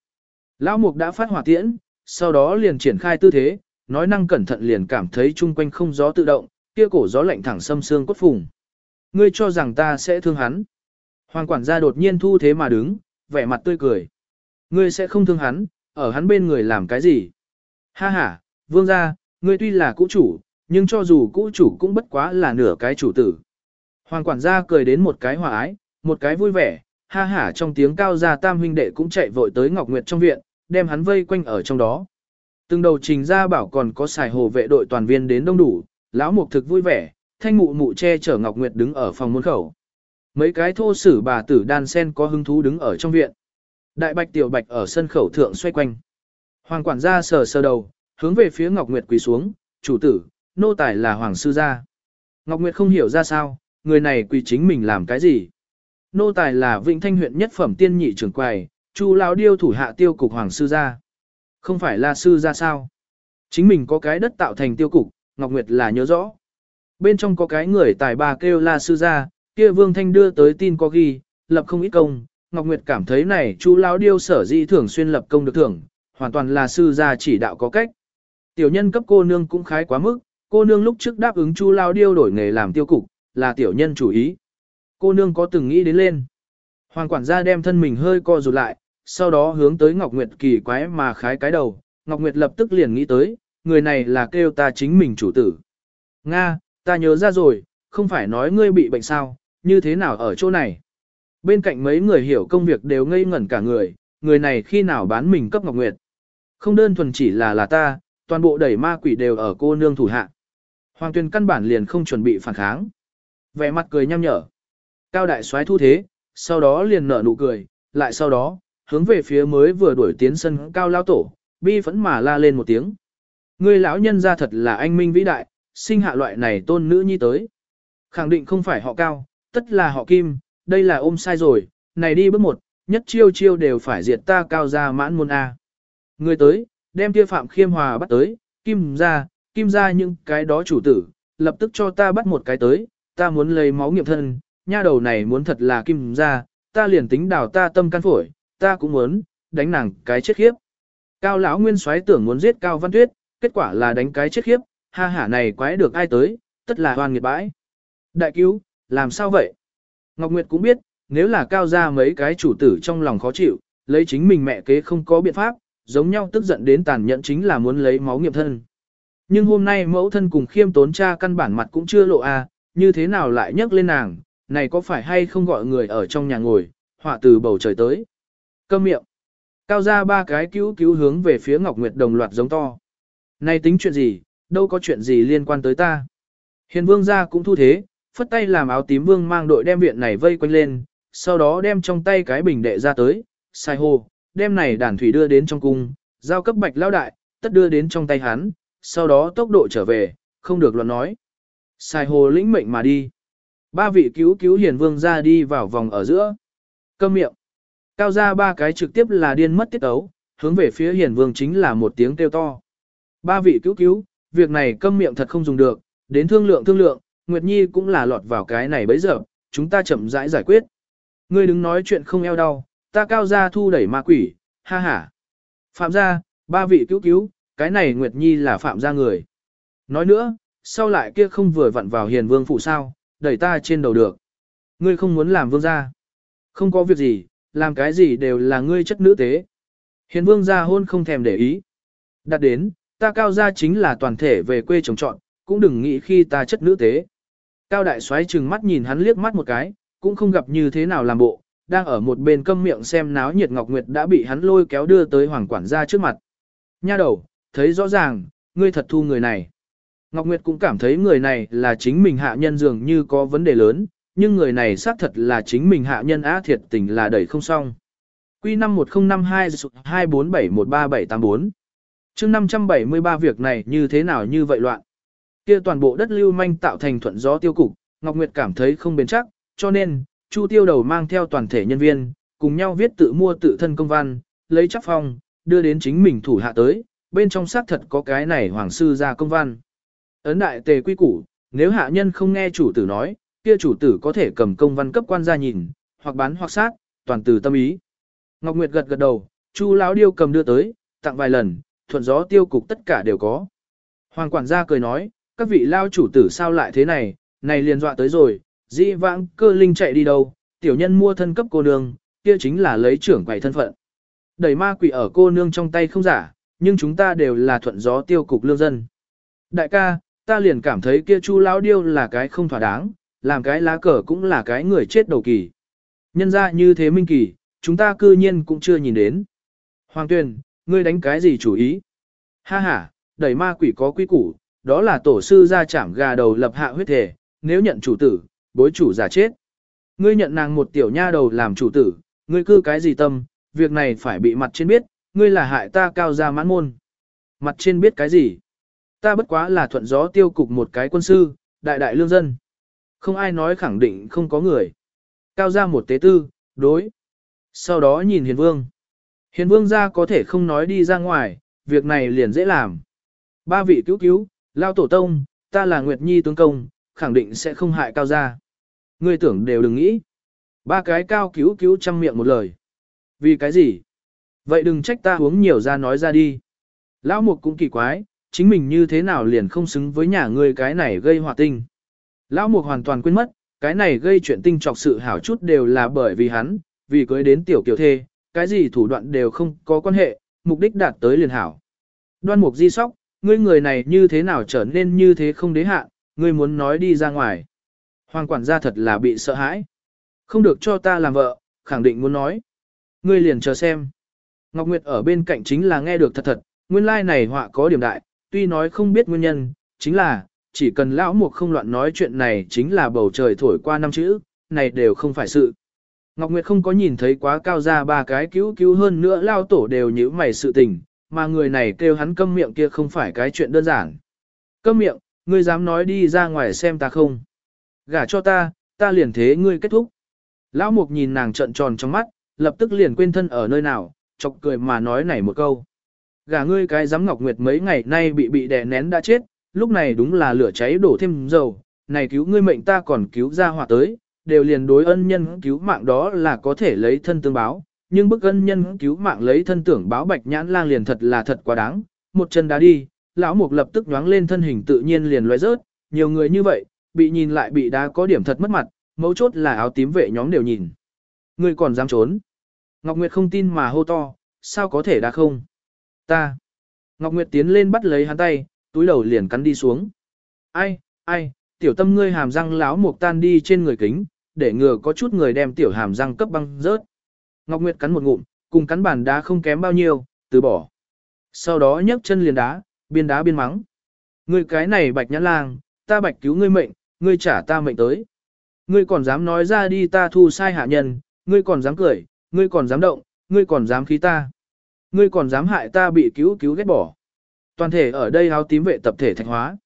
Lão mục đã phát hỏa tiễn, sau đó liền triển khai tư thế, nói năng cẩn thận liền cảm thấy chung quanh không gió tự động, kia cổ gió lạnh thẳng xâm xương cốt phùng. Ngươi cho rằng ta sẽ thương hắn. Hoàng quản gia đột nhiên thu thế mà đứng, vẻ mặt tươi cười. Ngươi sẽ không thương hắn, ở hắn bên người làm cái gì? Ha ha, vương gia, ngươi tuy là cũ chủ, nhưng cho dù cũ chủ cũng bất quá là nửa cái chủ tử. Hoàng quản gia cười đến một cái hòa ái, một cái vui vẻ, ha ha trong tiếng cao gia tam huynh đệ cũng chạy vội tới Ngọc Nguyệt trong viện, đem hắn vây quanh ở trong đó. Từng đầu trình gia bảo còn có xài hồ vệ đội toàn viên đến đông đủ, lão mục thực vui vẻ, thanh mụ mụ che chở Ngọc Nguyệt đứng ở phòng môn khẩu. Mấy cái thô sử bà tử đan sen có hứng thú đứng ở trong viện. Đại bạch tiểu bạch ở sân khẩu thượng xoay quanh. Hoàng quản gia sờ sờ đầu, hướng về phía Ngọc Nguyệt quỳ xuống, chủ tử, nô tài là hoàng sư gia. Ngọc Nguyệt không hiểu ra sao, người này quỳ chính mình làm cái gì. Nô tài là Vĩnh Thanh huyện nhất phẩm tiên nhị trưởng quầy, Chu lão điêu thủ hạ tiêu cục hoàng sư gia. Không phải là sư gia sao? Chính mình có cái đất tạo thành tiêu cục, Ngọc Nguyệt là nhớ rõ. Bên trong có cái người tài bà kêu là sư gia, kia Vương Thanh đưa tới tin có ghi, lập không ít công, Ngọc Nguyệt cảm thấy này chú lão điêu sở di thường xuyên lập công được thưởng, hoàn toàn là sư gia chỉ đạo có cách. Tiểu nhân cấp cô nương cũng khái quá mức, cô nương lúc trước đáp ứng chu Lao điêu đổi nghề làm tiêu cục, là tiểu nhân chủ ý. Cô nương có từng nghĩ đến lên. Hoàng quản gia đem thân mình hơi co rụt lại, sau đó hướng tới Ngọc Nguyệt kỳ quái mà khái cái đầu, Ngọc Nguyệt lập tức liền nghĩ tới, người này là kêu ta chính mình chủ tử. Nga, ta nhớ ra rồi, không phải nói ngươi bị bệnh sao, như thế nào ở chỗ này. Bên cạnh mấy người hiểu công việc đều ngây ngẩn cả người, người này khi nào bán mình cấp Ngọc Nguyệt. Không đơn thuần chỉ là là ta, toàn bộ đẩy ma quỷ đều ở cô nương thủ hạ. Hoàng tuyên căn bản liền không chuẩn bị phản kháng. Vẻ mặt cười nhăm nhở. Cao đại soái thu thế, sau đó liền nở nụ cười, lại sau đó, hướng về phía mới vừa đuổi tiến sân cao lao tổ, bi phẫn mà la lên một tiếng. Ngươi lão nhân ra thật là anh minh vĩ đại, sinh hạ loại này tôn nữ nhi tới. Khẳng định không phải họ cao, tất là họ kim, đây là ôm sai rồi, này đi bước một, nhất chiêu chiêu đều phải diệt ta cao ra mãn môn A. Người tới, đem kia Phạm Khiêm Hòa bắt tới, kim ra, kim ra những cái đó chủ tử, lập tức cho ta bắt một cái tới, ta muốn lấy máu nghiệm thân, nha đầu này muốn thật là kim ra, ta liền tính đào ta tâm can phổi, ta cũng muốn, đánh nàng cái chết khiếp. Cao lão nguyên soái tưởng muốn giết Cao Văn Tuyết, kết quả là đánh cái chết khiếp, ha hả này quái được ai tới, tất là hoan nghiệt bãi. Đại cứu, làm sao vậy? Ngọc Nguyệt cũng biết, nếu là cao ra mấy cái chủ tử trong lòng khó chịu, lấy chính mình mẹ kế không có biện pháp, giống nhau tức giận đến tàn nhẫn chính là muốn lấy máu nghiệp thân. Nhưng hôm nay mẫu thân cùng khiêm tốn cha căn bản mặt cũng chưa lộ a, à, như thế nào lại nhắc lên nàng, này có phải hay không gọi người ở trong nhà ngồi, họa từ bầu trời tới. Câm miệng. Cao ra ba cái cứu cứu hướng về phía Ngọc Nguyệt đồng loạt giống to. Này tính chuyện gì, đâu có chuyện gì liên quan tới ta. Hiền vương gia cũng thu thế, phất tay làm áo tím vương mang đội đem viện này vây quanh lên, sau đó đem trong tay cái bình đệ ra tới, sai hồ, đem này đàn thủy đưa đến trong cung, giao cấp bạch lao đại, tất đưa đến trong tay hắn, sau đó tốc độ trở về, không được luận nói. Sai hồ lĩnh mệnh mà đi. Ba vị cứu cứu hiền vương ra đi vào vòng ở giữa. Câm miệng. Cao ra ba cái trực tiếp là điên mất tiết ấu, hướng về phía hiền vương chính là một tiếng kêu to. Ba vị cứu cứu, việc này câm miệng thật không dùng được, đến thương lượng thương lượng, Nguyệt Nhi cũng là lọt vào cái này bấy giờ, chúng ta chậm rãi giải, giải quyết. Ngươi đứng nói chuyện không eo đau, ta cao ra thu đẩy ma quỷ, ha ha. Phạm gia, ba vị cứu cứu, cái này Nguyệt Nhi là phạm gia người. Nói nữa, sau lại kia không vừa vặn vào hiền vương phụ sao, đẩy ta trên đầu được. Ngươi không muốn làm vương gia. Không có việc gì, làm cái gì đều là ngươi chất nữ tế. Hiền vương gia hôn không thèm để ý. Đặt đến, ta cao gia chính là toàn thể về quê trồng trọn, cũng đừng nghĩ khi ta chất nữ tế. Cao đại soái trừng mắt nhìn hắn liếc mắt một cái, cũng không gặp như thế nào làm bộ, đang ở một bên câm miệng xem náo nhiệt Ngọc Nguyệt đã bị hắn lôi kéo đưa tới hoàng quản gia trước mặt. Nha đầu, thấy rõ ràng, ngươi thật thu người này. Ngọc Nguyệt cũng cảm thấy người này là chính mình hạ nhân dường như có vấn đề lớn, nhưng người này xác thật là chính mình hạ nhân á thiệt tình là đẩy không xong. Quy 51052 247138784 chương 573 việc này như thế nào như vậy loạn. Kia toàn bộ đất lưu manh tạo thành thuận gió tiêu cục, Ngọc Nguyệt cảm thấy không bền chắc, cho nên, Chu Tiêu Đầu mang theo toàn thể nhân viên, cùng nhau viết tự mua tự thân công văn, lấy chắc phong, đưa đến chính mình thủ hạ tới, bên trong xác thật có cái này hoàng sư ra công văn. Ấn đại tề quy củ, nếu hạ nhân không nghe chủ tử nói, kia chủ tử có thể cầm công văn cấp quan ra nhìn, hoặc bán hoặc sát, toàn từ tâm ý. Ngọc Nguyệt gật gật đầu, Chu lão điêu cầm đưa tới, tặng vài lần, thuận gió tiêu cục tất cả đều có. Hoàng quản gia cười nói, các vị lao chủ tử sao lại thế này, này liền dọa tới rồi, dĩ vãng cơ linh chạy đi đâu, tiểu nhân mua thân cấp cô nương, kia chính là lấy trưởng quầy thân phận. Đẩy ma quỷ ở cô nương trong tay không giả, nhưng chúng ta đều là thuận gió tiêu cục lương dân. Đại ca, ta liền cảm thấy kia chu lão điêu là cái không thỏa đáng, làm cái lá cờ cũng là cái người chết đầu kỳ. Nhân ra như thế minh kỳ, chúng ta cư nhiên cũng chưa nhìn đến. Hoàng tuyên, ngươi đánh cái gì chủ ý? Ha ha, đẩy ma quỷ có quy củ, đó là tổ sư ra chạm gà đầu lập hạ huyết thể, nếu nhận chủ tử, bối chủ giả chết. Ngươi nhận nàng một tiểu nha đầu làm chủ tử, ngươi cư cái gì tâm, việc này phải bị mặt trên biết, ngươi là hại ta cao ra mãn môn. Mặt trên biết cái gì? Ta bất quá là thuận gió tiêu cục một cái quân sư, đại đại lương dân. Không ai nói khẳng định không có người. Cao ra một tế tư, đối. Sau đó nhìn hiền vương. Hiền vương ra có thể không nói đi ra ngoài, việc này liền dễ làm. Ba vị cứu cứu, lao tổ tông, ta là Nguyệt Nhi tướng công, khẳng định sẽ không hại cao gia. Ngươi tưởng đều đừng nghĩ. Ba cái cao cứu cứu chăm miệng một lời. Vì cái gì? Vậy đừng trách ta uống nhiều ra nói ra đi. Lão mục cũng kỳ quái, chính mình như thế nào liền không xứng với nhà ngươi cái này gây hòa tinh. Lão mục hoàn toàn quên mất, cái này gây chuyện tinh trọc sự hảo chút đều là bởi vì hắn, vì cưới đến tiểu kiều thê, cái gì thủ đoạn đều không có quan hệ, mục đích đạt tới liền hảo. Đoan mục di sóc, ngươi người này như thế nào trở nên như thế không đế hạ, ngươi muốn nói đi ra ngoài. Hoàng quản gia thật là bị sợ hãi. Không được cho ta làm vợ, khẳng định muốn nói. Ngươi liền chờ xem. Ngọc Nguyệt ở bên cạnh chính là nghe được thật thật, nguyên lai like này họa có điểm đại, tuy nói không biết nguyên nhân, chính là, chỉ cần lão mục không loạn nói chuyện này chính là bầu trời thổi qua năm chữ, này đều không phải sự. Ngọc Nguyệt không có nhìn thấy quá cao ra ba cái cứu cứu hơn nữa lao tổ đều nhíu mày sự tình, mà người này kêu hắn câm miệng kia không phải cái chuyện đơn giản. Câm miệng, ngươi dám nói đi ra ngoài xem ta không? Gả cho ta, ta liền thế ngươi kết thúc. Lão Mục nhìn nàng trận tròn trong mắt, lập tức liền quên thân ở nơi nào, chọc cười mà nói này một câu. Gả ngươi cái giám ngọc nguyệt mấy ngày nay bị bị đè nén đã chết, lúc này đúng là lửa cháy đổ thêm dầu, này cứu ngươi mệnh ta còn cứu ra hỏa tới, đều liền đối ân nhân cứu mạng đó là có thể lấy thân tương báo, nhưng bức ân nhân cứu mạng lấy thân tưởng báo bạch nhãn lang liền thật là thật quá đáng, một chân đá đi, lão mục lập tức nhoáng lên thân hình tự nhiên liền loại rớt, nhiều người như vậy, bị nhìn lại bị đá có điểm thật mất mặt, mấu chốt là áo tím vệ nhóm đều nhìn. Ngươi còn dám trốn. Ngọc Nguyệt không tin mà hô to, sao có thể đã không? Ta. Ngọc Nguyệt tiến lên bắt lấy hắn tay, túi đầu liền cắn đi xuống. Ai, ai, tiểu tâm ngươi hàm răng láo mục tan đi trên người kính, để ngừa có chút người đem tiểu hàm răng cấp băng rớt. Ngọc Nguyệt cắn một ngụm, cùng cắn bàn đá không kém bao nhiêu, từ bỏ. Sau đó nhấc chân liền đá, biên đá biên mắng. Ngươi cái này bạch nhãn lang, ta bạch cứu ngươi mệnh, ngươi trả ta mệnh tới. Ngươi còn dám nói ra đi ta thu sai hạ nhân, ngươi còn dám cười, ngươi còn dám động, ngươi còn dám khí ta. Ngươi còn dám hại ta bị cứu cứu ghét bỏ. Toàn thể ở đây áo tím vệ tập thể thạch hóa.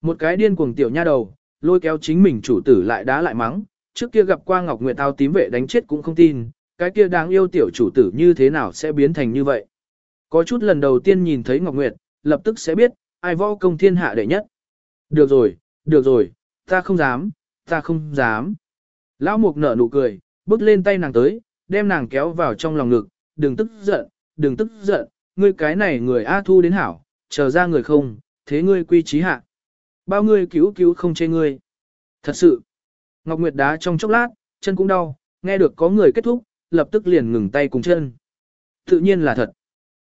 Một cái điên cuồng tiểu nha đầu, lôi kéo chính mình chủ tử lại đá lại mắng, trước kia gặp qua Ngọc Nguyệt áo tím vệ đánh chết cũng không tin, cái kia đáng yêu tiểu chủ tử như thế nào sẽ biến thành như vậy. Có chút lần đầu tiên nhìn thấy Ngọc Nguyệt, lập tức sẽ biết, ai võ công thiên hạ đệ nhất. Được rồi, được rồi, ta không dám, ta không dám. Lão mục nở nụ cười, bước lên tay nàng tới, đem nàng kéo vào trong lòng ngực, đừng tức giận, đừng tức giận, ngươi cái này người A thu đến hảo, chờ ra người không, thế ngươi quy trí hạ. Bao ngươi cứu cứu không chê ngươi. Thật sự, Ngọc Nguyệt đá trong chốc lát, chân cũng đau, nghe được có người kết thúc, lập tức liền ngừng tay cùng chân. Tự nhiên là thật.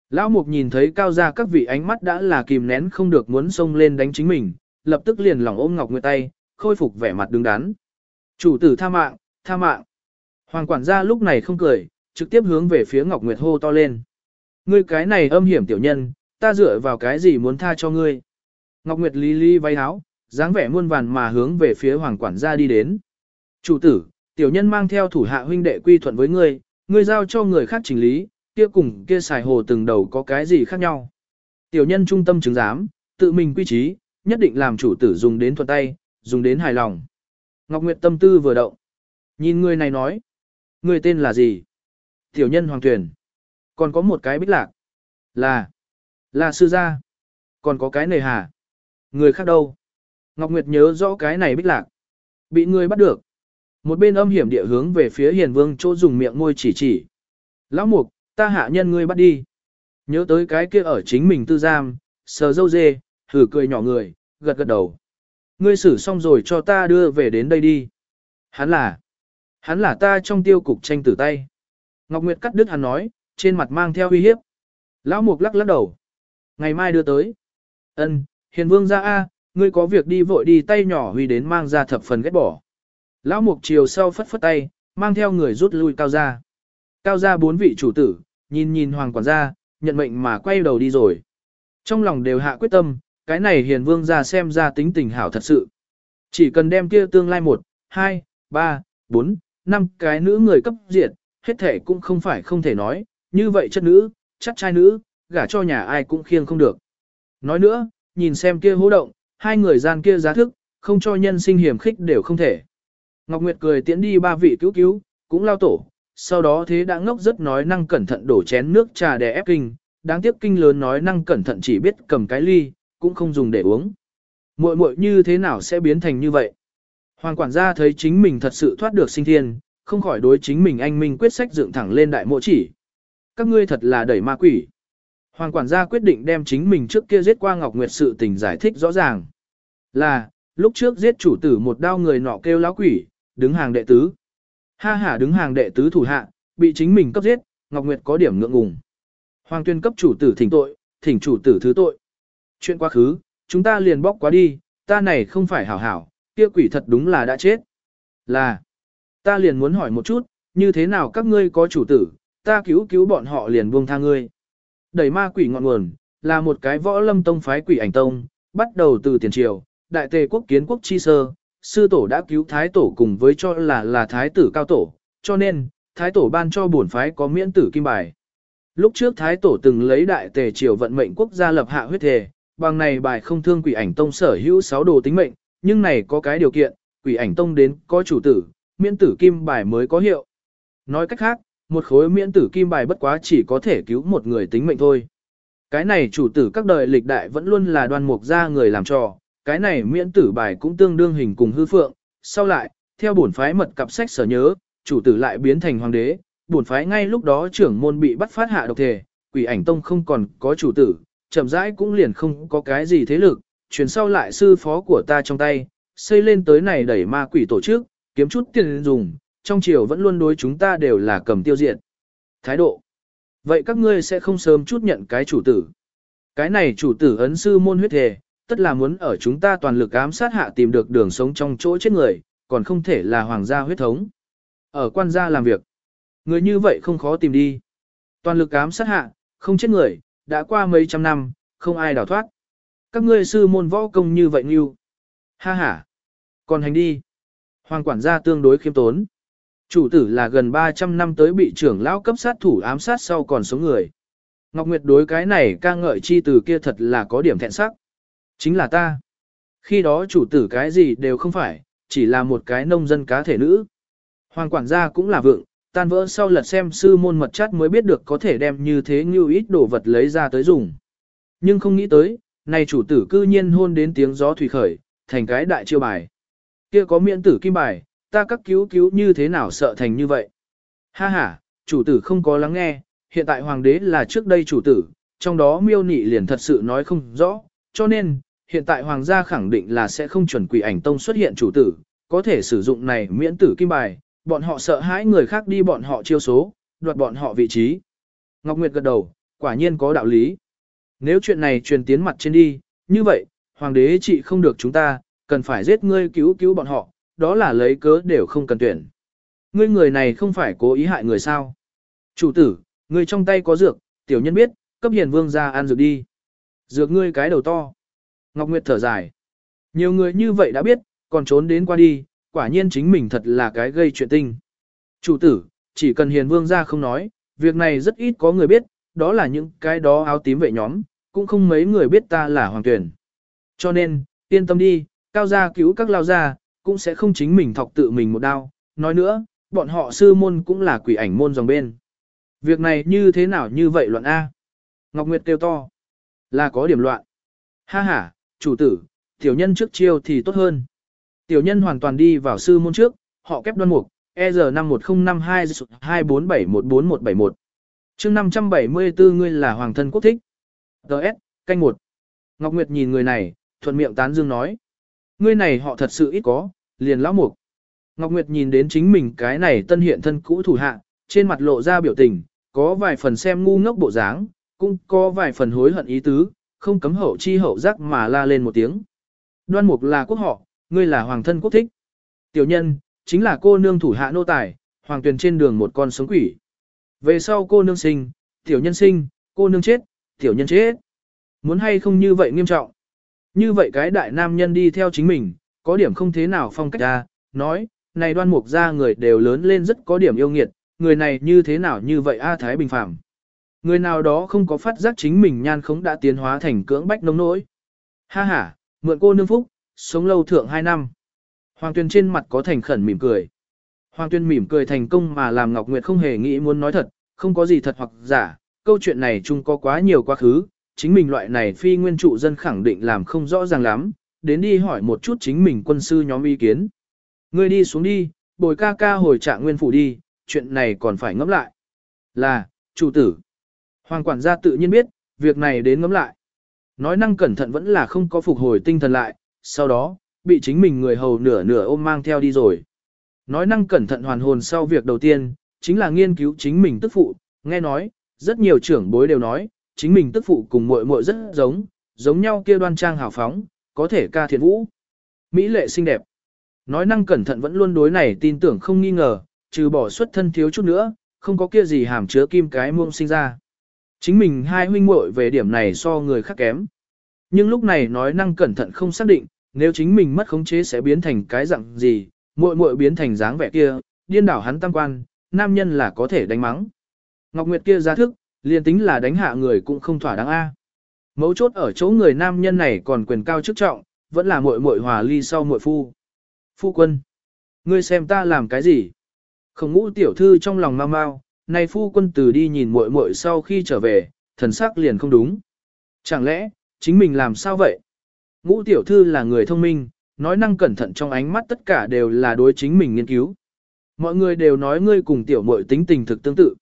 Lão Mục nhìn thấy cao gia các vị ánh mắt đã là kìm nén không được muốn xông lên đánh chính mình, lập tức liền lòng ôm Ngọc Nguyệt tay, khôi phục vẻ mặt đứng đắn. Chủ tử tha mạng, tha mạng. Hoàng quản gia lúc này không cười, trực tiếp hướng về phía Ngọc Nguyệt hô to lên. Ngươi cái này âm hiểm tiểu nhân, ta dựa vào cái gì muốn tha cho ngươi. Ngọc Nguyệt lý lý váy áo, dáng vẻ muôn vàn mà hướng về phía hoàng quản gia đi đến. Chủ tử, tiểu nhân mang theo thủ hạ huynh đệ quy thuận với ngươi, ngươi giao cho người khác chỉnh lý, kia cùng kia xài hồ từng đầu có cái gì khác nhau. Tiểu nhân trung tâm chứng giám, tự mình quy trí, nhất định làm chủ tử dùng đến thuận tay, dùng đến hài lòng. Ngọc Nguyệt tâm tư vừa động. Nhìn người này nói. Người tên là gì? Tiểu nhân Hoàng Tuyền. Còn có một cái bích lạc. Là. Là sư gia. Còn có cái này hà? Người khác đâu? Ngọc Nguyệt nhớ rõ cái này bích lạc. Bị người bắt được. Một bên âm hiểm địa hướng về phía hiền vương chỗ dùng miệng môi chỉ chỉ. Lão mục, ta hạ nhân ngươi bắt đi. Nhớ tới cái kia ở chính mình tư giam, sờ dâu dê, thử cười nhỏ người, gật gật đầu. Ngươi xử xong rồi cho ta đưa về đến đây đi. Hắn là, hắn là ta trong tiêu cục tranh tử tay. Ngọc Nguyệt cắt đứt hắn nói, trên mặt mang theo uy hiếp. Lão mục lắc lắc đầu. Ngày mai đưa tới. Ân, hiền vương ra A, ngươi có việc đi vội đi tay nhỏ huy đến mang ra thập phần ghét bỏ. Lão mục chiều sau phất phất tay, mang theo người rút lui cao ra. Cao ra bốn vị chủ tử, nhìn nhìn hoàng quản gia, nhận mệnh mà quay đầu đi rồi. Trong lòng đều hạ quyết tâm, cái này hiền vương ra xem ra tính tình hảo thật sự. Chỉ cần đem kia tương lai một, hai, ba, bốn, năm cái nữ người cấp diệt, hết thể cũng không phải không thể nói, như vậy chất nữ, chắc trai nữ, gả cho nhà ai cũng khiêng không được. Nói nữa, nhìn xem kia hố động, hai người gian kia giá thức, không cho nhân sinh hiểm khích đều không thể. Ngọc Nguyệt cười tiễn đi ba vị cứu cứu, cũng lao tổ, sau đó thế đã ngốc rất nói năng cẩn thận đổ chén nước trà để ép kinh, đáng tiếc kinh lớn nói năng cẩn thận chỉ biết cầm cái ly, cũng không dùng để uống. Muội muội như thế nào sẽ biến thành như vậy? Hoàng quản gia thấy chính mình thật sự thoát được sinh thiên, không khỏi đối chính mình anh minh quyết sách dựng thẳng lên đại mộ chỉ. Các ngươi thật là đẩy ma quỷ. Hoàng quản gia quyết định đem chính mình trước kia giết qua Ngọc Nguyệt sự tình giải thích rõ ràng. Là, lúc trước giết chủ tử một đao người nọ kêu lão quỷ, đứng hàng đệ tứ. Ha ha đứng hàng đệ tứ thủ hạ, bị chính mình cấp giết, Ngọc Nguyệt có điểm ngượng ngùng. Hoàng tuyên cấp chủ tử thỉnh tội, thỉnh chủ tử thứ tội. Chuyện quá khứ, chúng ta liền bóc quá đi, ta này không phải hảo hảo, kia quỷ thật đúng là đã chết. Là, ta liền muốn hỏi một chút, như thế nào các ngươi có chủ tử, ta cứu cứu bọn họ liền buông tha ngươi. Đẩy ma quỷ ngọn nguồn, là một cái võ lâm tông phái quỷ ảnh tông, bắt đầu từ tiền triều, đại tề quốc kiến quốc chi sơ, sư tổ đã cứu thái tổ cùng với cho là là thái tử cao tổ, cho nên, thái tổ ban cho bổn phái có miễn tử kim bài. Lúc trước Thái Tổ từng lấy đại tề triều vận mệnh quốc gia lập hạ huyết thề, bằng này bài không thương quỷ ảnh tông sở hữu sáu đồ tính mệnh, nhưng này có cái điều kiện, quỷ ảnh tông đến có chủ tử, miễn tử kim bài mới có hiệu. Nói cách khác, một khối miễn tử kim bài bất quá chỉ có thể cứu một người tính mệnh thôi. Cái này chủ tử các đời lịch đại vẫn luôn là đoan mục gia người làm trò, cái này miễn tử bài cũng tương đương hình cùng hư phượng, sau lại, theo bổn phái mật cặp sách sở nhớ, chủ tử lại biến thành hoàng đế, bổn phái ngay lúc đó trưởng môn bị bắt phát hạ độc thể, quỷ ảnh tông không còn có chủ tử, chậm rãi cũng liền không có cái gì thế lực, chuyển sau lại sư phó của ta trong tay, xây lên tới này đẩy ma quỷ tổ chức, kiếm chút tiền dùng, trong triều vẫn luôn đối chúng ta đều là cầm tiêu diện. Thái độ. Vậy các ngươi sẽ không sớm chút nhận cái chủ tử. Cái này chủ tử ấn sư môn huyết thề, tất là muốn ở chúng ta toàn lực ám sát hạ tìm được đường sống trong chỗ chết người, còn không thể là hoàng gia huyết thống. Ở quan gia làm việc, người như vậy không khó tìm đi. Toàn lực ám sát hạ, không chết người, đã qua mấy trăm năm, không ai đào thoát. Các ngươi sư môn võ công như vậy như. Ha ha. Còn hành đi. Hoàng quản gia tương đối khiêm tốn. Chủ tử là gần 300 năm tới bị trưởng lão cấp sát thủ ám sát sau còn sống người. Ngọc Nguyệt đối cái này ca ngợi chi từ kia thật là có điểm thẹn sắc. Chính là ta. Khi đó chủ tử cái gì đều không phải, chỉ là một cái nông dân cá thể nữ. Hoàng quản gia cũng là vượng, tan vỡ sau lật xem sư môn mật chất mới biết được có thể đem như thế như ít đồ vật lấy ra tới dùng. Nhưng không nghĩ tới, này chủ tử cư nhiên hôn đến tiếng gió thủy khởi, thành cái đại chiêu bài. Kia có miễn tử kim bài, ta các cứu cứu như thế nào sợ thành như vậy. Ha ha, chủ tử không có lắng nghe, hiện tại hoàng đế là trước đây chủ tử, trong đó miêu nị liền thật sự nói không rõ, cho nên, hiện tại hoàng gia khẳng định là sẽ không chuẩn quỷ ảnh tông xuất hiện chủ tử, có thể sử dụng này miễn tử kim bài, bọn họ sợ hãi người khác đi bọn họ chiêu số, đoạt bọn họ vị trí. Ngọc Nguyệt gật đầu, quả nhiên có đạo lý. Nếu chuyện này truyền tiến mặt trên đi, như vậy, hoàng đế trị không được chúng ta, cần phải giết ngươi cứu cứu bọn họ, đó là lấy cớ đều không cần tuyển. Ngươi người này không phải cố ý hại người sao. Chủ tử, ngươi trong tay có dược, tiểu nhân biết, cấp hiền vương ra ăn dược đi. Dược ngươi cái đầu to. Ngọc Nguyệt thở dài. Nhiều người như vậy đã biết, còn trốn đến qua đi, quả nhiên chính mình thật là cái gây chuyện tinh. Chủ tử, chỉ cần hiền vương ra không nói, việc này rất ít có người biết, đó là những cái đó áo tím vệ nhóm, cũng không mấy người biết ta là hoàng tuyển. Cho nên, yên tâm đi, cao gia cứu các lao gia, cũng sẽ không chính mình thọc tự mình một đao. Nói nữa, bọn họ sư môn cũng là quỷ ảnh môn dòng bên. Việc này như thế nào như vậy loạn A? Ngọc Nguyệt kêu to. Là có điểm loạn. Ha ha, chủ tử, tiểu nhân trước chiêu thì tốt hơn. Tiểu nhân hoàn toàn đi vào sư môn trước, họ kép đoan mục, EZ51052 247141171. chương 574 ngươi là hoàng thân quốc thích. Đợt, canh một. Ngọc Nguyệt nhìn người này, thuận miệng tán dương nói. Ngươi này họ thật sự ít có, liền lão mục. Ngọc Nguyệt nhìn đến chính mình cái này tân hiện thân cũ thủ hạ, trên mặt lộ ra biểu tình, có vài phần xem ngu ngốc bộ dáng, cũng có vài phần hối hận ý tứ, không cấm hậu chi hậu giác mà la lên một tiếng. Đoan mục là quốc họ, ngươi là hoàng thân quốc thích. Tiểu nhân, chính là cô nương thủ hạ nô tài, hoàng tuyền trên đường một con sống quỷ. Về sau cô nương sinh, tiểu nhân sinh, cô nương chết, tiểu nhân chết. Muốn hay không như vậy nghiêm trọng. Như vậy cái đại nam nhân đi theo chính mình, có điểm không thế nào phong cách ra, nói, này đoan mục ra người đều lớn lên rất có điểm yêu nghiệt, người này như thế nào như vậy A Thái Bình Phạm. Người nào đó không có phát giác chính mình nhan khống đã tiến hóa thành cưỡng bách nông nỗi. Ha ha, mượn cô nương phúc, sống lâu thượng hai năm. Hoàng tuyên trên mặt có thành khẩn mỉm cười. Hoàng tuyên mỉm cười thành công mà làm Ngọc Nguyệt không hề nghĩ muốn nói thật, không có gì thật hoặc giả, câu chuyện này chung có quá nhiều quá khứ, chính mình loại này phi nguyên trụ dân khẳng định làm không rõ ràng lắm, đến đi hỏi một chút chính mình quân sư nhóm ý kiến. Ngươi đi xuống đi, bồi ca ca hồi trạng nguyên phủ đi, chuyện này còn phải ngẫm lại. Là, chủ tử. Hoàng quản gia tự nhiên biết, việc này đến ngẫm lại. Nói năng cẩn thận vẫn là không có phục hồi tinh thần lại, sau đó, bị chính mình người hầu nửa nửa ôm mang theo đi rồi. Nói năng cẩn thận hoàn hồn sau việc đầu tiên, chính là nghiên cứu chính mình tức phụ, nghe nói, rất nhiều trưởng bối đều nói, chính mình tức phụ cùng muội muội rất giống, giống nhau kia đoan trang hào phóng, có thể ca thiện vũ. Mỹ lệ xinh đẹp. Nói năng cẩn thận vẫn luôn đối này tin tưởng không nghi ngờ, trừ bỏ xuất thân thiếu chút nữa, không có kia gì hàm chứa kim cái muông sinh ra. Chính mình hai huynh muội về điểm này so người khác kém. Nhưng lúc này nói năng cẩn thận không xác định, nếu chính mình mất khống chế sẽ biến thành cái dạng gì, muội muội biến thành dáng vẻ kia, điên đảo hắn tam quan, nam nhân là có thể đánh mắng. Ngọc Nguyệt kia ra thức, liền tính là đánh hạ người cũng không thỏa đáng A. Mấu chốt ở chỗ người nam nhân này còn quyền cao chức trọng, vẫn là muội muội hòa ly sau muội phu. Phu quân, ngươi xem ta làm cái gì? Không ngũ tiểu thư trong lòng mau mau, này phu quân từ đi nhìn muội muội sau khi trở về, thần sắc liền không đúng. Chẳng lẽ, chính mình làm sao vậy? Ngũ tiểu thư là người thông minh, nói năng cẩn thận trong ánh mắt tất cả đều là đối chính mình nghiên cứu. Mọi người đều nói ngươi cùng tiểu muội tính tình thực tương tự.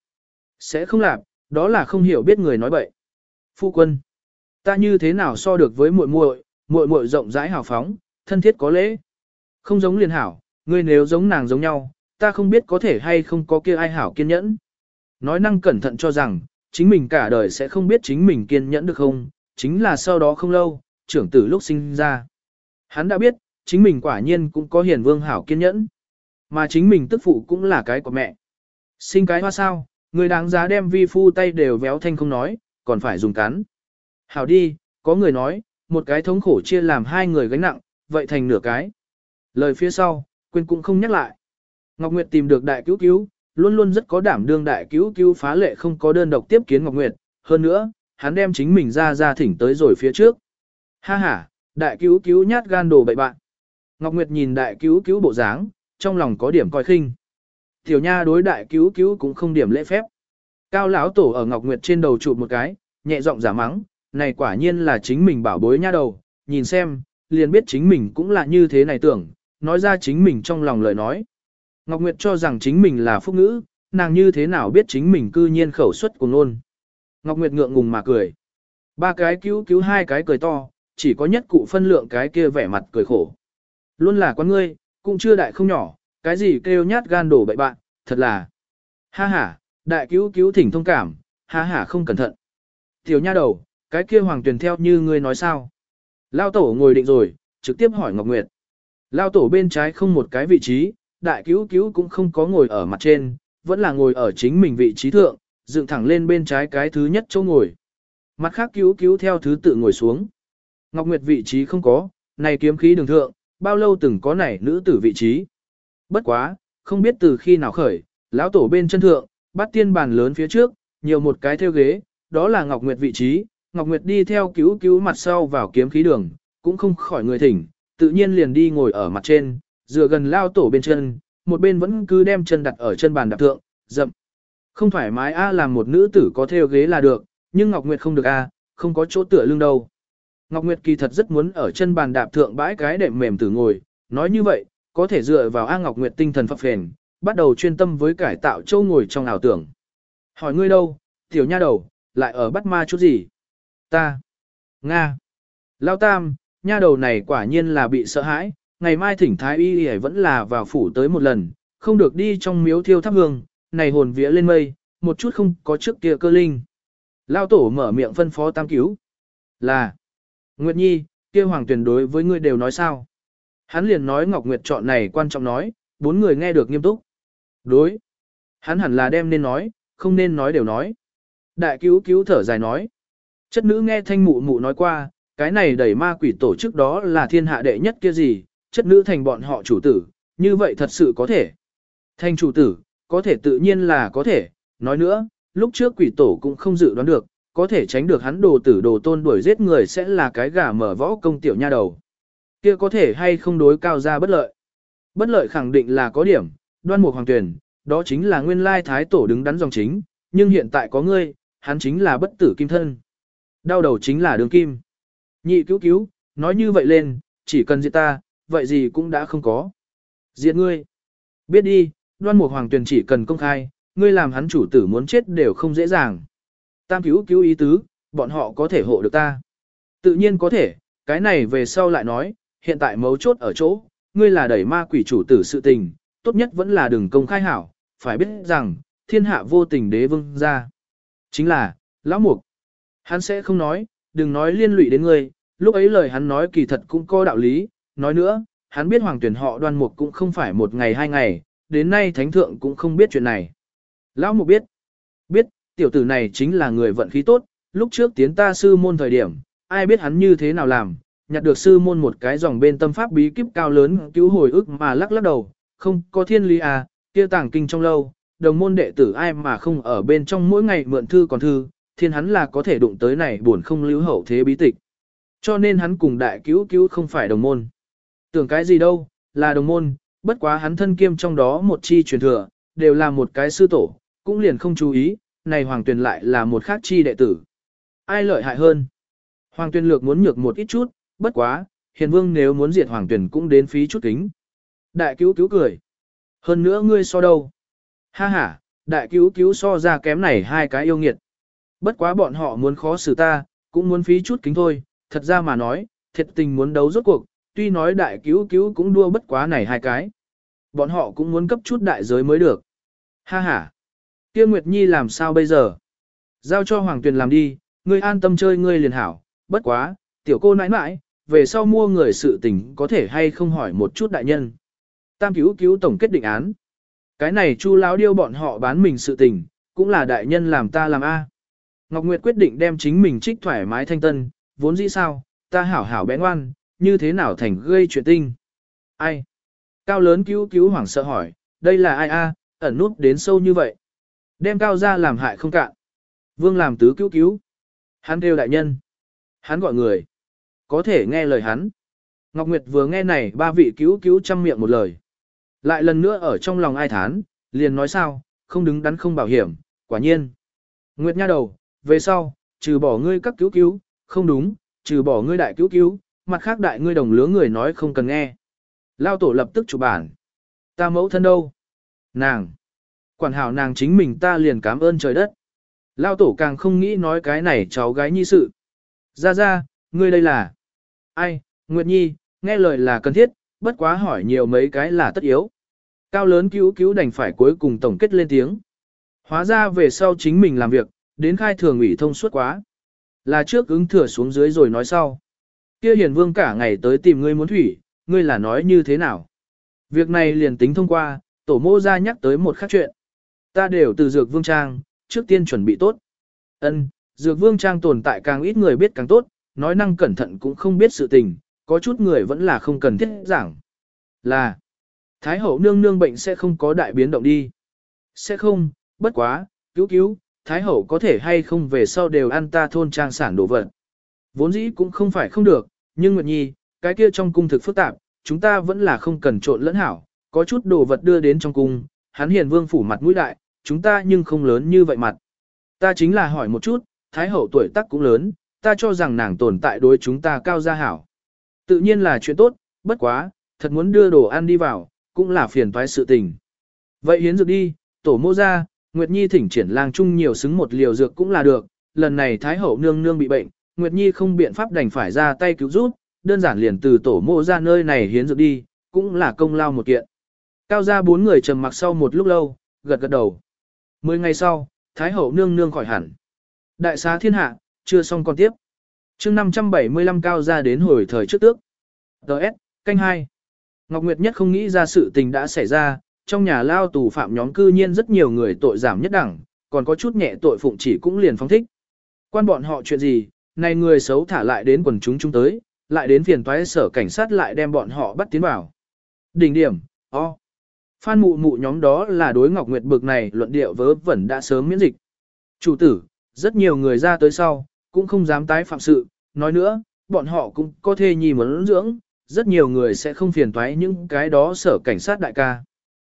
Sẽ không làm, đó là không hiểu biết người nói bậy. Phu quân, ta như thế nào so được với muội muội, muội muội rộng rãi hào phóng, thân thiết có lễ. Không giống liền hảo, ngươi nếu giống nàng giống nhau, ta không biết có thể hay không có kia ai hảo kiên nhẫn. Nói năng cẩn thận cho rằng, chính mình cả đời sẽ không biết chính mình kiên nhẫn được không, chính là sau đó không lâu, trưởng tử lúc sinh ra. Hắn đã biết, chính mình quả nhiên cũng có hiền vương hảo kiên nhẫn. Mà chính mình tức phụ cũng là cái của mẹ. Sinh cái hoa sao, người đáng giá đem vi phu tay đều véo thanh không nói, còn phải dùng cắn. Hảo đi, có người nói, một cái thống khổ chia làm hai người gánh nặng, vậy thành nửa cái. Lời phía sau, quên cũng không nhắc lại. Ngọc Nguyệt tìm được đại cứu cứu, luôn luôn rất có đảm đương đại cứu cứu phá lệ không có đơn độc tiếp kiến Ngọc Nguyệt, hơn nữa, hắn đem chính mình ra ra thỉnh tới rồi phía trước. Ha ha, đại cứu cứu nhát gan đồ bậy bạn. Ngọc Nguyệt nhìn đại cứu cứu bộ dáng, trong lòng có điểm coi khinh. Tiểu nha đối đại cứu cứu cũng không điểm lễ phép. Cao lão tổ ở Ngọc Nguyệt trên đầu chụp một cái, nhẹ giọng giả mắng, này quả nhiên là chính mình bảo bối nha đầu, nhìn xem, liền biết chính mình cũng là như thế này tưởng, nói ra chính mình trong lòng lời nói. Ngọc Nguyệt cho rằng chính mình là phúc ngữ, nàng như thế nào biết chính mình cư nhiên khẩu xuất cùng luôn. Ngọc Nguyệt ngượng ngùng mà cười. Ba cái cứu cứu hai cái cười to, chỉ có nhất cụ phân lượng cái kia vẻ mặt cười khổ. Luôn là con ngươi, cũng chưa đại không nhỏ, cái gì kêu nhát gan đổ bậy bạn, thật là. Ha ha, đại cứu cứu thỉnh thông cảm, ha ha không cẩn thận. Tiểu nha đầu, cái kia hoàng tuyển theo như ngươi nói sao. Lao tổ ngồi định rồi, trực tiếp hỏi Ngọc Nguyệt. Lao tổ bên trái không một cái vị trí, đại cứu cứu cũng không có ngồi ở mặt trên, vẫn là ngồi ở chính mình vị trí thượng, dựng thẳng lên bên trái cái thứ nhất chỗ ngồi. Mặt khác cứu cứu theo thứ tự ngồi xuống. Ngọc Nguyệt vị trí không có, này kiếm khí đường thượng, bao lâu từng có này nữ tử vị trí. Bất quá, không biết từ khi nào khởi, lão tổ bên chân thượng, bắt tiên bàn lớn phía trước, nhiều một cái theo ghế, đó là Ngọc Nguyệt vị trí, Ngọc Nguyệt đi theo cứu cứu mặt sau vào kiếm khí đường, cũng không khỏi người thỉnh, tự nhiên liền đi ngồi ở mặt trên, dựa gần lao tổ bên chân, một bên vẫn cứ đem chân đặt ở chân bàn đạp thượng, dậm. Không thoải mái a làm một nữ tử có theo ghế là được, nhưng Ngọc Nguyệt không được a, không có chỗ tựa lưng đâu. Ngọc Nguyệt kỳ thật rất muốn ở chân bàn đạp thượng bãi cái đệm mềm tử ngồi, nói như vậy, có thể dựa vào A Ngọc Nguyệt tinh thần phập phền, bắt đầu chuyên tâm với cải tạo châu ngồi trong ảo tưởng. Hỏi ngươi đâu, tiểu nha đầu, lại ở bắt ma chút gì? Ta. Nga. Lao tam, nha đầu này quả nhiên là bị sợ hãi, ngày mai thỉnh thái y y vẫn là vào phủ tới một lần, không được đi trong miếu thiêu thắp hương, này hồn vía lên mây, một chút không có trước kia cơ linh. Lao tổ mở miệng phân phó tam cứu. Là. Nguyệt Nhi, kia hoàng tuyển đối với ngươi đều nói sao? Hắn liền nói Ngọc Nguyệt chọn này quan trọng nói, bốn người nghe được nghiêm túc. Đối. Hắn hẳn là đem nên nói, không nên nói đều nói. Đại cứu cứu thở dài nói. Chất nữ nghe thanh mụ mụ nói qua, cái này đẩy ma quỷ tổ chức đó là thiên hạ đệ nhất kia gì, chất nữ thành bọn họ chủ tử, như vậy thật sự có thể. Thành chủ tử, có thể tự nhiên là có thể, nói nữa, lúc trước quỷ tổ cũng không dự đoán được, có thể tránh được hắn đồ tử đồ tôn đuổi giết người sẽ là cái gà mở võ công tiểu nha đầu. Kia có thể hay không đối cao gia bất lợi. Bất lợi khẳng định là có điểm, đoan mục hoàng tuyển, đó chính là nguyên lai thái tổ đứng đắn dòng chính, nhưng hiện tại có ngươi, hắn chính là bất tử kim thân. Đau đầu chính là đường kim. Nhị cứu cứu, nói như vậy lên, chỉ cần diệt ta, vậy gì cũng đã không có. Diệt ngươi. Biết đi, đoan mục hoàng tuyển chỉ cần công khai, ngươi làm hắn chủ tử muốn chết đều không dễ dàng. Tam cứu cứu ý tứ, bọn họ có thể hộ được ta. Tự nhiên có thể, cái này về sau lại nói, hiện tại mấu chốt ở chỗ, ngươi là đẩy ma quỷ chủ tử sự tình, tốt nhất vẫn là đừng công khai hảo, phải biết rằng, thiên hạ vô tình đế vương ra. Chính là, lão mục. Hắn sẽ không nói, đừng nói liên lụy đến ngươi, lúc ấy lời hắn nói kỳ thật cũng có đạo lý, nói nữa, hắn biết hoàng tuyển họ đoan mục cũng không phải một ngày hai ngày, đến nay thánh thượng cũng không biết chuyện này. Lão mục biết, biết, tiểu tử này chính là người vận khí tốt, lúc trước tiến ta sư môn thời điểm, ai biết hắn như thế nào làm, nhặt được sư môn một cái dòng bên tâm pháp bí kíp cao lớn cứu hồi ức mà lắc lắc đầu, không có thiên lý à, kia tàng kinh trong lâu, đồng môn đệ tử ai mà không ở bên trong mỗi ngày mượn thư còn thư, thiên hắn là có thể đụng tới này buồn không lưu hậu thế bí tịch. Cho nên hắn cùng đại cứu cứu không phải đồng môn. Tưởng cái gì đâu, là đồng môn, bất quá hắn thân kiêm trong đó một chi truyền thừa, đều là một cái sư tổ, cũng liền không chú ý, này Hoàng Tuyền lại là một khác chi đệ tử. Ai lợi hại hơn? Hoàng Tuyền lược muốn nhược một ít chút, bất quá, hiền vương nếu muốn diệt Hoàng Tuyền cũng đến phí chút kính. Đại cứu cứu cười. Hơn nữa ngươi so đâu? Ha ha, đại cứu cứu so ra kém này hai cái yêu nghiệt. Bất quá bọn họ muốn khó xử ta, cũng muốn phí chút kính thôi, thật ra mà nói, thiệt tình muốn đấu rốt cuộc, tuy nói đại cứu cứu cũng đua bất quá này hai cái. Bọn họ cũng muốn cấp chút đại giới mới được. Ha ha, kia Nguyệt Nhi làm sao bây giờ? Giao cho Hoàng Tuyền làm đi, ngươi an tâm chơi ngươi liền hảo, bất quá, tiểu cô nãi nãi, về sau mua người sự tình có thể hay không hỏi một chút đại nhân. Tam cứu cứu tổng kết định án. Cái này chu lão điêu bọn họ bán mình sự tình, cũng là đại nhân làm ta làm A. Ngọc Nguyệt quyết định đem chính mình trích thoải mái thanh tân, vốn dĩ sao, ta hảo hảo bé ngoan, như thế nào thành gây chuyện tinh. Ai? Cao lớn cứu cứu hoảng sợ hỏi, đây là ai a? ẩn nút đến sâu như vậy. Đem cao ra làm hại không cạn. Vương làm tứ cứu cứu. Hắn kêu đại nhân. Hắn gọi người. Có thể nghe lời hắn. Ngọc Nguyệt vừa nghe này ba vị cứu cứu chăm miệng một lời. Lại lần nữa ở trong lòng ai thán, liền nói sao, không đứng đắn không bảo hiểm, quả nhiên. Nguyệt nha đầu, về sau, trừ bỏ ngươi các cứu cứu, không đúng, trừ bỏ ngươi đại cứu cứu, mặt khác đại ngươi đồng lứa người nói không cần nghe. Lao tổ lập tức chụp bản. Ta mẫu thân đâu? Nàng. Quản hảo nàng chính mình ta liền cảm ơn trời đất. Lao tổ càng không nghĩ nói cái này cháu gái nhi sự. Ra ra, ngươi đây là. Ai, Nguyệt Nhi, nghe lời là cần thiết, bất quá hỏi nhiều mấy cái là tất yếu. Cao lớn cứu cứu đành phải cuối cùng tổng kết lên tiếng. Hóa ra về sau chính mình làm việc, đến khai thường ủy thông suốt quá. Là trước ứng thừa xuống dưới rồi nói sau. Kia hiền vương cả ngày tới tìm ngươi muốn thủy, ngươi là nói như thế nào? Việc này liền tính thông qua, tổ mô ra nhắc tới một khác chuyện. Ta đều từ dược vương trang, trước tiên chuẩn bị tốt. Ân, dược vương trang tồn tại càng ít người biết càng tốt, nói năng cẩn thận cũng không biết sự tình, có chút người vẫn là không cần thiết giảng. Là, Thái hậu nương nương bệnh sẽ không có đại biến động đi. Sẽ không, bất quá, cứu cứu, Thái hậu có thể hay không về sau đều ăn ta thôn trang sản đồ vật. Vốn dĩ cũng không phải không được, nhưng Nguyệt Nhi, cái kia trong cung thực phức tạp, chúng ta vẫn là không cần trộn lẫn hảo, có chút đồ vật đưa đến trong cung, hắn hiền vương phủ mặt mũi đại, chúng ta nhưng không lớn như vậy mặt. Ta chính là hỏi một chút, Thái hậu tuổi tác cũng lớn, ta cho rằng nàng tồn tại đối chúng ta cao gia hảo. Tự nhiên là chuyện tốt, bất quá, thật muốn đưa đồ ăn đi vào, cũng là phiền toái sự tình. Vậy hiến dược đi, tổ mô ra, Nguyệt Nhi thỉnh triển lang chung nhiều xứng một liều dược cũng là được, lần này Thái hậu nương nương bị bệnh, Nguyệt Nhi không biện pháp đành phải ra tay cứu giúp, đơn giản liền từ tổ mô ra nơi này hiến dược đi, cũng là công lao một kiện. Cao ra bốn người trầm mặc sau một lúc lâu, gật gật đầu. Mười ngày sau, Thái hậu nương nương khỏi hẳn. Đại xá thiên hạ, chưa xong còn tiếp. chương 575 cao ra đến hồi thời trước tước. Đợt, canh 2. Ngọc Nguyệt nhất không nghĩ ra sự tình đã xảy ra, trong nhà lao tù phạm nhóm cư nhiên rất nhiều người tội giảm nhất đẳng, còn có chút nhẹ tội phụng chỉ cũng liền phóng thích. Quan bọn họ chuyện gì, này người xấu thả lại đến quần chúng chúng tới, lại đến phiền toái sở cảnh sát lại đem bọn họ bắt tiến vào. Đỉnh điểm, o. Phan mụ mụ nhóm đó là đối Ngọc Nguyệt bực này luận điệu vớ vẩn đã sớm miễn dịch. Chủ tử, rất nhiều người ra tới sau, cũng không dám tái phạm sự, nói nữa, bọn họ cũng có thê nhi muốn dưỡng, rất nhiều người sẽ không phiền toái những cái đó sở cảnh sát đại ca.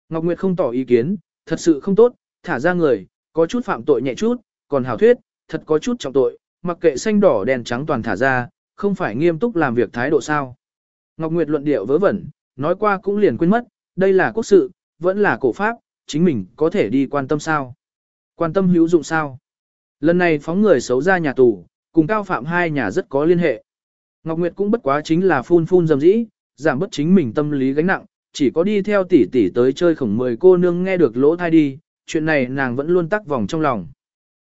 Ngọc Nguyệt không tỏ ý kiến, thật sự không tốt, thả ra người, có chút phạm tội nhẹ chút, còn hảo thuyết, thật có chút trọng tội, mặc kệ xanh đỏ đèn trắng toàn thả ra, không phải nghiêm túc làm việc thái độ sao. Ngọc Nguyệt luận điệu vớ vẩn, nói qua cũng liền quên mất, đây là quốc sự, vẫn là cổ pháp, chính mình có thể đi quan tâm sao. Quan tâm hữu dụng sao. Lần này phóng người xấu ra nhà tù, cùng cao phạm hai nhà rất có liên hệ. Ngọc Nguyệt cũng bất quá chính là phun phun dầm dĩ, giảm bất chính mình tâm lý gánh nặng, chỉ có đi theo tỷ tỷ tới chơi khổng mười cô nương nghe được lỗ thai đi, chuyện này nàng vẫn luôn tắc vòng trong lòng.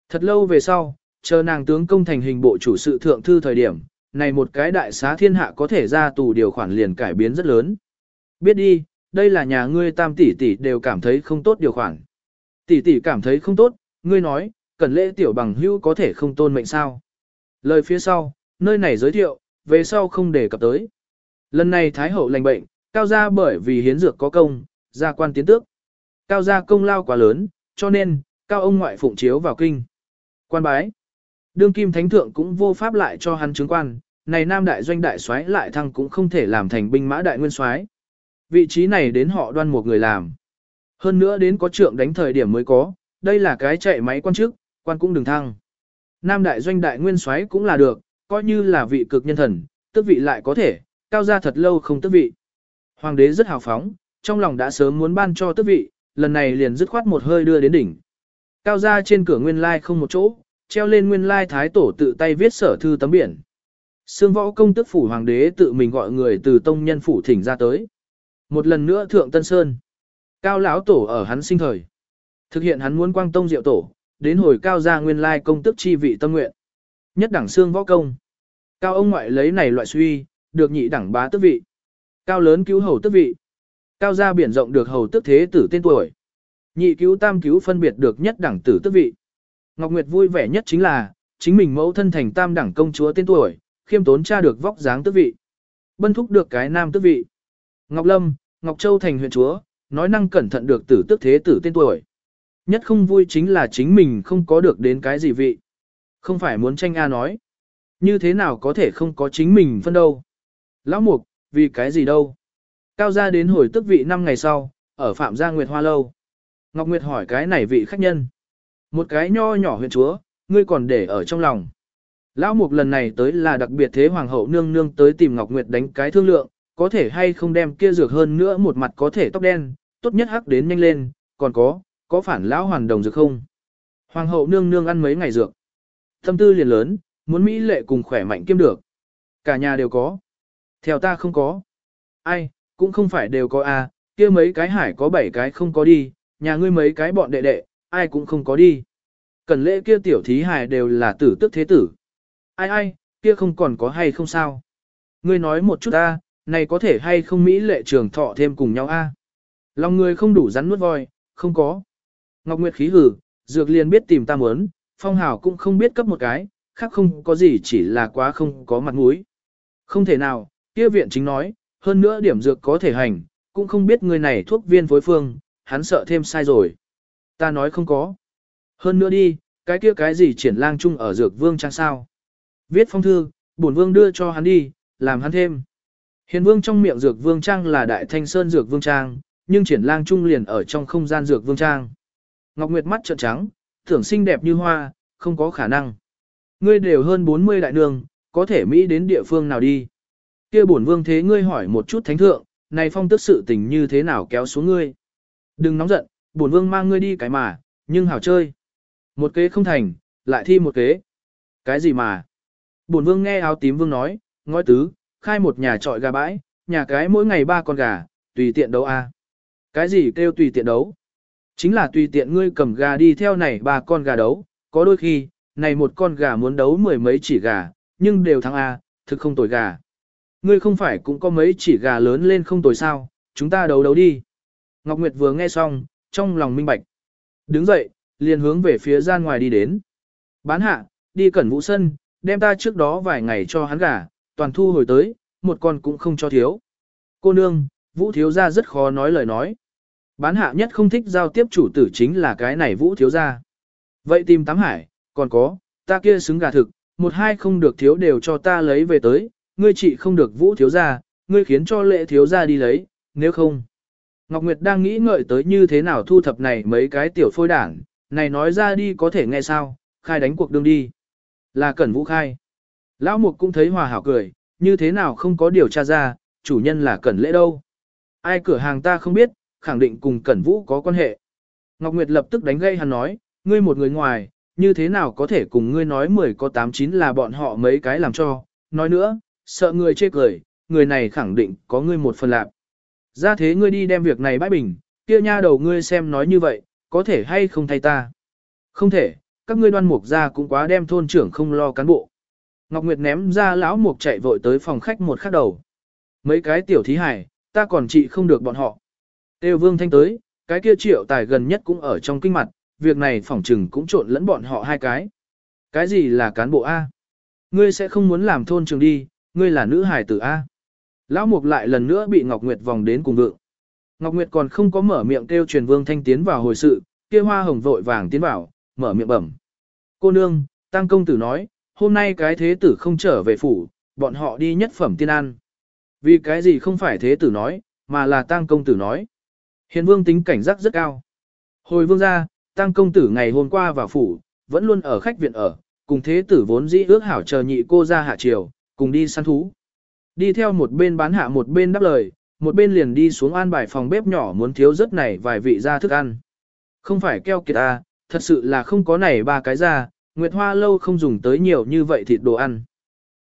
Thật lâu về sau, chờ nàng tướng công thành hình bộ chủ sự thượng thư thời điểm, này một cái đại xá thiên hạ có thể ra tù điều khoản liền cải biến rất lớn. Biết đi, đây là nhà ngươi tam tỷ tỷ đều cảm thấy không tốt điều khoản. Tỷ tỷ cảm thấy không tốt, ngươi nói, cần lễ tiểu bằng hữu có thể không tôn mệnh sao. Lời phía sau, nơi này giới thiệu, về sau không đề cập tới. Lần này Thái Hậu lành bệnh, cao gia bởi vì hiến dược có công, gia quan tiến tước. Cao gia công lao quá lớn, cho nên, cao ông ngoại phụng chiếu vào kinh. Quan bái. Đương kim thánh thượng cũng vô pháp lại cho hắn chứng quan, này nam đại doanh đại soái lại thăng cũng không thể làm thành binh mã đại nguyên soái. Vị trí này đến họ đoan một người làm. Hơn nữa đến có trượng đánh thời điểm mới có, đây là cái chạy máy quan chức, quan cũng đừng thăng. Nam đại doanh đại nguyên soái cũng là được, coi như là vị cực nhân thần, tước vị lại có thể, cao gia thật lâu không tước vị. Hoàng đế rất hào phóng, trong lòng đã sớm muốn ban cho tước vị, lần này liền dứt khoát một hơi đưa đến đỉnh. Cao gia trên cửa nguyên lai không một chỗ, treo lên nguyên lai thái tổ tự tay viết sở thư tấm biển. Sương võ công tức phủ hoàng đế tự mình gọi người từ tông nhân phủ thỉnh ra tới. Một lần nữa thượng Tân Sơn. Cao lão tổ ở hắn sinh thời. Thực hiện hắn muốn quang tông diệu tổ, đến hồi cao gia nguyên lai công tức chi vị tâm nguyện. Nhất đẳng xương võ công. Cao ông ngoại lấy này loại suy, được nhị đẳng bá tước vị. Cao lớn cứu hầu tước vị. Cao gia biển rộng được hầu tước thế tử tên tuổi. Nhị cứu tam cứu phân biệt được nhất đẳng tử tước vị. Ngọc Nguyệt vui vẻ nhất chính là, chính mình mẫu thân thành tam đẳng công chúa tên tuổi, khiêm tốn cha được vóc dáng tước vị. Bân thúc được cái nam tước vị. Ngọc Lâm, Ngọc Châu thành huyện chúa, nói năng cẩn thận được tử tước thế tử tên tuổi. Nhất không vui chính là chính mình không có được đến cái gì vị. Không phải muốn tranh A nói. Như thế nào có thể không có chính mình phân đâu. Lão Mục, vì cái gì đâu. Cao gia đến hồi tức vị năm ngày sau, ở Phạm Gia Nguyệt Hoa Lâu. Ngọc Nguyệt hỏi cái này vị khách nhân. Một cái nho nhỏ huyện chúa, ngươi còn để ở trong lòng. Lão Mục lần này tới là đặc biệt thế Hoàng hậu nương nương tới tìm Ngọc Nguyệt đánh cái thương lượng, có thể hay không đem kia dược hơn nữa một mặt có thể tóc đen, tốt nhất hắc đến nhanh lên, còn có, có phản lão hoàn đồng dược không? Hoàng hậu nương nương ăn mấy ngày dược. Tâm tư liền lớn, muốn Mỹ lệ cùng khỏe mạnh kiêm được. Cả nhà đều có. Theo ta không có. Ai, cũng không phải đều có a, à, kia mấy cái hải có bảy cái không có đi, nhà ngươi mấy cái bọn đệ đệ, ai cũng không có đi. Cần lễ kia tiểu thí hải đều là tử tức thế tử. Ai ai, kia không còn có hay không sao. Ngươi nói một chút ta này có thể hay không Mỹ lệ trường thọ thêm cùng nhau a. Lòng người không đủ rắn nuốt voi, không có. Ngọc Nguyệt khí hử, dược liền biết tìm ta muốn, phong hào cũng không biết cấp một cái, khác không có gì chỉ là quá không có mặt mũi. Không thể nào, kia viện chính nói, hơn nữa điểm dược có thể hành, cũng không biết người này thuốc viên phối phương, hắn sợ thêm sai rồi. Ta nói không có. Hơn nữa đi, cái kia cái gì triển lang chung ở dược vương trang sao. Viết phong thư, bổn vương đưa cho hắn đi, làm hắn thêm. Hiền vương trong miệng dược vương trang là đại thanh sơn dược vương trang, nhưng triển lang trung liền ở trong không gian dược vương trang. Ngọc Nguyệt mắt trợn trắng, tưởng xinh đẹp như hoa, không có khả năng. Ngươi đều hơn 40 đại nương, có thể Mỹ đến địa phương nào đi. kia bổn vương thế ngươi hỏi một chút thánh thượng, này phong tức sự tình như thế nào kéo xuống ngươi. Đừng nóng giận, bổn vương mang ngươi đi cái mà, nhưng hảo chơi. Một kế không thành, lại thi một kế. Cái gì mà? Bổn vương nghe áo tím vương nói, ngói tứ, khai một nhà trọi gà bãi, nhà cái mỗi ngày ba con gà, tùy tiện đấu a. Cái gì kêu tùy tiện đấu? Chính là tùy tiện ngươi cầm gà đi theo này ba con gà đấu, có đôi khi, này một con gà muốn đấu mười mấy chỉ gà, nhưng đều thắng A, thực không tồi gà. Ngươi không phải cũng có mấy chỉ gà lớn lên không tồi sao, chúng ta đấu đấu đi. Ngọc Nguyệt vừa nghe xong, trong lòng minh bạch. Đứng dậy, liền hướng về phía gian ngoài đi đến. Bán hạ, đi cẩn vũ sân, đem ta trước đó vài ngày cho hắn gà, toàn thu hồi tới, một con cũng không cho thiếu. Cô nương, vũ thiếu gia rất khó nói lời nói. Bán hạ nhất không thích giao tiếp chủ tử chính là cái này vũ thiếu gia. Vậy tìm tám hải, còn có, ta kia xứng gà thực, một hai không được thiếu đều cho ta lấy về tới, ngươi chị không được vũ thiếu gia, ngươi khiến cho lệ thiếu gia đi lấy, nếu không. Ngọc Nguyệt đang nghĩ ngợi tới như thế nào thu thập này mấy cái tiểu phôi đảng, này nói ra đi có thể nghe sao, khai đánh cuộc đương đi. Là cẩn vũ khai. Lão Mục cũng thấy hòa hảo cười, như thế nào không có điều tra ra, chủ nhân là cẩn lễ đâu. Ai cửa hàng ta không biết, khẳng định cùng Cẩn Vũ có quan hệ. Ngọc Nguyệt lập tức đánh gây hắn nói, ngươi một người ngoài, như thế nào có thể cùng ngươi nói 10 có 8 9 là bọn họ mấy cái làm cho, nói nữa, sợ người chê cười, người này khẳng định có ngươi một phần lạc. Ra thế ngươi đi đem việc này bãi bình, kia nha đầu ngươi xem nói như vậy, có thể hay không thay ta. Không thể, các ngươi đoan mục ra cũng quá đem thôn trưởng không lo cán bộ. Ngọc Nguyệt ném ra lão mục chạy vội tới phòng khách một khắc đầu. Mấy cái tiểu thí hải, ta còn trị không được bọn họ. Têu vương thanh tới, cái kia triệu tài gần nhất cũng ở trong kinh mặt, việc này phỏng trừng cũng trộn lẫn bọn họ hai cái. Cái gì là cán bộ A? Ngươi sẽ không muốn làm thôn trường đi, ngươi là nữ hài tử A. Lão Mục lại lần nữa bị Ngọc Nguyệt vòng đến cùng vượng. Ngọc Nguyệt còn không có mở miệng kêu truyền vương thanh tiến vào hồi sự, kia hoa hồng vội vàng tiến vào, mở miệng bẩm. Cô nương, tăng công tử nói, hôm nay cái thế tử không trở về phủ, bọn họ đi nhất phẩm tiên an. Vì cái gì không phải thế tử nói, mà là tăng công tử nói. Hiền vương tính cảnh giác rất cao. Hồi vương ra, tăng công tử ngày hôm qua vào phủ, vẫn luôn ở khách viện ở, cùng thế tử vốn dĩ ước hảo chờ nhị cô ra hạ triều, cùng đi săn thú. Đi theo một bên bán hạ một bên đáp lời, một bên liền đi xuống an bài phòng bếp nhỏ muốn thiếu rất này vài vị ra thức ăn. Không phải keo kiệt ta, thật sự là không có này ba cái ra, Nguyệt Hoa lâu không dùng tới nhiều như vậy thịt đồ ăn.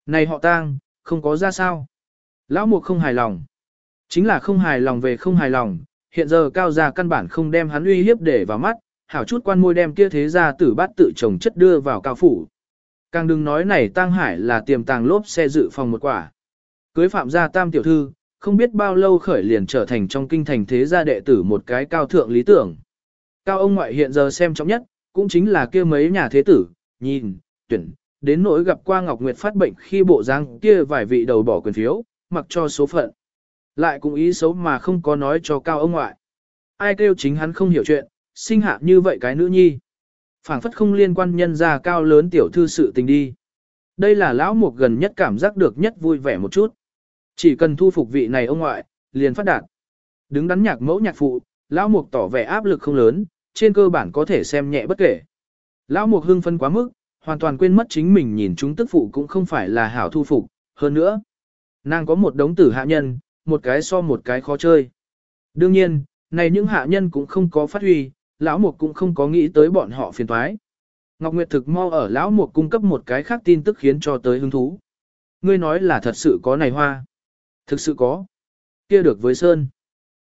Này họ tang, không có ra sao. Lão Mục không hài lòng. Chính là không hài lòng về không hài lòng, hiện giờ cao gia căn bản không đem hắn uy hiếp để vào mắt, hảo chút quan môi đem kia thế gia tử bát tự chồng chất đưa vào cao phủ. Càng đừng nói này Tăng Hải là tiềm tàng lốp xe dự phòng một quả. Cưới phạm gia tam tiểu thư, không biết bao lâu khởi liền trở thành trong kinh thành thế gia đệ tử một cái cao thượng lý tưởng. Cao ông ngoại hiện giờ xem trọng nhất, cũng chính là kia mấy nhà thế tử, nhìn, tuyển, đến nỗi gặp qua Ngọc Nguyệt phát bệnh khi bộ răng kia vài vị đầu bỏ quyền phiếu, mặc cho số phận. Lại cũng ý xấu mà không có nói cho cao ông ngoại. Ai kêu chính hắn không hiểu chuyện, sinh hạ như vậy cái nữ nhi. phảng phất không liên quan nhân ra cao lớn tiểu thư sự tình đi. Đây là lão mục gần nhất cảm giác được nhất vui vẻ một chút. Chỉ cần thu phục vị này ông ngoại, liền phát đạt. Đứng đắn nhạc mẫu nhạc phụ, lão mục tỏ vẻ áp lực không lớn, trên cơ bản có thể xem nhẹ bất kể. Lão mục hưng phân quá mức, hoàn toàn quên mất chính mình nhìn chúng tức phụ cũng không phải là hảo thu phục, hơn nữa. Nàng có một đống tử hạ nhân, một cái so một cái khó chơi. Đương nhiên, này những hạ nhân cũng không có phát huy, lão mục cũng không có nghĩ tới bọn họ phiền toái. Ngọc Nguyệt thực mo ở lão mục cung cấp một cái khác tin tức khiến cho tới hứng thú. Ngươi nói là thật sự có này hoa. Thực sự có. kia được với Sơn.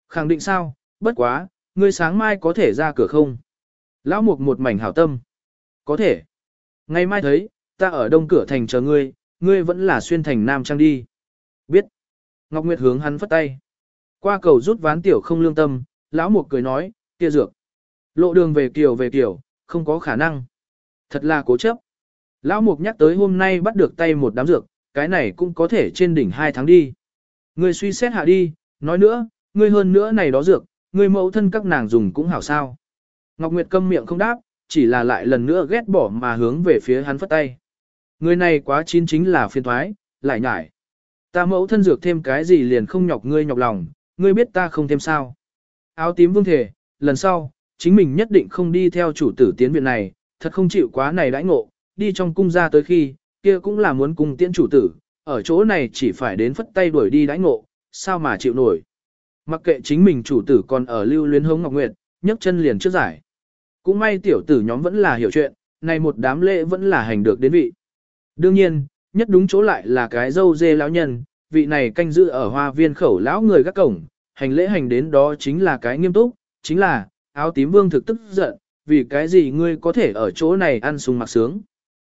Khẳng định sao, bất quá, ngươi sáng mai có thể ra cửa không? Lão mục một mảnh hảo tâm. Có thể. Ngày mai thấy, ta ở đông cửa thành chờ ngươi, ngươi vẫn là xuyên thành Nam Trang đi. Biết. Ngọc Nguyệt hướng hắn phất tay. Qua cầu rút ván tiểu không lương tâm, lão mục cười nói, kia dược. Lộ đường về kiểu về kiểu, không có khả năng. Thật là cố chấp. Lão mục nhắc tới hôm nay bắt được tay một đám dược, cái này cũng có thể trên đỉnh hai tháng đi. Ngươi suy xét hạ đi, nói nữa, ngươi hơn nữa này đó dược, ngươi mẫu thân các nàng dùng cũng hảo sao. Ngọc Nguyệt câm miệng không đáp, chỉ là lại lần nữa ghét bỏ mà hướng về phía hắn phất tay. Người này quá chín chính là phiền thoái, lại nhải. Ta mẫu thân dược thêm cái gì liền không nhọc ngươi nhọc lòng, ngươi biết ta không thêm sao. Áo tím vương thể, lần sau, chính mình nhất định không đi theo chủ tử tiến viện này, thật không chịu quá này đãi ngộ, đi trong cung ra tới khi, kia cũng là muốn cung tiễn chủ tử, ở chỗ này chỉ phải đến phất tay đuổi đi đãi ngộ, sao mà chịu nổi. Mặc kệ chính mình chủ tử còn ở lưu luyến hống ngọc nguyệt, nhấc chân liền trước giải. Cũng may tiểu tử nhóm vẫn là hiểu chuyện, này một đám lễ vẫn là hành được đến vị. Đương nhiên, nhất đúng chỗ lại là cái dâu dê lão nhân, vị này canh giữ ở hoa viên khẩu lão người gác cổng, hành lễ hành đến đó chính là cái nghiêm túc, chính là, áo tím vương thực tức giận, vì cái gì ngươi có thể ở chỗ này ăn sung mặc sướng.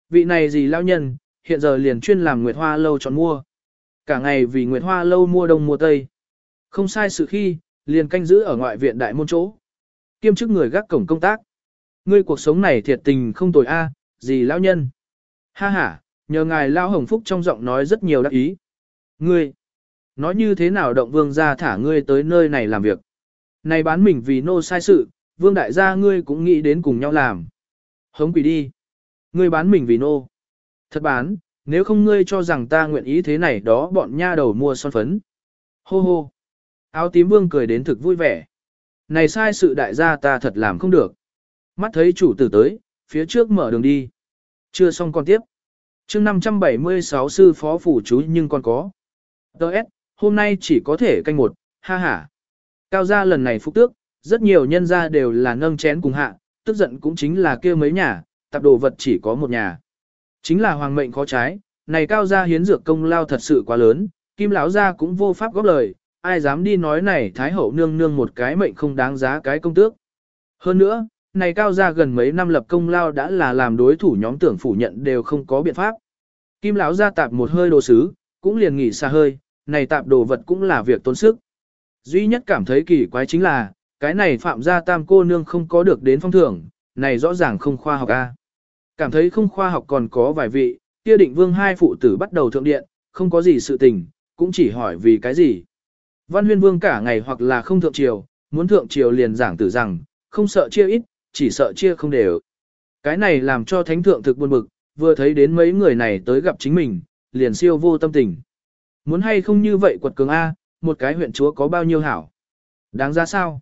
Vị này gì lão nhân, hiện giờ liền chuyên làm Nguyệt Hoa lâu chọn mua. Cả ngày vì Nguyệt Hoa lâu mua đông mua tây. Không sai sự khi, liền canh giữ ở ngoại viện đại môn chỗ. Kiêm chức người gác cổng công tác. Ngươi cuộc sống này thiệt tình không tồi a, gì lão nhân. Ha ha, nhờ ngài lao hồng phúc trong giọng nói rất nhiều đắc ý. Ngươi, nói như thế nào động vương gia thả ngươi tới nơi này làm việc. Này bán mình vì nô sai sự, vương đại gia ngươi cũng nghĩ đến cùng nhau làm. Hống quỷ đi. Ngươi bán mình vì nô. Thật bán, nếu không ngươi cho rằng ta nguyện ý thế này đó bọn nha đầu mua son phấn. Hô hô. Áo tím vương cười đến thực vui vẻ. Này sai sự đại gia ta thật làm không được. Mắt thấy chủ tử tới, phía trước mở đường đi. Chưa xong còn tiếp chương 576 sư phó phủ chú nhưng còn có. Đợt, hôm nay chỉ có thể canh một, ha ha. Cao gia lần này phúc tước, rất nhiều nhân gia đều là nâng chén cùng hạ, tức giận cũng chính là kia mấy nhà, tập đồ vật chỉ có một nhà. Chính là hoàng mệnh khó trái, này cao gia hiến dược công lao thật sự quá lớn, kim lão gia cũng vô pháp góp lời, ai dám đi nói này thái hậu nương nương một cái mệnh không đáng giá cái công tước. Hơn nữa, này cao gia gần mấy năm lập công lao đã là làm đối thủ nhóm tưởng phủ nhận đều không có biện pháp. Kim lão gia tạp một hơi đồ sứ, cũng liền nghỉ xa hơi, này tạp đồ vật cũng là việc tốn sức. Duy nhất cảm thấy kỳ quái chính là, cái này phạm gia tam cô nương không có được đến phong thưởng, này rõ ràng không khoa học a. Cảm thấy không khoa học còn có vài vị, kia định vương hai phụ tử bắt đầu thượng điện, không có gì sự tình, cũng chỉ hỏi vì cái gì. Văn huyên vương cả ngày hoặc là không thượng triều, muốn thượng triều liền giảng tử rằng, không sợ chia ít, chỉ sợ chia không đều. Cái này làm cho thánh thượng thực buồn bực, vừa thấy đến mấy người này tới gặp chính mình, liền siêu vô tâm tình. Muốn hay không như vậy quật cường A, một cái huyện chúa có bao nhiêu hảo. Đáng ra sao?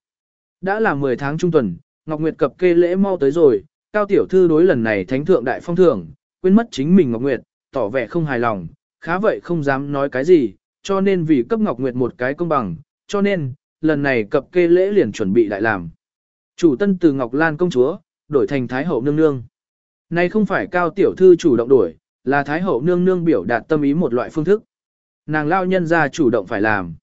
Đã là 10 tháng trung tuần, Ngọc Nguyệt cập kê lễ mau tới rồi, cao tiểu thư đối lần này thánh thượng đại phong thưởng, quên mất chính mình Ngọc Nguyệt, tỏ vẻ không hài lòng, khá vậy không dám nói cái gì, cho nên vì cấp Ngọc Nguyệt một cái công bằng, cho nên, lần này cập kê lễ liền chuẩn bị lại làm. Chủ tân từ Ngọc Lan công chúa, đổi thành Thái hậu nương nương. Này không phải cao tiểu thư chủ động đổi, là Thái hậu nương nương biểu đạt tâm ý một loại phương thức. Nàng lao nhân ra chủ động phải làm.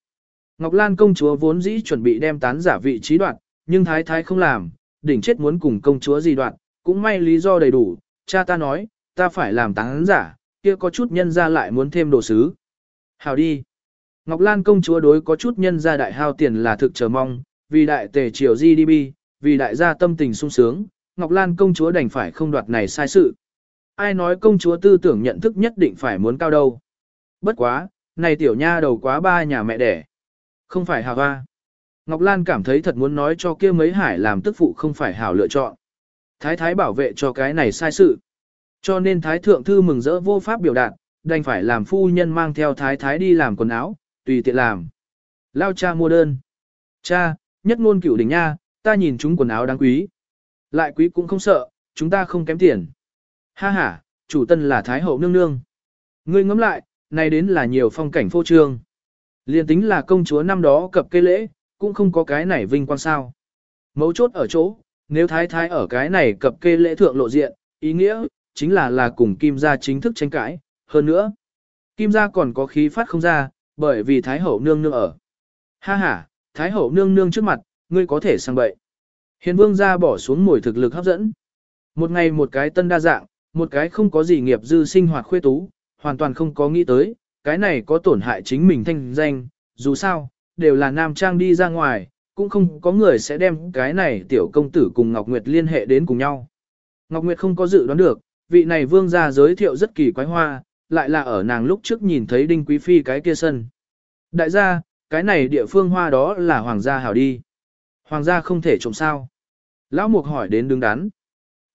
Ngọc Lan công chúa vốn dĩ chuẩn bị đem tán giả vị trí đoạn, nhưng Thái Thái không làm, đỉnh chết muốn cùng công chúa gì đoạn, cũng may lý do đầy đủ, cha ta nói, ta phải làm tán giả, kia có chút nhân ra lại muốn thêm đồ sứ. Hào đi. Ngọc Lan công chúa đối có chút nhân ra đại hao tiền là thực chờ mong, vì đại tề triều GDP, vì đại gia tâm tình sung sướng, Ngọc Lan công chúa đành phải không đoạt này sai sự. Ai nói công chúa tư tưởng nhận thức nhất định phải muốn cao đâu. Bất quá, này tiểu nha đầu quá ba nhà mẹ đẻ. Không phải hào hoa. Ngọc Lan cảm thấy thật muốn nói cho kia mấy hải làm tức phụ không phải hảo lựa chọn. Thái thái bảo vệ cho cái này sai sự. Cho nên thái thượng thư mừng rỡ vô pháp biểu đạt, đành phải làm phu nhân mang theo thái thái đi làm quần áo, tùy tiện làm. Lao cha mua đơn. Cha, nhất ngôn cửu đỉnh nha, ta nhìn chúng quần áo đáng quý. Lại quý cũng không sợ, chúng ta không kém tiền. Ha ha, chủ tân là thái hậu nương nương. Ngươi ngẫm lại, này đến là nhiều phong cảnh phô trương. Liên tính là công chúa năm đó cập cây lễ, cũng không có cái này vinh quang sao. Mấu chốt ở chỗ, nếu thái thái ở cái này cập kê lễ thượng lộ diện, ý nghĩa, chính là là cùng kim gia chính thức tranh cãi, hơn nữa. Kim gia còn có khí phát không ra, bởi vì thái hậu nương nương ở. Ha ha, thái hậu nương nương trước mặt, ngươi có thể sang bậy. Hiền vương gia bỏ xuống mồi thực lực hấp dẫn. Một ngày một cái tân đa dạng, một cái không có gì nghiệp dư sinh hoạt khuê tú, hoàn toàn không có nghĩ tới, cái này có tổn hại chính mình thanh danh, dù sao, đều là nam trang đi ra ngoài, cũng không có người sẽ đem cái này tiểu công tử cùng Ngọc Nguyệt liên hệ đến cùng nhau. Ngọc Nguyệt không có dự đoán được, vị này vương gia giới thiệu rất kỳ quái hoa, lại là ở nàng lúc trước nhìn thấy Đinh Quý Phi cái kia sân. Đại gia, cái này địa phương hoa đó là hoàng gia hảo đi. Hoàng gia không thể trộm sao. Lão Mục hỏi đến đứng đắn.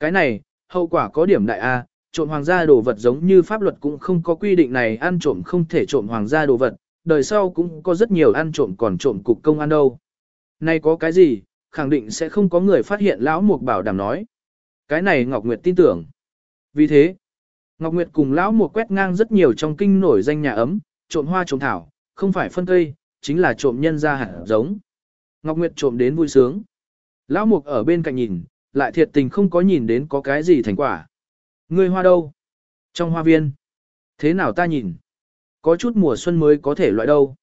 Cái này, hậu quả có điểm đại A, trộm hoàng gia đồ vật giống như pháp luật cũng không có quy định này ăn trộm không thể trộm hoàng gia đồ vật, đời sau cũng có rất nhiều ăn trộm còn trộm cục công an đâu. Này có cái gì, khẳng định sẽ không có người phát hiện lão mục bảo đảm nói. Cái này Ngọc Nguyệt tin tưởng. Vì thế, Ngọc Nguyệt cùng lão mục quét ngang rất nhiều trong kinh nổi danh nhà ấm, trộm hoa trộm thảo, không phải phân cây, chính là trộm nhân ra hạt giống. Ngọc Nguyệt trộm đến vui sướng. Lão mục ở bên cạnh nhìn, lại thiệt tình không có nhìn đến có cái gì thành quả. Ngươi hoa đâu? Trong hoa viên. Thế nào ta nhìn? Có chút mùa xuân mới có thể loại đâu.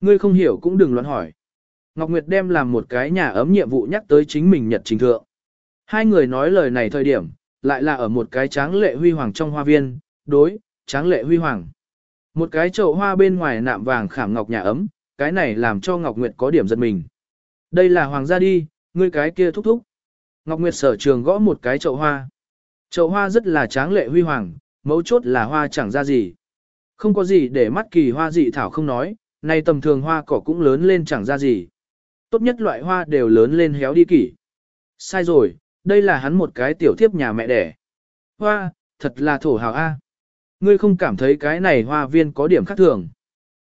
Ngươi không hiểu cũng đừng loạn hỏi. Ngọc Nguyệt đem làm một cái nhà ấm nhiệm vụ nhắc tới chính mình nhật trình thượng. Hai người nói lời này thời điểm, lại là ở một cái tráng lệ huy hoàng trong hoa viên, đối, tráng lệ huy hoàng. Một cái chậu hoa bên ngoài nạm vàng khảm ngọc nhà ấm, cái này làm cho Ngọc Nguyệt có điểm giật mình. Đây là hoàng gia đi, ngươi cái kia thúc thúc. Ngọc Nguyệt sở trường gõ một cái chậu hoa. Chậu hoa rất là tráng lệ huy hoàng, mấu chốt là hoa chẳng ra gì. Không có gì để mắt kỳ hoa dị thảo không nói, nay tầm thường hoa cỏ cũng lớn lên chẳng ra gì. Tốt nhất loại hoa đều lớn lên héo đi kỷ. Sai rồi, đây là hắn một cái tiểu thiếp nhà mẹ đẻ. Hoa, thật là thổ hào A. Ngươi không cảm thấy cái này hoa viên có điểm khác thường.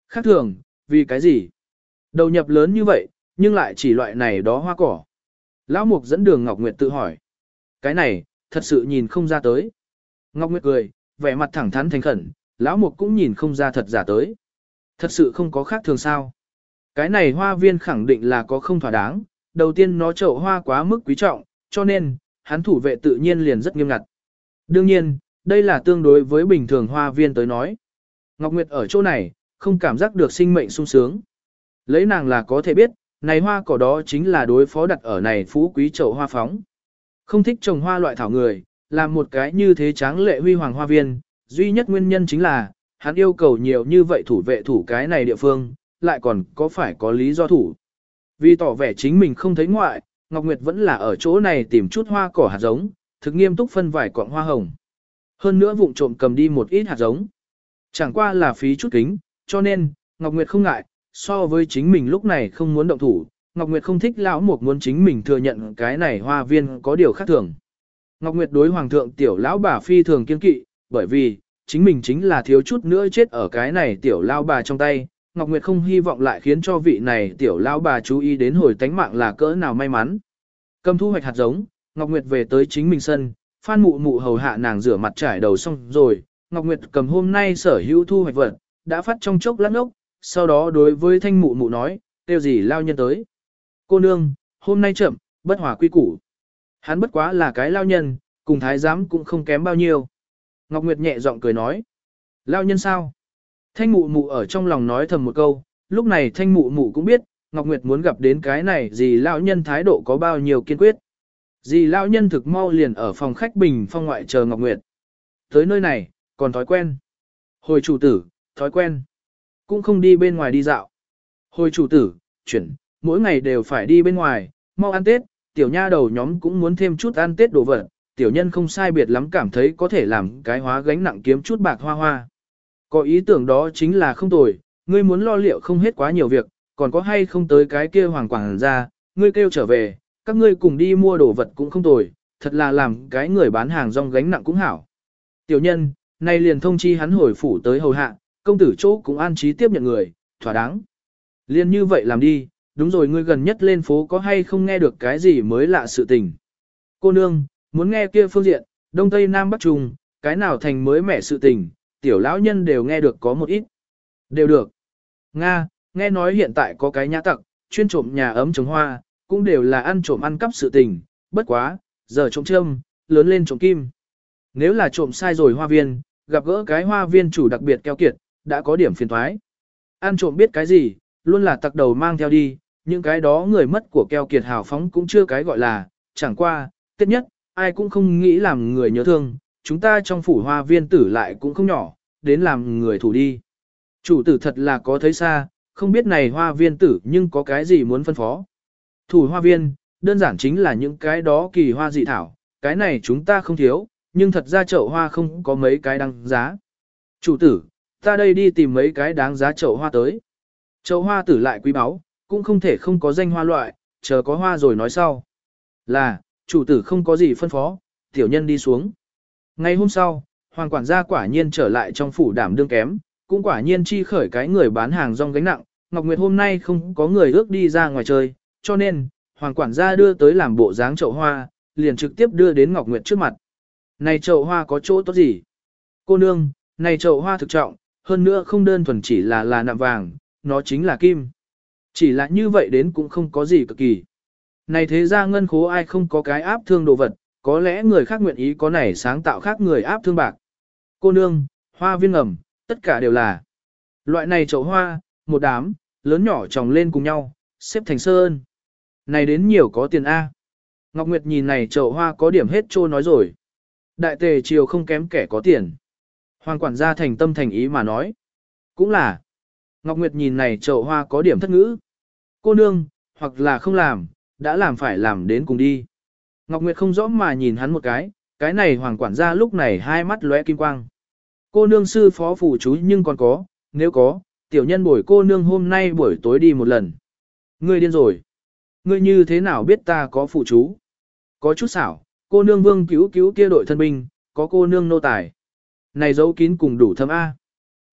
Khác thường, vì cái gì? Đầu nhập lớn như vậy, nhưng lại chỉ loại này đó hoa cỏ. Lão Mục dẫn đường Ngọc Nguyệt tự hỏi. Cái này, thật sự nhìn không ra tới. Ngọc Nguyệt cười, vẻ mặt thẳng thắn thành khẩn, lão mục cũng nhìn không ra thật giả tới. Thật sự không có khác thường sao. Cái này hoa viên khẳng định là có không thỏa đáng, đầu tiên nó chậu hoa quá mức quý trọng, cho nên, hắn thủ vệ tự nhiên liền rất nghiêm ngặt. Đương nhiên, đây là tương đối với bình thường hoa viên tới nói. Ngọc Nguyệt ở chỗ này, không cảm giác được sinh mệnh sung sướng. Lấy nàng là có thể biết, này hoa cỏ đó chính là đối phó đặt ở này phú quý chậu hoa phóng. Không thích trồng hoa loại thảo người, làm một cái như thế tráng lệ huy hoàng hoa viên, duy nhất nguyên nhân chính là, hắn yêu cầu nhiều như vậy thủ vệ thủ cái này địa phương, lại còn có phải có lý do thủ. Vì tỏ vẻ chính mình không thấy ngoại, Ngọc Nguyệt vẫn là ở chỗ này tìm chút hoa cỏ hạt giống, thực nghiêm túc phân vài quạng hoa hồng. Hơn nữa vụng trộm cầm đi một ít hạt giống. Chẳng qua là phí chút kính, cho nên, Ngọc Nguyệt không ngại, so với chính mình lúc này không muốn động thủ, Ngọc Nguyệt không thích lão mục muốn chính mình thừa nhận cái này hoa viên có điều khác thường. Ngọc Nguyệt đối hoàng thượng tiểu lão bà phi thường kiên kỵ, bởi vì, chính mình chính là thiếu chút nữa chết ở cái này tiểu lão bà trong tay. Ngọc Nguyệt không hy vọng lại khiến cho vị này tiểu lão bà chú ý đến hồi tánh mạng là cỡ nào may mắn. Cầm thu hoạch hạt giống, Ngọc Nguyệt về tới chính mình sân, Phan Mụ Mụ hầu hạ nàng rửa mặt trải đầu xong rồi, Ngọc Nguyệt cầm hôm nay sở hữu thu hoạch vật, đã phát trong chốc lát ốc, sau đó đối với Thanh Mụ Mụ nói, tiêu gì lao nhân tới. Cô nương, hôm nay chậm, bất hòa quy củ. Hắn bất quá là cái lao nhân, cùng thái giám cũng không kém bao nhiêu. Ngọc Nguyệt nhẹ giọng cười nói. Lao nhân sao? Thanh mụ mụ ở trong lòng nói thầm một câu, lúc này thanh mụ mụ cũng biết, Ngọc Nguyệt muốn gặp đến cái này gì lao nhân thái độ có bao nhiêu kiên quyết. Dì lao nhân thực mau liền ở phòng khách bình phong ngoại chờ Ngọc Nguyệt. Tới nơi này, còn thói quen. Hồi chủ tử, thói quen. Cũng không đi bên ngoài đi dạo. Hồi chủ tử, chuyển, mỗi ngày đều phải đi bên ngoài, mau ăn Tết, tiểu nha đầu nhóm cũng muốn thêm chút ăn Tết đồ vật, tiểu nhân không sai biệt lắm cảm thấy có thể làm cái hóa gánh nặng kiếm chút bạc hoa hoa. Có ý tưởng đó chính là không tồi, ngươi muốn lo liệu không hết quá nhiều việc, còn có hay không tới cái kia hoàng quảng ra, ngươi kêu trở về, các ngươi cùng đi mua đồ vật cũng không tồi, thật là làm cái người bán hàng rong gánh nặng cũng hảo. Tiểu nhân, nay liền thông chi hắn hồi phủ tới hầu hạ, công tử chỗ cũng an trí tiếp nhận người, thỏa đáng. Liên như vậy làm đi, đúng rồi ngươi gần nhất lên phố có hay không nghe được cái gì mới lạ sự tình. Cô nương, muốn nghe kia phương diện, đông tây nam bắc trung, cái nào thành mới mẻ sự tình, tiểu lão nhân đều nghe được có một ít. Đều được. Nga, nghe nói hiện tại có cái nhã tặc, chuyên trộm nhà ấm trồng hoa, cũng đều là ăn trộm ăn cắp sự tình, bất quá, giờ trộm châm, lớn lên trộm kim. Nếu là trộm sai rồi hoa viên, gặp gỡ cái hoa viên chủ đặc biệt keo kiệt, đã có điểm phiền thoái. Ăn trộm biết cái gì, luôn là tặc đầu mang theo đi, những cái đó người mất của keo kiệt hào phóng cũng chưa cái gọi là, chẳng qua, tiết nhất, ai cũng không nghĩ làm người nhớ thương, chúng ta trong phủ hoa viên tử lại cũng không nhỏ, đến làm người thủ đi. Chủ tử thật là có thấy xa, không biết này hoa viên tử nhưng có cái gì muốn phân phó. Thủ hoa viên, đơn giản chính là những cái đó kỳ hoa dị thảo, cái này chúng ta không thiếu, nhưng thật ra chậu hoa không có mấy cái đăng giá. Chủ tử, ta đây đi tìm mấy cái đáng giá chậu hoa tới. Chậu hoa tử lại quý báu, cũng không thể không có danh hoa loại, chờ có hoa rồi nói sau. Là, chủ tử không có gì phân phó, tiểu nhân đi xuống. Ngày hôm sau, hoàng quản gia quả nhiên trở lại trong phủ đảm đương kém, cũng quả nhiên chi khởi cái người bán hàng rong gánh nặng, Ngọc Nguyệt hôm nay không có người ước đi ra ngoài chơi, cho nên, hoàng quản gia đưa tới làm bộ dáng chậu hoa, liền trực tiếp đưa đến Ngọc Nguyệt trước mặt. Này chậu hoa có chỗ tốt gì? Cô nương, này chậu hoa thực trọng, hơn nữa không đơn thuần chỉ là là nạm vàng, nó chính là kim. Chỉ là như vậy đến cũng không có gì cực kỳ. Này thế ra ngân khố ai không có cái áp thương đồ vật, có lẽ người khác nguyện ý có này sáng tạo khác người áp thương bạc. Cô nương, hoa viên ngầm, tất cả đều là. Loại này chậu hoa, một đám, lớn nhỏ trồng lên cùng nhau, xếp thành sơn. Này đến nhiều có tiền A. Ngọc Nguyệt nhìn này chậu hoa có điểm hết trô nói rồi. Đại tề triều không kém kẻ có tiền. Hoàng quản gia thành tâm thành ý mà nói. Cũng là. Ngọc Nguyệt nhìn này chậu hoa có điểm thất ngữ. Cô nương, hoặc là không làm, đã làm phải làm đến cùng đi. Ngọc Nguyệt không rõ mà nhìn hắn một cái, cái này hoàng quản gia lúc này hai mắt lóe kim quang. Cô nương sư phó phủ chú nhưng còn có, nếu có, tiểu nhân buổi cô nương hôm nay buổi tối đi một lần. Ngươi điên rồi. Ngươi như thế nào biết ta có phụ chú? Có chút xảo, cô nương vương cứu cứu kia đội thân binh, có cô nương nô tài. Này dấu kín cùng đủ thâm A.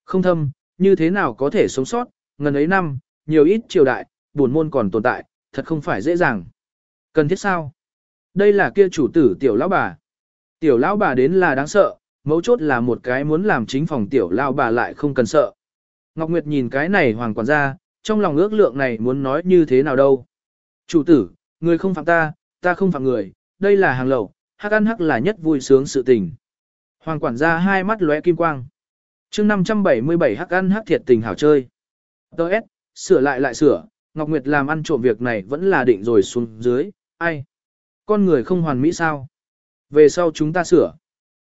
Không thâm, như thế nào có thể sống sót, ngần ấy năm, nhiều ít triều đại, buồn môn còn tồn tại, thật không phải dễ dàng. Cần thiết sao? Đây là kia chủ tử tiểu lão bà. Tiểu lão bà đến là đáng sợ, mấu chốt là một cái muốn làm chính phòng tiểu lão bà lại không cần sợ. Ngọc Nguyệt nhìn cái này hoàng quản gia, trong lòng ước lượng này muốn nói như thế nào đâu. Chủ tử, người không phạm ta, ta không phạm người, đây là hàng lậu, hắc ăn hắc là nhất vui sướng sự tình. Hoàng quản gia hai mắt lóe kim quang. chương 577 hắc ăn hắc thiệt tình hảo chơi. Đợt, sửa lại lại sửa, Ngọc Nguyệt làm ăn trộm việc này vẫn là định rồi xuống dưới, ai? Con người không hoàn mỹ sao? Về sau chúng ta sửa.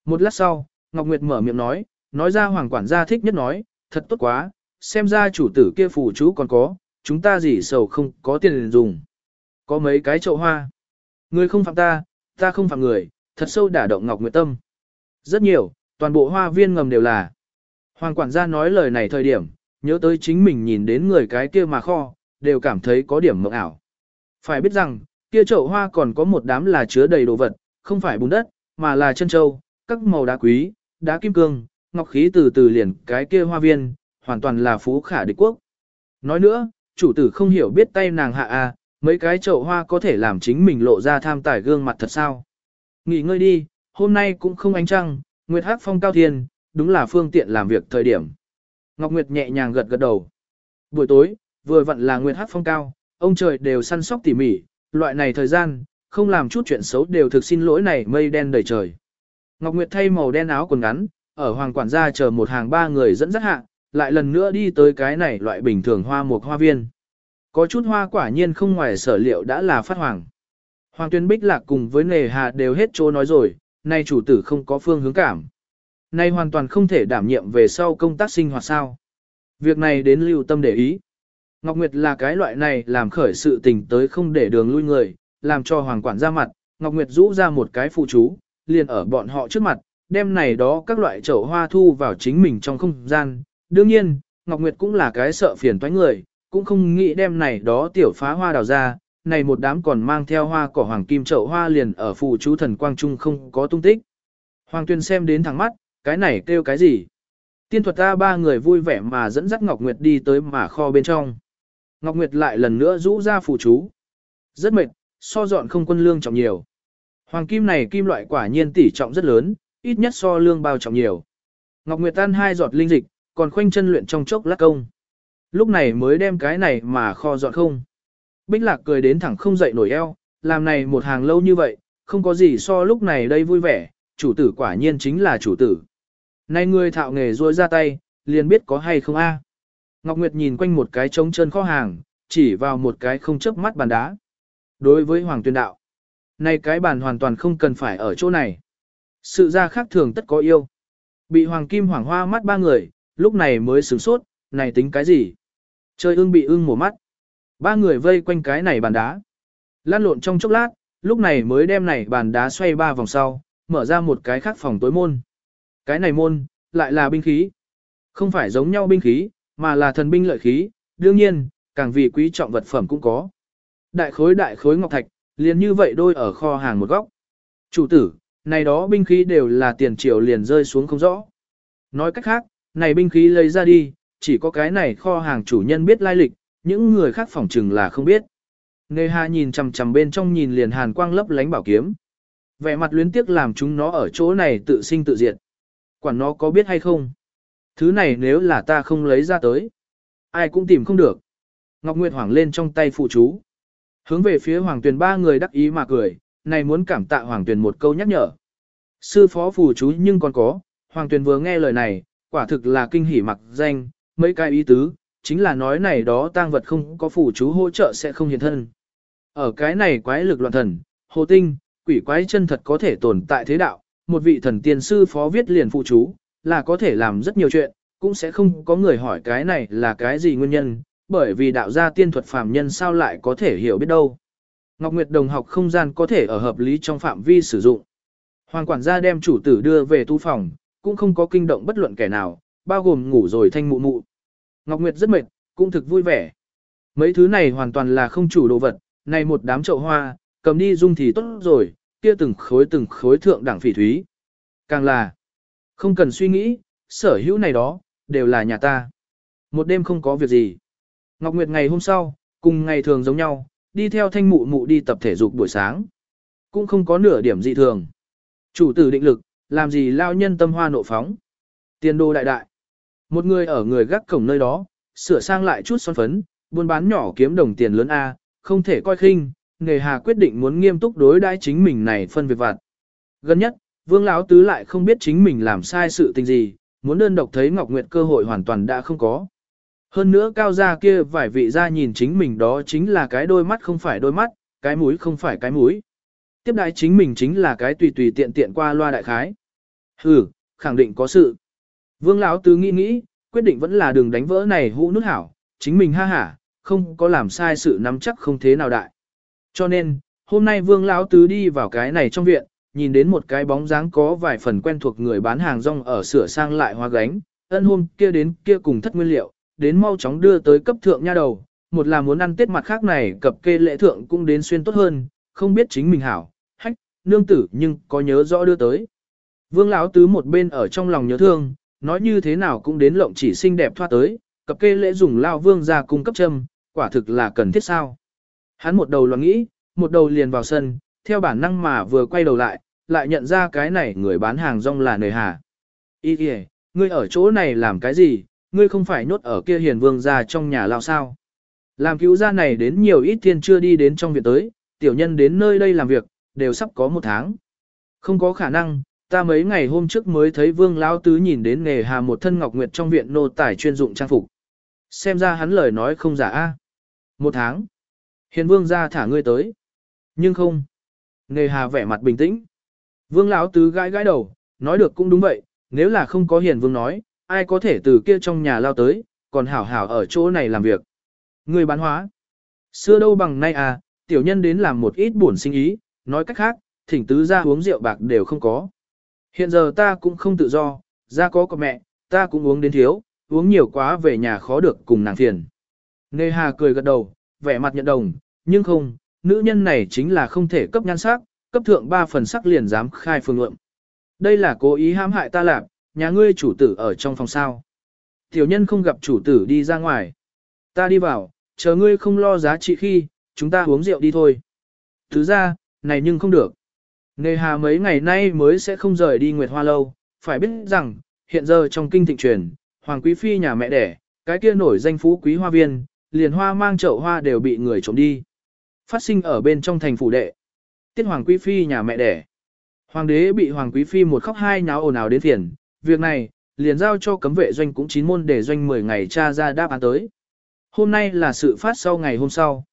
Một lát sau, Ngọc Nguyệt mở miệng nói, nói ra hoàng quản gia thích nhất nói, thật tốt quá, xem ra chủ tử kia phù chú còn có, chúng ta gì sầu không có tiền dùng. Có mấy cái chậu hoa. Người không phạm ta, ta không phạm người, thật sâu đả động Ngọc Nguyệt tâm. Rất nhiều, toàn bộ hoa viên ngầm đều là. Hoàng quản gia nói lời này thời điểm, nhớ tới chính mình nhìn đến người cái kia mà kho, đều cảm thấy có điểm mộng ảo. Phải biết rằng, kia chậu hoa còn có một đám là chứa đầy đồ vật, không phải bùn đất, mà là chân châu, các màu đá quý, đá kim cương, ngọc khí từ từ liền cái kia hoa viên, hoàn toàn là phú khả địch quốc. Nói nữa, chủ tử không hiểu biết tay nàng hạ a, à, mấy cái chậu hoa có thể làm chính mình lộ ra tham tài gương mặt thật sao. Nghỉ ngơi đi, hôm nay cũng không ánh trăng, Nguyệt Hắc phong cao thiên, đúng là phương tiện làm việc thời điểm. Ngọc Nguyệt nhẹ nhàng gật gật đầu. Buổi tối, vừa vặn là Nguyệt Hắc phong cao, ông trời đều săn sóc tỉ mỉ, loại này thời gian, không làm chút chuyện xấu đều thực xin lỗi này mây đen đầy trời. Ngọc Nguyệt thay màu đen áo quần ngắn, ở hoàng quản gia chờ một hàng ba người dẫn dắt hạ, lại lần nữa đi tới cái này loại bình thường hoa mục hoa viên. Có chút hoa quả nhiên không ngoài sở liệu đã là phát hoàng. Hoàng tuyên bích lạc cùng với nề hà đều hết chỗ nói rồi, nay chủ tử không có phương hướng cảm. Nay hoàn toàn không thể đảm nhiệm về sau công tác sinh hoạt sao. Việc này đến lưu tâm để ý. Ngọc Nguyệt là cái loại này làm khởi sự tình tới không để đường lui người, làm cho hoàng quản ra mặt, Ngọc Nguyệt rũ ra một cái phụ chú, liền ở bọn họ trước mặt, đem này đó các loại chậu hoa thu vào chính mình trong không gian. Đương nhiên, Ngọc Nguyệt cũng là cái sợ phiền toái người, cũng không nghĩ đem này đó tiểu phá hoa đào ra, này một đám còn mang theo hoa cỏ hoàng kim chậu hoa liền ở phù chú thần quang trung không có tung tích. Hoàng tuyên xem đến thẳng mắt, cái này kêu cái gì? Tiên thuật ta ba người vui vẻ mà dẫn dắt Ngọc Nguyệt đi tới mà kho bên trong. Ngọc Nguyệt lại lần nữa rũ ra phù chú. Rất mệt, so dọn không quân lương trọng nhiều. Hoàng kim này kim loại quả nhiên tỷ trọng rất lớn, ít nhất so lương bao trọng nhiều. Ngọc Nguyệt tan hai giọt linh dịch, còn khoanh chân luyện trong chốc lát công. Lúc này mới đem cái này mà kho dọn không. Bích lạc cười đến thẳng không dậy nổi eo, làm này một hàng lâu như vậy, không có gì so lúc này đây vui vẻ, chủ tử quả nhiên chính là chủ tử. Nay ngươi thạo nghề ruôi ra tay, liền biết có hay không a. Ngọc Nguyệt nhìn quanh một cái trống chân kho hàng, chỉ vào một cái không chớp mắt bàn đá. Đối với Hoàng Tuyên Đạo, nay cái bàn hoàn toàn không cần phải ở chỗ này. Sự ra khác thường tất có yêu. Bị Hoàng Kim Hoàng Hoa mắt ba người, lúc này mới sửng sốt, này tính cái gì? Chơi ưng bị ưng mổ mắt. Ba người vây quanh cái này bàn đá. Lan lộn trong chốc lát, lúc này mới đem này bàn đá xoay ba vòng sau, mở ra một cái khác phòng tối môn. Cái này môn, lại là binh khí. Không phải giống nhau binh khí, mà là thần binh lợi khí, đương nhiên, càng vì quý trọng vật phẩm cũng có. Đại khối đại khối ngọc thạch, liền như vậy đôi ở kho hàng một góc. Chủ tử, này đó binh khí đều là tiền triệu liền rơi xuống không rõ. Nói cách khác, này binh khí lấy ra đi, chỉ có cái này kho hàng chủ nhân biết lai lịch, những người khác phỏng chừng là không biết. Nghề hà nhìn chằm chằm bên trong nhìn liền hàn quang lấp lánh bảo kiếm. Vẻ mặt luyến tiếc làm chúng nó ở chỗ này tự sinh tự diệt. Quản nó có biết hay không? Thứ này nếu là ta không lấy ra tới, ai cũng tìm không được. Ngọc Nguyệt hoảng lên trong tay phụ chú. Hướng về phía Hoàng Tuyền ba người đắc ý mà cười, này muốn cảm tạ Hoàng Tuyền một câu nhắc nhở. Sư phó phù chú nhưng còn có, Hoàng Tuyền vừa nghe lời này, quả thực là kinh hỉ mặc danh, mấy cái ý tứ, chính là nói này đó tang vật không có phủ chú hỗ trợ sẽ không hiện thân. Ở cái này quái lực loạn thần, hồ tinh, quỷ quái chân thật có thể tồn tại thế đạo, một vị thần tiên sư phó viết liền phụ chú, là có thể làm rất nhiều chuyện, cũng sẽ không có người hỏi cái này là cái gì nguyên nhân, bởi vì đạo gia tiên thuật phàm nhân sao lại có thể hiểu biết đâu. Ngọc Nguyệt đồng học không gian có thể ở hợp lý trong phạm vi sử dụng. Hoàng quản gia đem chủ tử đưa về tu phòng, cũng không có kinh động bất luận kẻ nào, bao gồm ngủ rồi thanh mụ mụ. Ngọc Nguyệt rất mệt, cũng thực vui vẻ. Mấy thứ này hoàn toàn là không chủ đồ vật, này một đám chậu hoa, cầm đi dung thì tốt rồi, kia từng khối từng khối thượng đẳng phỉ thúy. Càng là, không cần suy nghĩ, sở hữu này đó, đều là nhà ta. Một đêm không có việc gì. Ngọc Nguyệt ngày hôm sau, cùng ngày thường giống nhau, đi theo thanh mụ mụ đi tập thể dục buổi sáng. Cũng không có nửa điểm dị thường. Chủ tử định lực, làm gì lao nhân tâm hoa nộ phóng. Tiền đô đại đại. Một người ở người gác cổng nơi đó, sửa sang lại chút son phấn, buôn bán nhỏ kiếm đồng tiền lớn A, không thể coi khinh, nghề hà quyết định muốn nghiêm túc đối đãi chính mình này phân việc vặt. Gần nhất, vương lão tứ lại không biết chính mình làm sai sự tình gì, muốn đơn độc thấy Ngọc Nguyệt cơ hội hoàn toàn đã không có. Hơn nữa cao gia kia vài vị gia nhìn chính mình đó chính là cái đôi mắt không phải đôi mắt, cái mũi không phải cái mũi. Tiếp đại chính mình chính là cái tùy tùy tiện tiện qua loa đại khái. Hừ, khẳng định có sự. Vương lão tứ nghĩ nghĩ, quyết định vẫn là đường đánh vỡ này hũ nút hảo, chính mình ha hả, không có làm sai sự nắm chắc không thế nào đại. Cho nên, hôm nay Vương lão tứ đi vào cái này trong viện, nhìn đến một cái bóng dáng có vài phần quen thuộc người bán hàng rong ở sửa sang lại hoa gánh, ân hôm kia đến kia cùng thất nguyên liệu, đến mau chóng đưa tới cấp thượng nha đầu, một là muốn ăn tết mặt khác này cập kê lễ thượng cũng đến xuyên tốt hơn, không biết chính mình hảo, hách, nương tử nhưng có nhớ rõ đưa tới. Vương Lão Tứ một bên ở trong lòng nhớ thương, nói như thế nào cũng đến lộng chỉ xinh đẹp thoa tới, cập kê lễ dùng Lao Vương ra cung cấp châm, quả thực là cần thiết sao. Hắn một đầu loạn nghĩ, một đầu liền vào sân, theo bản năng mà vừa quay đầu lại, lại nhận ra cái này người bán hàng rong là nề hà. Ý kìa, ngươi ở chỗ này làm cái gì, ngươi không phải nhốt ở kia hiền vương ra trong nhà lao sao. Làm cứu gia này đến nhiều ít thiên chưa đi đến trong viện tới, tiểu nhân đến nơi đây làm việc, đều sắp có một tháng. Không có khả năng, ta mấy ngày hôm trước mới thấy vương lão tứ nhìn đến nghề hà một thân ngọc nguyệt trong viện nô tài chuyên dụng trang phục. Xem ra hắn lời nói không giả a. Một tháng. Hiền vương ra thả ngươi tới. Nhưng không. Nghề hà vẻ mặt bình tĩnh. Vương lão tứ gãi gãi đầu, nói được cũng đúng vậy, nếu là không có hiền vương nói, ai có thể từ kia trong nhà lao tới, còn hảo hảo ở chỗ này làm việc. Người bán hóa. Xưa đâu bằng nay à, tiểu nhân đến làm một ít buồn sinh ý, nói cách khác, thỉnh tứ ra uống rượu bạc đều không có. Hiện giờ ta cũng không tự do, ra có có mẹ, ta cũng uống đến thiếu, uống nhiều quá về nhà khó được cùng nàng phiền. Nê Hà cười gật đầu, vẻ mặt nhận đồng, nhưng không, nữ nhân này chính là không thể cấp nhan sắc, cấp thượng ba phần sắc liền dám khai phương lượng. Đây là cố ý hãm hại ta lạc, nhà ngươi chủ tử ở trong phòng sao. Tiểu nhân không gặp chủ tử đi ra ngoài. Ta đi vào, chờ ngươi không lo giá trị khi, chúng ta uống rượu đi thôi. Thứ ra, này nhưng không được. Nề hà mấy ngày nay mới sẽ không rời đi Nguyệt Hoa Lâu, phải biết rằng, hiện giờ trong kinh thịnh truyền, Hoàng Quý Phi nhà mẹ đẻ, cái kia nổi danh phú quý hoa viên, liền hoa mang chậu hoa đều bị người trộm đi. Phát sinh ở bên trong thành phủ đệ. Tiết Hoàng Quý Phi nhà mẹ đẻ. Hoàng đế bị Hoàng Quý Phi một khóc hai nháo ồn ào đến phiền, việc này, liền giao cho cấm vệ doanh cũng chín môn để doanh 10 ngày tra ra đáp án tới. Hôm nay là sự phát sau ngày hôm sau.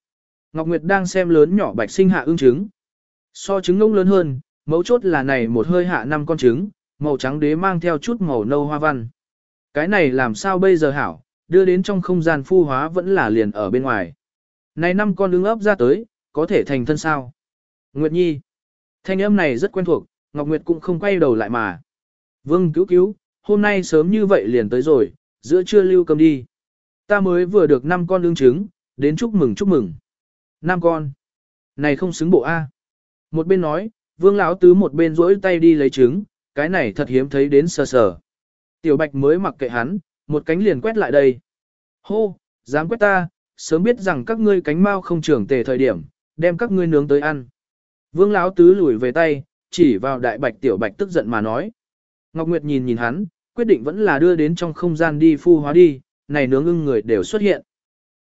Ngọc Nguyệt đang xem lớn nhỏ bạch sinh hạ ương trứng. So trứng ngông lớn hơn, mấu chốt là này một hơi hạ năm con trứng, màu trắng đế mang theo chút màu nâu hoa văn. Cái này làm sao bây giờ hảo, đưa đến trong không gian phu hóa vẫn là liền ở bên ngoài. Này năm con đứng ấp ra tới, có thể thành thân sao? Nguyệt Nhi. Thanh âm này rất quen thuộc, Ngọc Nguyệt cũng không quay đầu lại mà. Vương cứu cứu, hôm nay sớm như vậy liền tới rồi, giữa trưa lưu cơm đi. Ta mới vừa được năm con đương trứng, đến chúc mừng chúc mừng. năm con. Này không xứng bộ A. Một bên nói, vương lão tứ một bên rỗi tay đi lấy trứng, cái này thật hiếm thấy đến sờ sờ. Tiểu bạch mới mặc kệ hắn, một cánh liền quét lại đây. Hô, dám quét ta, sớm biết rằng các ngươi cánh mau không trưởng tề thời điểm, đem các ngươi nướng tới ăn. Vương lão tứ lùi về tay, chỉ vào đại bạch tiểu bạch tức giận mà nói. Ngọc Nguyệt nhìn nhìn hắn, quyết định vẫn là đưa đến trong không gian đi phu hóa đi, này nướng ưng người đều xuất hiện.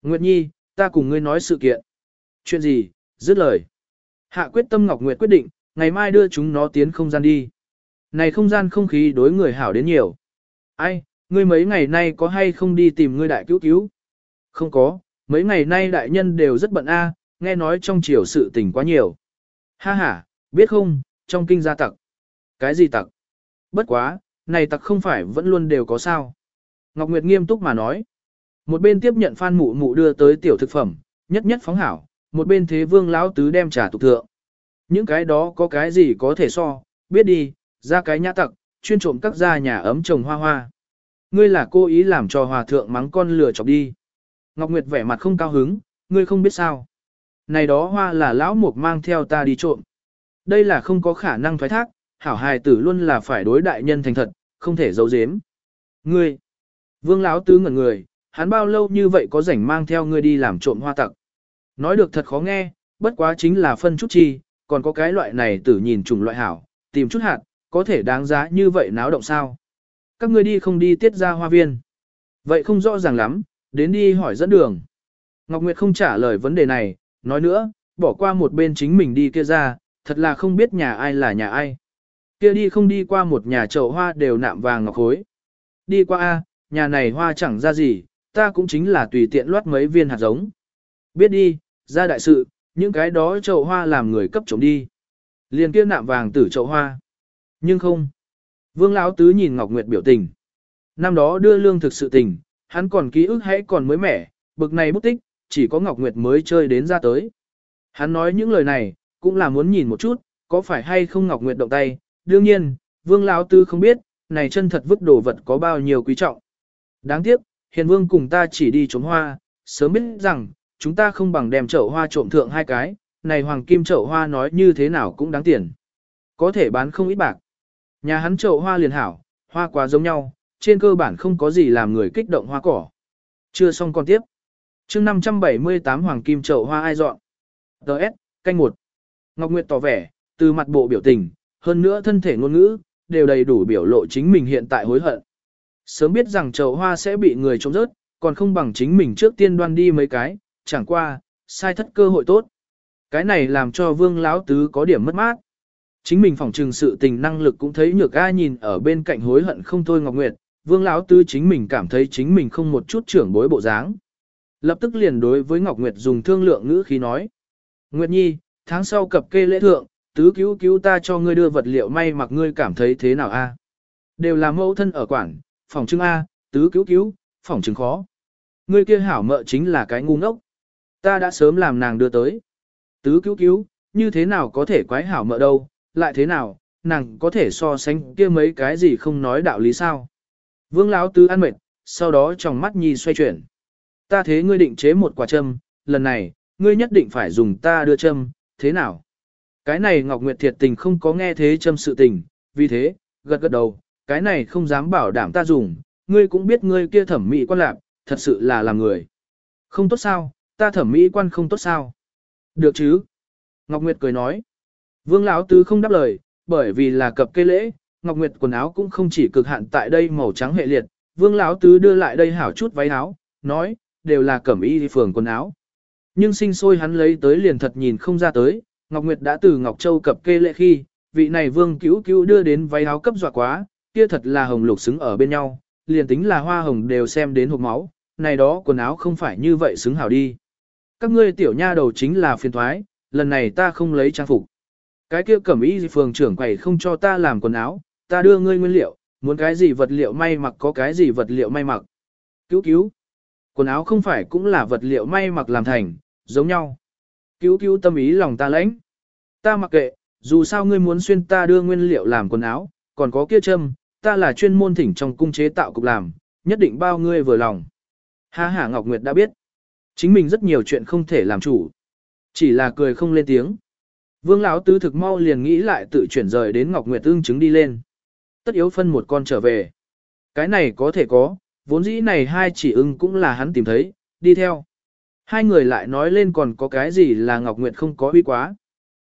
Nguyệt Nhi, ta cùng ngươi nói sự kiện. Chuyện gì, dứt lời. Hạ quyết tâm Ngọc Nguyệt quyết định, ngày mai đưa chúng nó tiến không gian đi. Này không gian không khí đối người hảo đến nhiều. Ai, ngươi mấy ngày nay có hay không đi tìm ngươi đại cứu cứu? Không có, mấy ngày nay đại nhân đều rất bận a, nghe nói trong triều sự tình quá nhiều. Ha ha, biết không, trong kinh gia tặc. Cái gì tặc? Bất quá, này tặc không phải vẫn luôn đều có sao. Ngọc Nguyệt nghiêm túc mà nói. Một bên tiếp nhận Phan Mụ Mụ đưa tới tiểu thực phẩm, nhất nhất phóng hảo, một bên thế vương lão tứ đem trà tục thượng. Những cái đó có cái gì có thể so, biết đi, ra cái nhã tặc, chuyên trộm các gia nhà ấm trồng hoa hoa. Ngươi là cô ý làm cho hòa thượng mắng con lừa chọc đi. Ngọc Nguyệt vẻ mặt không cao hứng, ngươi không biết sao. Này đó hoa là lão mục mang theo ta đi trộm. Đây là không có khả năng thoái thác, hảo hài tử luôn là phải đối đại nhân thành thật, không thể giấu giếm. Ngươi, vương lão tứ ngẩn người, hắn bao lâu như vậy có rảnh mang theo ngươi đi làm trộm hoa tặc. Nói được thật khó nghe, bất quá chính là phân chút chi, còn có cái loại này tử nhìn trùng loại hảo, tìm chút hạt, có thể đáng giá như vậy náo động sao. Các ngươi đi không đi tiết ra hoa viên. Vậy không rõ ràng lắm, đến đi hỏi dẫn đường. Ngọc Nguyệt không trả lời vấn đề này, nói nữa, bỏ qua một bên chính mình đi kia ra, thật là không biết nhà ai là nhà ai. Kia đi không đi qua một nhà chậu hoa đều nạm vàng ngọc khối. Đi qua A, nhà này hoa chẳng ra gì, ta cũng chính là tùy tiện loát mấy viên hạt giống. Biết đi, ra đại sự, những cái đó chậu hoa làm người cấp trộm đi. Liền kia nạm vàng tử chậu hoa. Nhưng không. Vương Lão Tứ nhìn Ngọc Nguyệt biểu tình. Năm đó đưa lương thực sự tình, hắn còn ký ức hãy còn mới mẻ, bực này bút tích, chỉ có Ngọc Nguyệt mới chơi đến ra tới. Hắn nói những lời này, cũng là muốn nhìn một chút, có phải hay không Ngọc Nguyệt động tay, đương nhiên, Vương Lão tứ không biết, này chân thật vứt đồ vật có bao nhiêu quý trọng. Đáng tiếc, Hiền Vương cùng ta chỉ đi trống hoa, sớm biết rằng, chúng ta không bằng đem chậu hoa trộm thượng hai cái, này hoàng kim chậu hoa nói như thế nào cũng đáng tiền. Có thể bán không ít bạc. Nhà hắn chậu hoa liền hảo, hoa quá giống nhau, trên cơ bản không có gì làm người kích động hoa cỏ. Chưa xong con tiếp. chương 578 hoàng kim chậu hoa ai dọn. Đợt, canh một. Ngọc Nguyệt tỏ vẻ, từ mặt bộ biểu tình, hơn nữa thân thể ngôn ngữ, đều đầy đủ biểu lộ chính mình hiện tại hối hận. Sớm biết rằng chậu hoa sẽ bị người trông rớt, còn không bằng chính mình trước tiên đoan đi mấy cái, chẳng qua, sai thất cơ hội tốt. Cái này làm cho vương lão tứ có điểm mất mát. Chính mình phỏng trừng sự tình năng lực cũng thấy nhược ai nhìn ở bên cạnh hối hận không thôi Ngọc Nguyệt, vương lão tứ chính mình cảm thấy chính mình không một chút trưởng bối bộ dáng. Lập tức liền đối với Ngọc Nguyệt dùng thương lượng ngữ khí nói. Nguyệt Nhi, tháng sau cập kê lễ thượng, tứ cứu cứu ta cho ngươi đưa vật liệu may mặc ngươi cảm thấy thế nào a? Đều là mẫu thân ở quản, phòng trưng A, tứ cứu cứu, phòng trưng khó. Ngươi kia hảo mợ chính là cái ngu ngốc. Ta đã sớm làm nàng đưa tới. Tứ cứu cứu, như thế nào có thể quái hảo mợ đâu, lại thế nào, nàng có thể so sánh kia mấy cái gì không nói đạo lý sao. Vương lão tứ ăn mệt, sau đó trong mắt nhi xoay chuyển. Ta thế ngươi định chế một quả châm, lần này, ngươi nhất định phải dùng ta đưa châm, thế nào? Cái này Ngọc Nguyệt thiệt tình không có nghe thế châm sự tình, vì thế, gật gật đầu, cái này không dám bảo đảm ta dùng, ngươi cũng biết ngươi kia thẩm mỹ quan lạc, thật sự là làm người. Không tốt sao, ta thẩm mỹ quan không tốt sao? Được chứ? Ngọc Nguyệt cười nói. Vương Lão Tứ không đáp lời, bởi vì là cập cây lễ, Ngọc Nguyệt quần áo cũng không chỉ cực hạn tại đây màu trắng hệ liệt. Vương Lão Tứ đưa lại đây hảo chút váy áo, nói, đều là cẩm y phường quần áo. Nhưng sinh sôi hắn lấy tới liền thật nhìn không ra tới, Ngọc Nguyệt đã từ Ngọc Châu cập kê lễ khi, vị này vương cứu cứu đưa đến váy áo cấp dọa quá, kia thật là hồng lục xứng ở bên nhau, liền tính là hoa hồng đều xem đến hộp máu, này đó quần áo không phải như vậy xứng hảo đi. Các ngươi tiểu nha đầu chính là phiền thoái, lần này ta không lấy trang phục. Cái kia cẩm y phường trưởng quầy không cho ta làm quần áo, ta đưa ngươi nguyên liệu, muốn cái gì vật liệu may mặc có cái gì vật liệu may mặc. Cứu cứu. Quần áo không phải cũng là vật liệu may mặc làm thành, giống nhau. Cứu cứu tâm ý lòng ta lãnh. Ta mặc kệ, dù sao ngươi muốn xuyên ta đưa nguyên liệu làm quần áo, còn có kia châm, ta là chuyên môn thỉnh trong cung chế tạo cục làm, nhất định bao ngươi vừa lòng. Ha ha Ngọc Nguyệt đã biết. Chính mình rất nhiều chuyện không thể làm chủ. Chỉ là cười không lên tiếng. Vương lão tứ thực mau liền nghĩ lại tự chuyển rời đến Ngọc Nguyệt tương chứng đi lên. Tất yếu phân một con trở về. Cái này có thể có, vốn dĩ này hai chỉ ưng cũng là hắn tìm thấy, đi theo. Hai người lại nói lên còn có cái gì là Ngọc Nguyệt không có uy quá.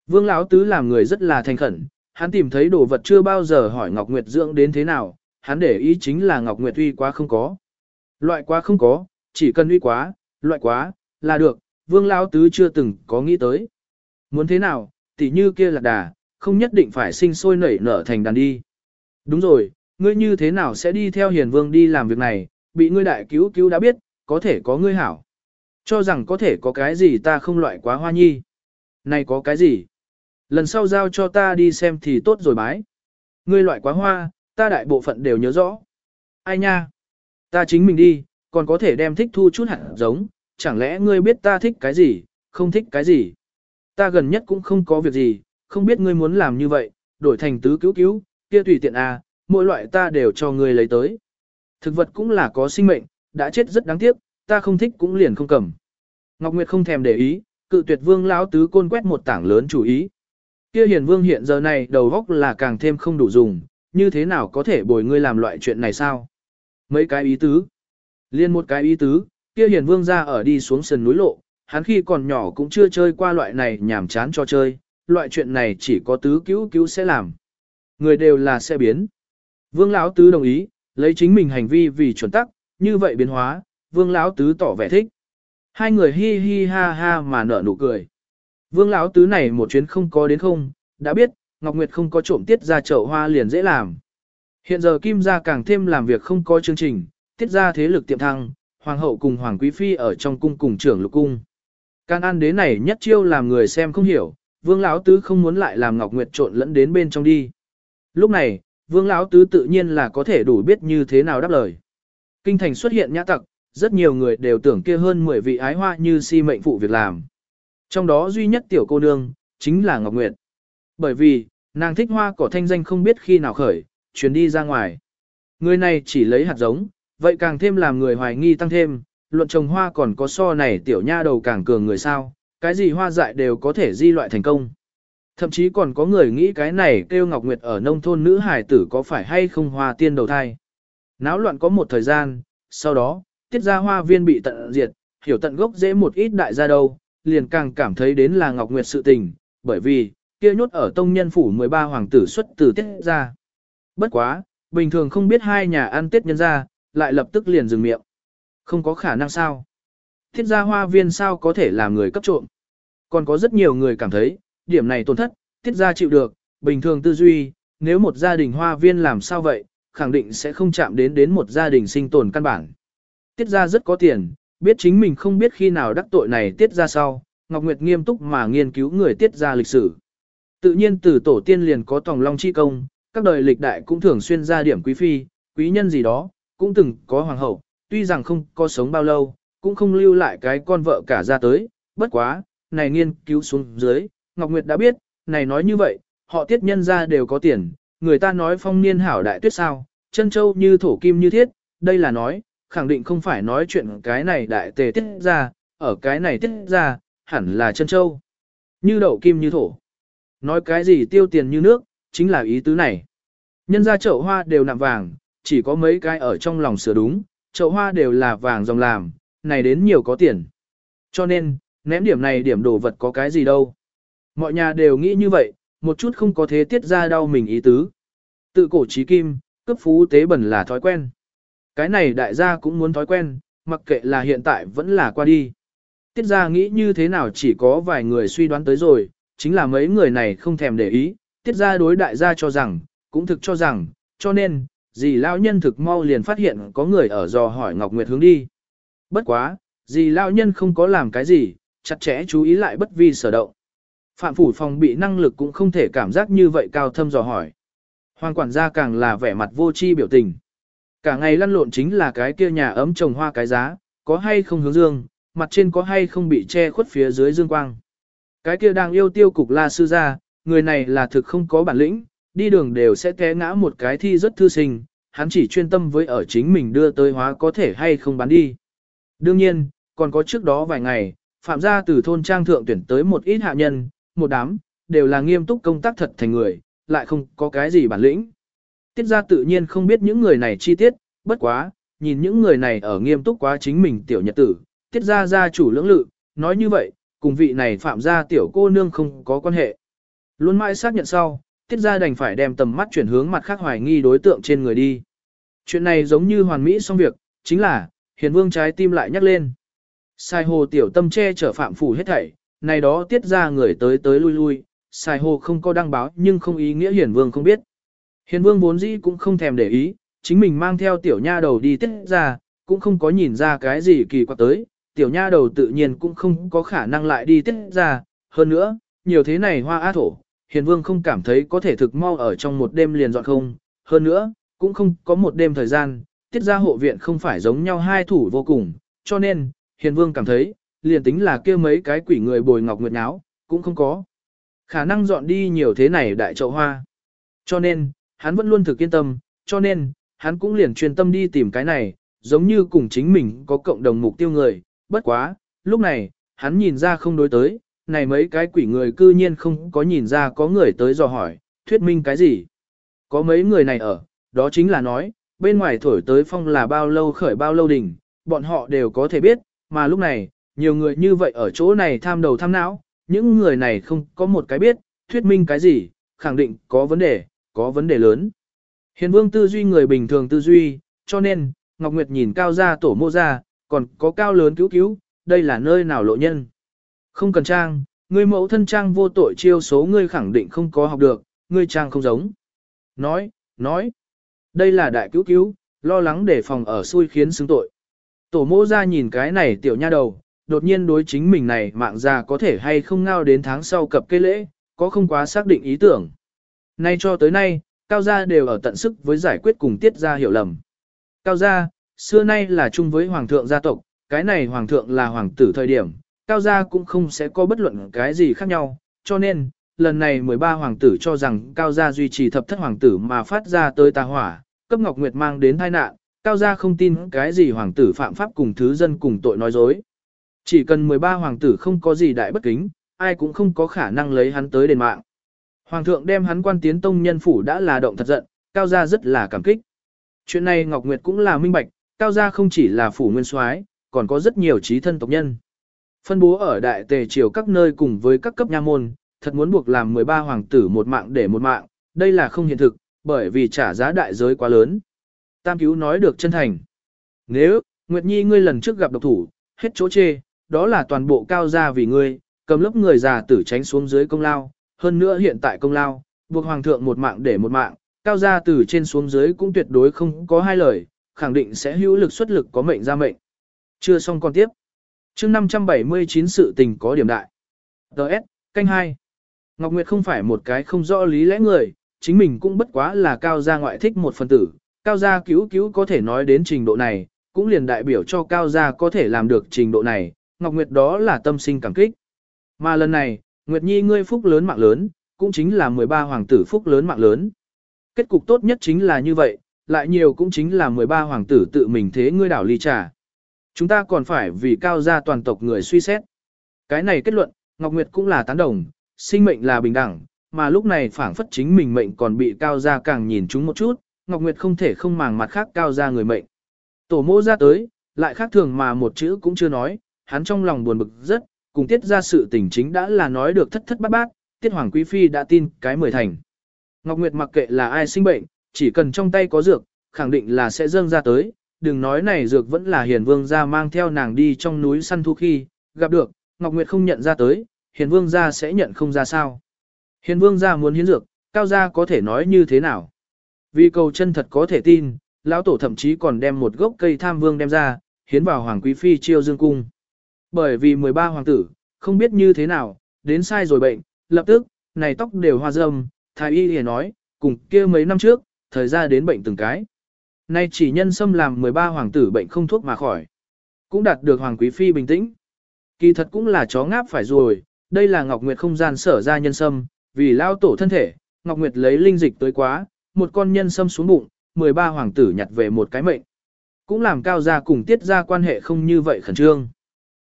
Vương lão tứ làm người rất là thành khẩn, hắn tìm thấy đồ vật chưa bao giờ hỏi Ngọc Nguyệt dưỡng đến thế nào, hắn để ý chính là Ngọc Nguyệt uy quá không có. Loại quá không có, chỉ cần uy quá, loại quá, là được, vương lão tứ chưa từng có nghĩ tới. Muốn thế nào, tỉ như kia là đà, không nhất định phải sinh sôi nảy nở thành đàn đi. Đúng rồi, ngươi như thế nào sẽ đi theo hiền vương đi làm việc này, bị ngươi đại cứu cứu đã biết, có thể có ngươi hảo. Cho rằng có thể có cái gì ta không loại quá hoa nhi. Này có cái gì? Lần sau giao cho ta đi xem thì tốt rồi bái. Ngươi loại quá hoa, ta đại bộ phận đều nhớ rõ. Ai nha? Ta chính mình đi, còn có thể đem thích thu chút hạt giống, chẳng lẽ ngươi biết ta thích cái gì, không thích cái gì? Ta gần nhất cũng không có việc gì, không biết ngươi muốn làm như vậy, đổi thành tứ cứu cứu, kia tùy tiện à, mỗi loại ta đều cho ngươi lấy tới. Thực vật cũng là có sinh mệnh, đã chết rất đáng tiếc, ta không thích cũng liền không cầm. Ngọc Nguyệt không thèm để ý, cự tuyệt vương lão tứ côn quét một tảng lớn chủ ý. Kia hiền vương hiện giờ này đầu góc là càng thêm không đủ dùng, như thế nào có thể bồi ngươi làm loại chuyện này sao? Mấy cái ý tứ. Liên một cái ý tứ, kia hiền vương ra ở đi xuống sườn núi lộ, hắn khi còn nhỏ cũng chưa chơi qua loại này nhảm chán cho chơi, loại chuyện này chỉ có tứ cứu cứu sẽ làm. Người đều là sẽ biến. Vương lão tứ đồng ý, lấy chính mình hành vi vì chuẩn tắc, như vậy biến hóa, vương lão tứ tỏ vẻ thích. Hai người hi hi ha ha mà nở nụ cười. Vương lão tứ này một chuyến không có đến không, đã biết, Ngọc Nguyệt không có trộm tiết ra chậu hoa liền dễ làm. Hiện giờ Kim gia càng thêm làm việc không có chương trình, tiết ra thế lực tiệm thăng, hoàng hậu cùng hoàng quý phi ở trong cung cùng trưởng lục cung. Can an đế này nhất chiêu làm người xem không hiểu, Vương lão tứ không muốn lại làm Ngọc Nguyệt trộn lẫn đến bên trong đi. Lúc này, Vương lão tứ tự nhiên là có thể đủ biết như thế nào đáp lời. Kinh thành xuất hiện nhã tặc, rất nhiều người đều tưởng kia hơn 10 vị ái hoa như si mệnh phụ việc làm. Trong đó duy nhất tiểu cô nương, chính là Ngọc Nguyệt. Bởi vì, nàng thích hoa cỏ thanh danh không biết khi nào khởi, chuyến đi ra ngoài. Người này chỉ lấy hạt giống, vậy càng thêm làm người hoài nghi tăng thêm, luận trồng hoa còn có so này tiểu nha đầu càng cường người sao, cái gì hoa dại đều có thể di loại thành công. Thậm chí còn có người nghĩ cái này kêu Ngọc Nguyệt ở nông thôn nữ hải tử có phải hay không hoa tiên đầu thai. Náo loạn có một thời gian, sau đó, tiết ra hoa viên bị tận diệt, hiểu tận gốc dễ một ít đại gia đâu, liền càng cảm thấy đến là Ngọc Nguyệt sự tình, bởi vì, kia nhốt ở tông nhân phủ 13 hoàng tử xuất từ tiết ra. Bất quá, bình thường không biết hai nhà ăn tiết nhân ra, lại lập tức liền dừng miệng. Không có khả năng sao. Thiên gia hoa viên sao có thể làm người cấp trộm. Còn có rất nhiều người cảm thấy, điểm này tổn thất, tiết gia chịu được, bình thường tư duy, nếu một gia đình hoa viên làm sao vậy, khẳng định sẽ không chạm đến đến một gia đình sinh tồn căn bản. Tiết gia rất có tiền, biết chính mình không biết khi nào đắc tội này tiết gia sau, Ngọc Nguyệt nghiêm túc mà nghiên cứu người tiết gia lịch sử. Tự nhiên từ tổ tiên liền có tòng long chi công, các đời lịch đại cũng thường xuyên ra điểm quý phi, quý nhân gì đó, cũng từng có hoàng hậu, tuy rằng không có sống bao lâu, cũng không lưu lại cái con vợ cả ra tới, bất quá, này nghiên cứu xuống dưới, Ngọc Nguyệt đã biết, này nói như vậy, họ tiết nhân ra đều có tiền, người ta nói phong niên hảo đại tuyết sao, chân châu như thổ kim như thiết, đây là nói, khẳng định không phải nói chuyện cái này đại tề tiết ra, ở cái này tiết ra, hẳn là chân châu. Như đậu kim như thổ. Nói cái gì tiêu tiền như nước, chính là ý tứ này. Nhân ra chậu hoa đều nạm vàng, chỉ có mấy cái ở trong lòng sửa đúng, chậu hoa đều là vàng dòng làm, này đến nhiều có tiền. Cho nên, ném điểm này điểm đồ vật có cái gì đâu. Mọi nhà đều nghĩ như vậy, một chút không có thế tiết ra đau mình ý tứ. Tự cổ trí kim, cấp phú tế bẩn là thói quen. Cái này đại gia cũng muốn thói quen, mặc kệ là hiện tại vẫn là qua đi. Tiết ra nghĩ như thế nào chỉ có vài người suy đoán tới rồi, chính là mấy người này không thèm để ý, tiết ra đối đại gia cho rằng, cũng thực cho rằng, cho nên, dì lão nhân thực mau liền phát hiện có người ở dò hỏi Ngọc Nguyệt hướng đi. Bất quá, dì lão nhân không có làm cái gì, chặt chẽ chú ý lại bất vi sở động. Phạm phủ phòng bị năng lực cũng không thể cảm giác như vậy cao thâm dò hỏi. Hoàng quản gia càng là vẻ mặt vô chi biểu tình. Cả ngày lăn lộn chính là cái kia nhà ấm trồng hoa cái giá, có hay không hướng dương, mặt trên có hay không bị che khuất phía dưới dương quang. Cái kia đang yêu tiêu cục la sư gia, người này là thực không có bản lĩnh, đi đường đều sẽ té ngã một cái thi rất thư sinh, hắn chỉ chuyên tâm với ở chính mình đưa tới hóa có thể hay không bán đi. Đương nhiên, còn có trước đó vài ngày, phạm gia từ thôn trang thượng tuyển tới một ít hạ nhân, một đám, đều là nghiêm túc công tác thật thành người, lại không có cái gì bản lĩnh. Tiết ra tự nhiên không biết những người này chi tiết, bất quá, nhìn những người này ở nghiêm túc quá chính mình tiểu nhật tử, tiết ra gia chủ lưỡng lự, nói như vậy, cùng vị này phạm gia tiểu cô nương không có quan hệ. Luôn mãi xác nhận sau, tiết ra đành phải đem tầm mắt chuyển hướng mặt khác hoài nghi đối tượng trên người đi. Chuyện này giống như hoàn mỹ xong việc, chính là, hiền vương trái tim lại nhắc lên. Sai hồ tiểu tâm che chở phạm phủ hết thảy, này đó tiết ra người tới tới lui lui, sai hồ không có đăng báo nhưng không ý nghĩa hiền vương không biết. Hiền vương vốn dĩ cũng không thèm để ý, chính mình mang theo tiểu nha đầu đi tiết ra, cũng không có nhìn ra cái gì kỳ quặc tới, tiểu nha đầu tự nhiên cũng không có khả năng lại đi tiết ra, hơn nữa, nhiều thế này hoa á thổ, hiền vương không cảm thấy có thể thực mau ở trong một đêm liền dọn không, hơn nữa, cũng không có một đêm thời gian, tiết ra hộ viện không phải giống nhau hai thủ vô cùng, cho nên, hiền vương cảm thấy, liền tính là kia mấy cái quỷ người bồi ngọc nguyệt nháo, cũng không có. Khả năng dọn đi nhiều thế này đại chậu hoa. Cho nên, hắn vẫn luôn thực yên tâm, cho nên, hắn cũng liền chuyên tâm đi tìm cái này, giống như cùng chính mình có cộng đồng mục tiêu người, bất quá, lúc này, hắn nhìn ra không đối tới, này mấy cái quỷ người cư nhiên không có nhìn ra có người tới dò hỏi, thuyết minh cái gì. Có mấy người này ở, đó chính là nói, bên ngoài thổi tới phong là bao lâu khởi bao lâu đỉnh, bọn họ đều có thể biết, mà lúc này, nhiều người như vậy ở chỗ này tham đầu tham não, những người này không có một cái biết, thuyết minh cái gì, khẳng định có vấn đề, có vấn đề lớn. Hiền vương tư duy người bình thường tư duy, cho nên, Ngọc Nguyệt nhìn cao ra tổ mô ra, còn có cao lớn cứu cứu, đây là nơi nào lộ nhân. Không cần trang, ngươi mẫu thân trang vô tội chiêu số ngươi khẳng định không có học được, ngươi trang không giống. Nói, nói, đây là đại cứu cứu, lo lắng để phòng ở xui khiến xứng tội. Tổ mô ra nhìn cái này tiểu nha đầu, đột nhiên đối chính mình này mạng già có thể hay không ngao đến tháng sau cập cây lễ, có không quá xác định ý tưởng. Nay cho tới nay, Cao Gia đều ở tận sức với giải quyết cùng tiết ra hiểu lầm. Cao Gia, xưa nay là chung với Hoàng thượng gia tộc, cái này Hoàng thượng là Hoàng tử thời điểm, Cao Gia cũng không sẽ có bất luận cái gì khác nhau, cho nên, lần này 13 Hoàng tử cho rằng Cao Gia duy trì thập thất Hoàng tử mà phát ra tới tà hỏa, cấp Ngọc Nguyệt mang đến tai nạn, cao gia không tin cái gì hoàng tử phạm pháp cùng thứ dân cùng tội nói dối. Chỉ cần 13 hoàng tử không có gì đại bất kính, ai cũng không có khả năng lấy hắn tới đền mạng. Hoàng thượng đem hắn quan tiến tông nhân phủ đã là động thật giận, cao gia rất là cảm kích. Chuyện này Ngọc Nguyệt cũng là minh bạch, cao gia không chỉ là phủ nguyên soái, còn có rất nhiều trí thân tộc nhân. Phân bố ở đại tề triều các nơi cùng với các cấp nha môn, thật muốn buộc làm 13 hoàng tử một mạng để một mạng, đây là không hiện thực, bởi vì trả giá đại giới quá lớn. Tam cứu nói được chân thành. Nếu, Nguyệt Nhi ngươi lần trước gặp độc thủ, hết chỗ chê, đó là toàn bộ cao gia vì ngươi, cầm lớp người già tử tránh xuống dưới công lao, hơn nữa hiện tại công lao, buộc hoàng thượng một mạng để một mạng, cao gia từ trên xuống dưới cũng tuyệt đối không có hai lời, khẳng định sẽ hữu lực xuất lực có mệnh ra mệnh. Chưa xong con tiếp chương 579 sự tình có điểm đại. Đợt, canh 2. Ngọc Nguyệt không phải một cái không rõ lý lẽ người, chính mình cũng bất quá là cao gia ngoại thích một phần tử, cao gia cứu cứu có thể nói đến trình độ này, cũng liền đại biểu cho cao gia có thể làm được trình độ này, Ngọc Nguyệt đó là tâm sinh cảm kích. Mà lần này, Nguyệt Nhi ngươi phúc lớn mạng lớn, cũng chính là 13 hoàng tử phúc lớn mạng lớn. Kết cục tốt nhất chính là như vậy, lại nhiều cũng chính là 13 hoàng tử tự mình thế ngươi đảo ly trà. Chúng ta còn phải vì cao gia toàn tộc người suy xét. Cái này kết luận, Ngọc Nguyệt cũng là tán đồng, sinh mệnh là bình đẳng, mà lúc này phảng phất chính mình mệnh còn bị cao gia càng nhìn chúng một chút, Ngọc Nguyệt không thể không màng mặt khác cao gia người mệnh. Tổ mô ra tới, lại khác thường mà một chữ cũng chưa nói, hắn trong lòng buồn bực rất, cùng tiết ra sự tình chính đã là nói được thất thất bát bát, tiết hoàng quý phi đã tin cái mười thành. Ngọc Nguyệt mặc kệ là ai sinh bệnh, chỉ cần trong tay có dược, khẳng định là sẽ dâng ra tới, đừng nói này dược vẫn là hiền vương gia mang theo nàng đi trong núi săn thu khi, gặp được, Ngọc Nguyệt không nhận ra tới, hiền vương gia sẽ nhận không ra sao. Hiền vương gia muốn hiến dược, cao gia có thể nói như thế nào. Vì cầu chân thật có thể tin, lão tổ thậm chí còn đem một gốc cây tham vương đem ra, hiến vào hoàng quý phi chiêu dương cung. Bởi vì 13 hoàng tử, không biết như thế nào, đến sai rồi bệnh, lập tức, này tóc đều hoa râm, thái y liền nói, cùng kia mấy năm trước, thời gian đến bệnh từng cái. Nay chỉ nhân xâm làm 13 hoàng tử bệnh không thuốc mà khỏi. Cũng đạt được hoàng quý phi bình tĩnh. Kỳ thật cũng là chó ngáp phải rồi, đây là Ngọc Nguyệt không gian sở ra nhân sâm, vì lao tổ thân thể, Ngọc Nguyệt lấy linh dịch tới quá, một con nhân sâm xuống bụng, 13 hoàng tử nhặt về một cái mệnh. Cũng làm cao gia cùng tiết ra quan hệ không như vậy khẩn trương.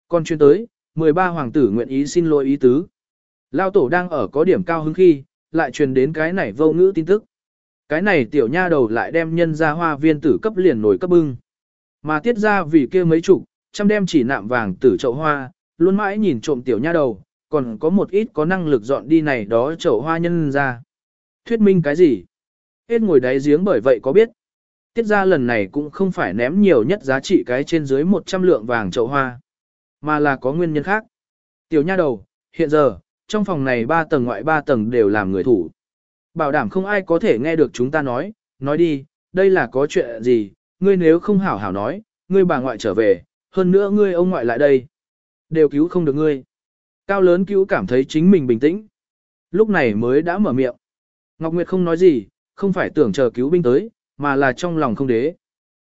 Còn chuyên tới, 13 hoàng tử nguyện ý xin lỗi ý tứ. Lao tổ đang ở có điểm cao hứng khi, lại truyền đến cái này vô ngữ tin tức. Cái này tiểu nha đầu lại đem nhân ra hoa viên tử cấp liền nổi cấp bưng. Mà tiết ra vì kia mấy chục, trăm đem chỉ nạm vàng tử chậu hoa, luôn mãi nhìn trộm tiểu nha đầu, còn có một ít có năng lực dọn đi này đó chậu hoa nhân ra. Thuyết minh cái gì? Hết ngồi đáy giếng bởi vậy có biết. Tiết ra lần này cũng không phải ném nhiều nhất giá trị cái trên dưới 100 lượng vàng chậu hoa, mà là có nguyên nhân khác. Tiểu nha đầu, hiện giờ, trong phòng này ba tầng ngoại ba tầng đều làm người thủ. Bảo đảm không ai có thể nghe được chúng ta nói, nói đi, đây là có chuyện gì, ngươi nếu không hảo hảo nói, ngươi bà ngoại trở về, hơn nữa ngươi ông ngoại lại đây. Đều cứu không được ngươi. Cao lớn cứu cảm thấy chính mình bình tĩnh. Lúc này mới đã mở miệng. Ngọc Nguyệt không nói gì, không phải tưởng chờ cứu binh tới, mà là trong lòng không đế.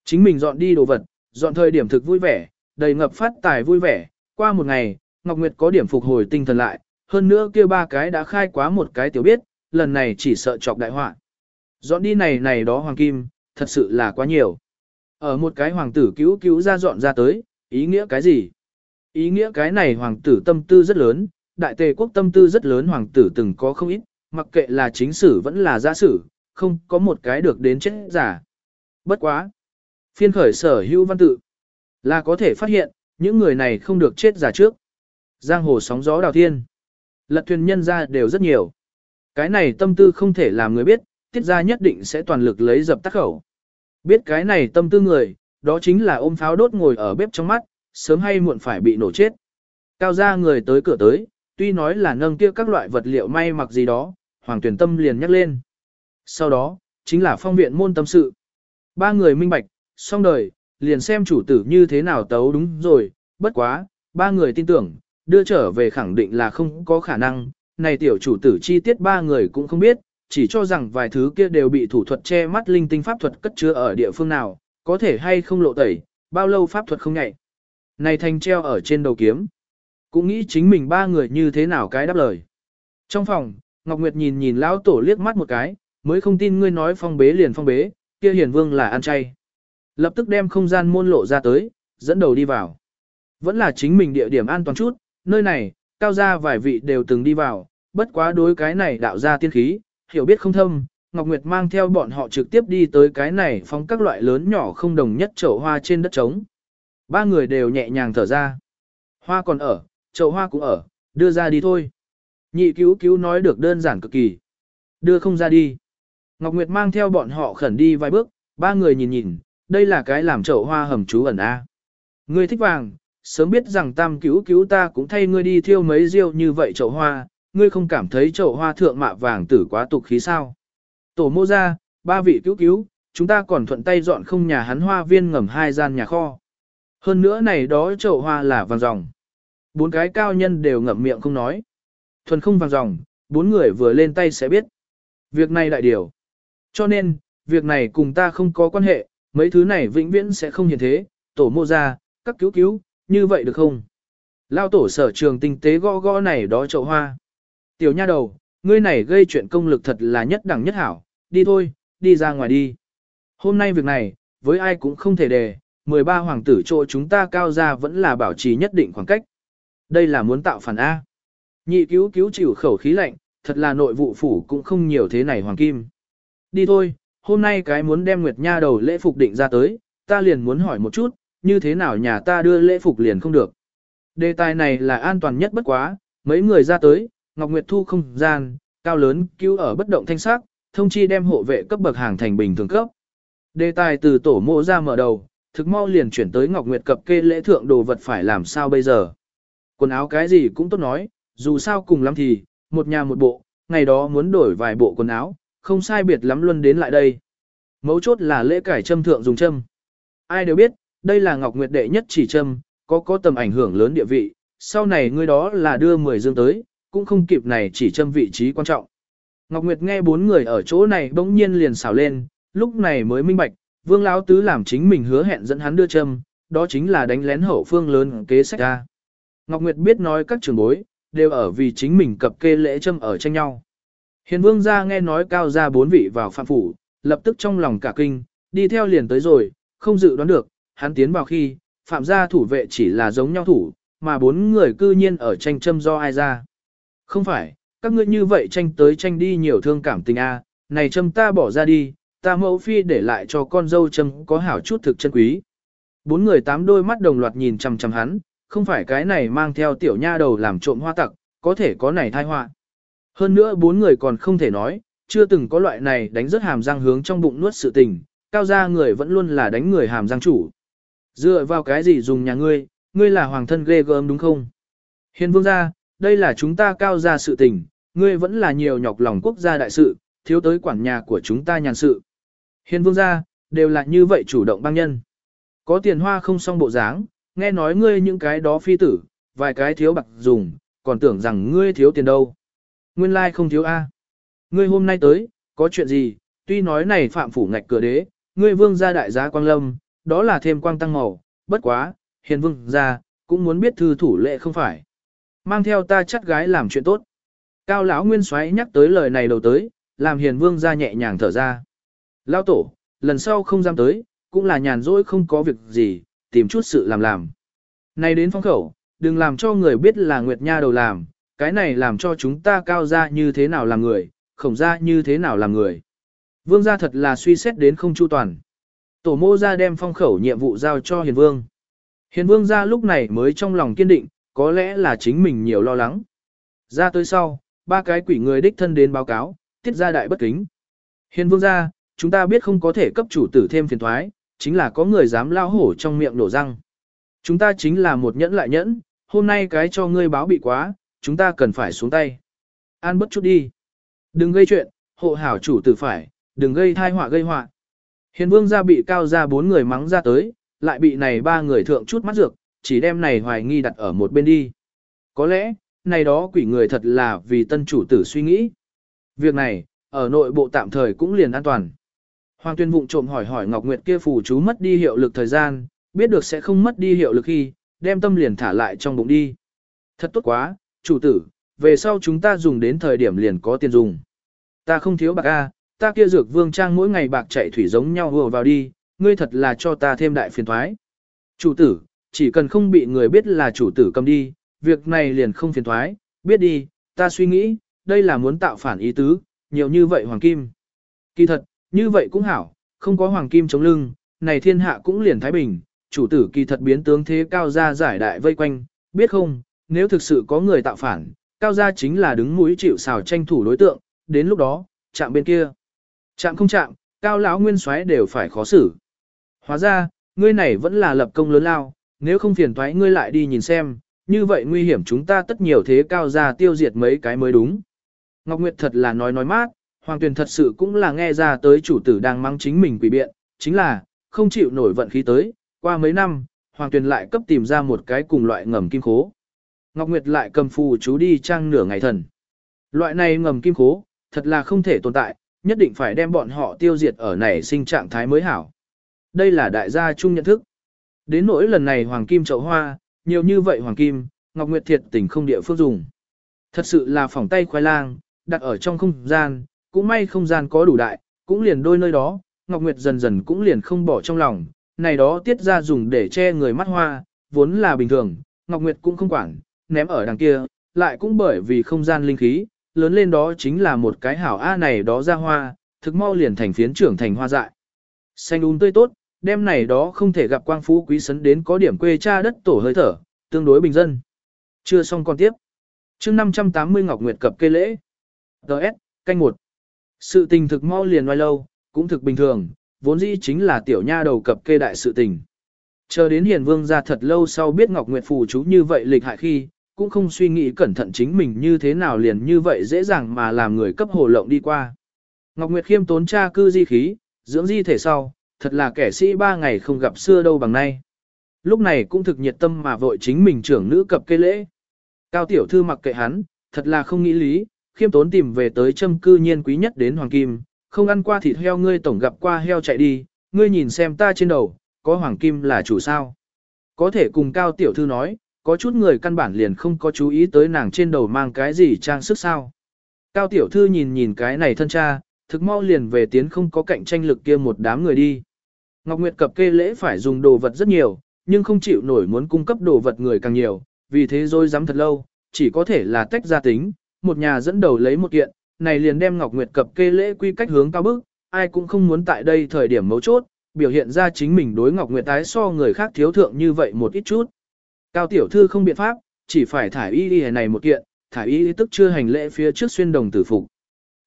Chính mình dọn đi đồ vật, dọn thời điểm thực vui vẻ, đầy ngập phát tài vui vẻ. Qua một ngày, Ngọc Nguyệt có điểm phục hồi tinh thần lại, hơn nữa kia ba cái đã khai quá một cái tiểu biết, lần này chỉ sợ chọc đại họa. Dọn đi này này đó hoàng kim, thật sự là quá nhiều. Ở một cái hoàng tử cứu cứu ra dọn ra tới, ý nghĩa cái gì? Ý nghĩa cái này hoàng tử tâm tư rất lớn, đại tề quốc tâm tư rất lớn hoàng tử từng có không ít, mặc kệ là chính sử vẫn là giả sử, không có một cái được đến chết giả. Bất quá. Phiên khởi sở hữu văn tự là có thể phát hiện, những người này không được chết giả trước. Giang hồ sóng gió đào thiên. Lật thuyền nhân ra đều rất nhiều. Cái này tâm tư không thể làm người biết, tiết ra nhất định sẽ toàn lực lấy dập tắt khẩu. Biết cái này tâm tư người, đó chính là ôm pháo đốt ngồi ở bếp trong mắt, sớm hay muộn phải bị nổ chết. Cao ra người tới cửa tới, tuy nói là nâng kia các loại vật liệu may mặc gì đó, Hoàng Tuyển Tâm liền nhắc lên. Sau đó, chính là phong viện môn tâm sự. Ba người minh bạch, xong đời, liền xem chủ tử như thế nào tấu đúng rồi, bất quá, ba người tin tưởng, đưa trở về khẳng định là không có khả năng, này tiểu chủ tử chi tiết ba người cũng không biết, chỉ cho rằng vài thứ kia đều bị thủ thuật che mắt linh tinh pháp thuật cất chứa ở địa phương nào, có thể hay không lộ tẩy, bao lâu pháp thuật không nhạy. Này thành treo ở trên đầu kiếm. Cũng nghĩ chính mình ba người như thế nào cái đáp lời. Trong phòng, Ngọc Nguyệt nhìn nhìn lão tổ liếc mắt một cái, mới không tin ngươi nói phong bế liền phong bế, kia hiền vương là ăn chay. Lập tức đem không gian môn lộ ra tới, dẫn đầu đi vào. Vẫn là chính mình địa điểm an toàn chút, nơi này, cao gia vài vị đều từng đi vào, bất quá đối cái này đạo ra tiên khí, hiểu biết không thâm, Ngọc Nguyệt mang theo bọn họ trực tiếp đi tới cái này phóng các loại lớn nhỏ không đồng nhất chậu hoa trên đất trống. Ba người đều nhẹ nhàng thở ra. Hoa còn ở, chậu hoa cũng ở, đưa ra đi thôi. Nhị cứu cứu nói được đơn giản cực kỳ. Đưa không ra đi. Ngọc Nguyệt mang theo bọn họ khẩn đi vài bước, ba người nhìn nhìn, đây là cái làm chậu hoa hầm chú ẩn a. Ngươi thích vàng, sớm biết rằng tam cứu cứu ta cũng thay ngươi đi thiêu mấy riêu như vậy chậu hoa, ngươi không cảm thấy chậu hoa thượng mạ vàng tử quá tục khí sao. Tổ mô ra, ba vị cứu cứu, chúng ta còn thuận tay dọn không nhà hắn hoa viên ngầm hai gian nhà kho. Hơn nữa này đó chậu hoa là vàng ròng. Bốn cái cao nhân đều ngậm miệng không nói. Thuần không vàng ròng, bốn người vừa lên tay sẽ biết. Việc này đại điều. Cho nên, việc này cùng ta không có quan hệ, mấy thứ này vĩnh viễn sẽ không hiện thế, tổ mô ra, các cứu cứu, như vậy được không? Lao tổ sở trường tinh tế gõ gõ này đó chậu hoa. Tiểu nha đầu, ngươi này gây chuyện công lực thật là nhất đẳng nhất hảo, đi thôi, đi ra ngoài đi. Hôm nay việc này, với ai cũng không thể đề, 13 hoàng tử chỗ chúng ta cao ra vẫn là bảo trì nhất định khoảng cách. Đây là muốn tạo phản A. Nhị cứu cứu chịu khẩu khí lạnh, thật là nội vụ phủ cũng không nhiều thế này hoàng kim. Đi thôi, hôm nay cái muốn đem Nguyệt Nha đầu lễ phục định ra tới, ta liền muốn hỏi một chút, như thế nào nhà ta đưa lễ phục liền không được. Đề tài này là an toàn nhất bất quá, mấy người ra tới, Ngọc Nguyệt thu không gian, cao lớn, cứu ở bất động thanh sắc, thông chi đem hộ vệ cấp bậc hàng thành bình thường cấp. Đề tài từ tổ mộ ra mở đầu, thực mau liền chuyển tới Ngọc Nguyệt cập kê lễ thượng đồ vật phải làm sao bây giờ. Quần áo cái gì cũng tốt nói, dù sao cùng lắm thì, một nhà một bộ, ngày đó muốn đổi vài bộ quần áo, không sai biệt lắm luôn đến lại đây. Mấu chốt là lễ cải châm thượng dùng châm. Ai đều biết, đây là Ngọc Nguyệt đệ nhất chỉ châm, có có tầm ảnh hưởng lớn địa vị, sau này ngươi đó là đưa 10 dương tới, cũng không kịp này chỉ châm vị trí quan trọng. Ngọc Nguyệt nghe bốn người ở chỗ này bỗng nhiên liền xảo lên, lúc này mới minh bạch, Vương Lão Tứ làm chính mình hứa hẹn dẫn hắn đưa châm, đó chính là đánh lén hậu phương lớn kế sách ra. Ngọc Nguyệt biết nói các trường bối, đều ở vì chính mình cập kê lễ châm ở tranh nhau. Hiền Vương gia nghe nói cao ra bốn vị vào phạm phủ, lập tức trong lòng cả kinh, đi theo liền tới rồi, không dự đoán được, hắn tiến vào khi, phạm gia thủ vệ chỉ là giống nhau thủ, mà bốn người cư nhiên ở tranh châm do ai ra. Không phải, các ngươi như vậy tranh tới tranh đi nhiều thương cảm tình a, này châm ta bỏ ra đi, ta mẫu phi để lại cho con dâu châm có hảo chút thực chân quý. Bốn người tám đôi mắt đồng loạt nhìn chằm chằm hắn, không phải cái này mang theo tiểu nha đầu làm trộm hoa tặc, có thể có này thai họa. Hơn nữa bốn người còn không thể nói, chưa từng có loại này đánh rất hàm răng hướng trong bụng nuốt sự tình, cao gia người vẫn luôn là đánh người hàm răng chủ. Dựa vào cái gì dùng nhà ngươi, ngươi là hoàng thân ghê gớm đúng không? Hiền vương gia, đây là chúng ta cao gia sự tình, ngươi vẫn là nhiều nhọc lòng quốc gia đại sự, thiếu tới quản nhà của chúng ta nhàn sự. Hiền vương gia, đều là như vậy chủ động băng nhân. Có tiền hoa không xong bộ dáng, nghe nói ngươi những cái đó phi tử, vài cái thiếu bạc dùng, còn tưởng rằng ngươi thiếu tiền đâu. Nguyên lai like không thiếu A. Ngươi hôm nay tới, có chuyện gì, tuy nói này phạm phủ ngạch cửa đế, ngươi vương gia đại giá quang lâm, đó là thêm quang tăng màu, bất quá, hiền vương gia, cũng muốn biết thư thủ lệ không phải. Mang theo ta chắc gái làm chuyện tốt. Cao lão nguyên xoáy nhắc tới lời này đầu tới, làm hiền vương gia nhẹ nhàng thở ra. Lao tổ, lần sau không dám tới, cũng là nhàn rỗi không có việc gì, tìm chút sự làm làm. Này đến phong khẩu, đừng làm cho người biết là Nguyệt Nha đầu làm, cái này làm cho chúng ta cao ra như thế nào làm người, khổng ra như thế nào làm người. Vương gia thật là suy xét đến không chu toàn. Tổ mô ra đem phong khẩu nhiệm vụ giao cho hiền vương. Hiền vương ra lúc này mới trong lòng kiên định, có lẽ là chính mình nhiều lo lắng. Ra tới sau, ba cái quỷ người đích thân đến báo cáo, tiết ra đại bất kính. Hiền vương ra, chúng ta biết không có thể cấp chủ tử thêm phiền thoái, chính là có người dám lao hổ trong miệng nổ răng. Chúng ta chính là một nhẫn lại nhẫn, hôm nay cái cho ngươi báo bị quá, chúng ta cần phải xuống tay. An bất chút đi. Đừng gây chuyện, hộ hảo chủ tử phải, đừng gây thai họa gây họa. Hiền vương gia bị cao gia bốn người mắng ra tới, lại bị này ba người thượng chút mắt dược, chỉ đem này hoài nghi đặt ở một bên đi. Có lẽ, này đó quỷ người thật là vì tân chủ tử suy nghĩ. Việc này, ở nội bộ tạm thời cũng liền an toàn. Hoàng tuyên vụng trộm hỏi hỏi Ngọc Nguyệt kia phù chú mất đi hiệu lực thời gian, biết được sẽ không mất đi hiệu lực khi, đem tâm liền thả lại trong bụng đi. Thật tốt quá, chủ tử, về sau chúng ta dùng đến thời điểm liền có tiền dùng. Ta không thiếu bạc A, ta kia dược vương trang mỗi ngày bạc chạy thủy giống nhau vừa vào đi, ngươi thật là cho ta thêm đại phiền thoái. Chủ tử, chỉ cần không bị người biết là chủ tử cầm đi, việc này liền không phiền thoái, biết đi, ta suy nghĩ, đây là muốn tạo phản ý tứ, nhiều như vậy hoàng kim. Kỳ thật, như vậy cũng hảo, không có hoàng kim chống lưng, này thiên hạ cũng liền thái bình, chủ tử kỳ thật biến tướng thế cao gia giải đại vây quanh, biết không, nếu thực sự có người tạo phản, cao gia chính là đứng mũi chịu xào tranh thủ đối tượng, đến lúc đó, chạm bên kia. Chạm không chạm, cao lão nguyên soái đều phải khó xử. Hóa ra, ngươi này vẫn là lập công lớn lao, nếu không phiền thoái ngươi lại đi nhìn xem, như vậy nguy hiểm chúng ta tất nhiều thế cao ra tiêu diệt mấy cái mới đúng. Ngọc Nguyệt thật là nói nói mát, Hoàng Tuyền thật sự cũng là nghe ra tới chủ tử đang mang chính mình quỷ biện, chính là, không chịu nổi vận khí tới, qua mấy năm, Hoàng Tuyền lại cấp tìm ra một cái cùng loại ngầm kim khố. Ngọc Nguyệt lại cầm phù chú đi trang nửa ngày thần. Loại này ngầm kim khố, thật là không thể tồn tại, nhất định phải đem bọn họ tiêu diệt ở nảy sinh trạng thái mới hảo. Đây là đại gia chung nhận thức. Đến nỗi lần này Hoàng Kim chậu hoa, nhiều như vậy Hoàng Kim, Ngọc Nguyệt thiệt tình không địa phương dùng. Thật sự là phỏng tay khoai lang, đặt ở trong không gian, cũng may không gian có đủ đại, cũng liền đôi nơi đó, Ngọc Nguyệt dần dần cũng liền không bỏ trong lòng, này đó tiết ra dùng để che người mắt hoa, vốn là bình thường, Ngọc Nguyệt cũng không quản, ném ở đằng kia, lại cũng bởi vì không gian linh khí, lớn lên đó chính là một cái hảo A này đó ra hoa, thực mau liền thành phiến trưởng thành hoa dại. Xanh un tươi tốt, đêm này đó không thể gặp quang phú quý sấn đến có điểm quê cha đất tổ hơi thở, tương đối bình dân. Chưa xong còn tiếp. chương 580 Ngọc Nguyệt cập cây lễ. Đợt, canh một. Sự tình thực mau liền ngoài lâu, cũng thực bình thường, vốn dĩ chính là tiểu nha đầu cập kê đại sự tình. Chờ đến hiền vương ra thật lâu sau biết Ngọc Nguyệt phù chú như vậy lịch hại khi, cũng không suy nghĩ cẩn thận chính mình như thế nào liền như vậy dễ dàng mà làm người cấp hồ lộng đi qua. Ngọc Nguyệt khiêm tốn cha cư di khí, dưỡng di thể sau, thật là kẻ sĩ ba ngày không gặp xưa đâu bằng nay. Lúc này cũng thực nhiệt tâm mà vội chính mình trưởng nữ cập cây lễ. Cao tiểu thư mặc kệ hắn, thật là không nghĩ lý, khiêm tốn tìm về tới châm cư nhiên quý nhất đến hoàng kim, không ăn qua thịt heo ngươi tổng gặp qua heo chạy đi, ngươi nhìn xem ta trên đầu, có hoàng kim là chủ sao. Có thể cùng cao tiểu thư nói, có chút người căn bản liền không có chú ý tới nàng trên đầu mang cái gì trang sức sao. Cao tiểu thư nhìn nhìn cái này thân cha, thực mau liền về tiến không có cạnh tranh lực kia một đám người đi. Ngọc Nguyệt cập kê lễ phải dùng đồ vật rất nhiều, nhưng không chịu nổi muốn cung cấp đồ vật người càng nhiều, vì thế rồi dám thật lâu, chỉ có thể là tách ra tính, một nhà dẫn đầu lấy một kiện, này liền đem Ngọc Nguyệt cập kê lễ quy cách hướng cao bức, ai cũng không muốn tại đây thời điểm mấu chốt, biểu hiện ra chính mình đối Ngọc Nguyệt tái so người khác thiếu thượng như vậy một ít chút. Cao tiểu thư không biện pháp, chỉ phải thải y y này một kiện, thải y tức chưa hành lễ phía trước xuyên đồng tử phục.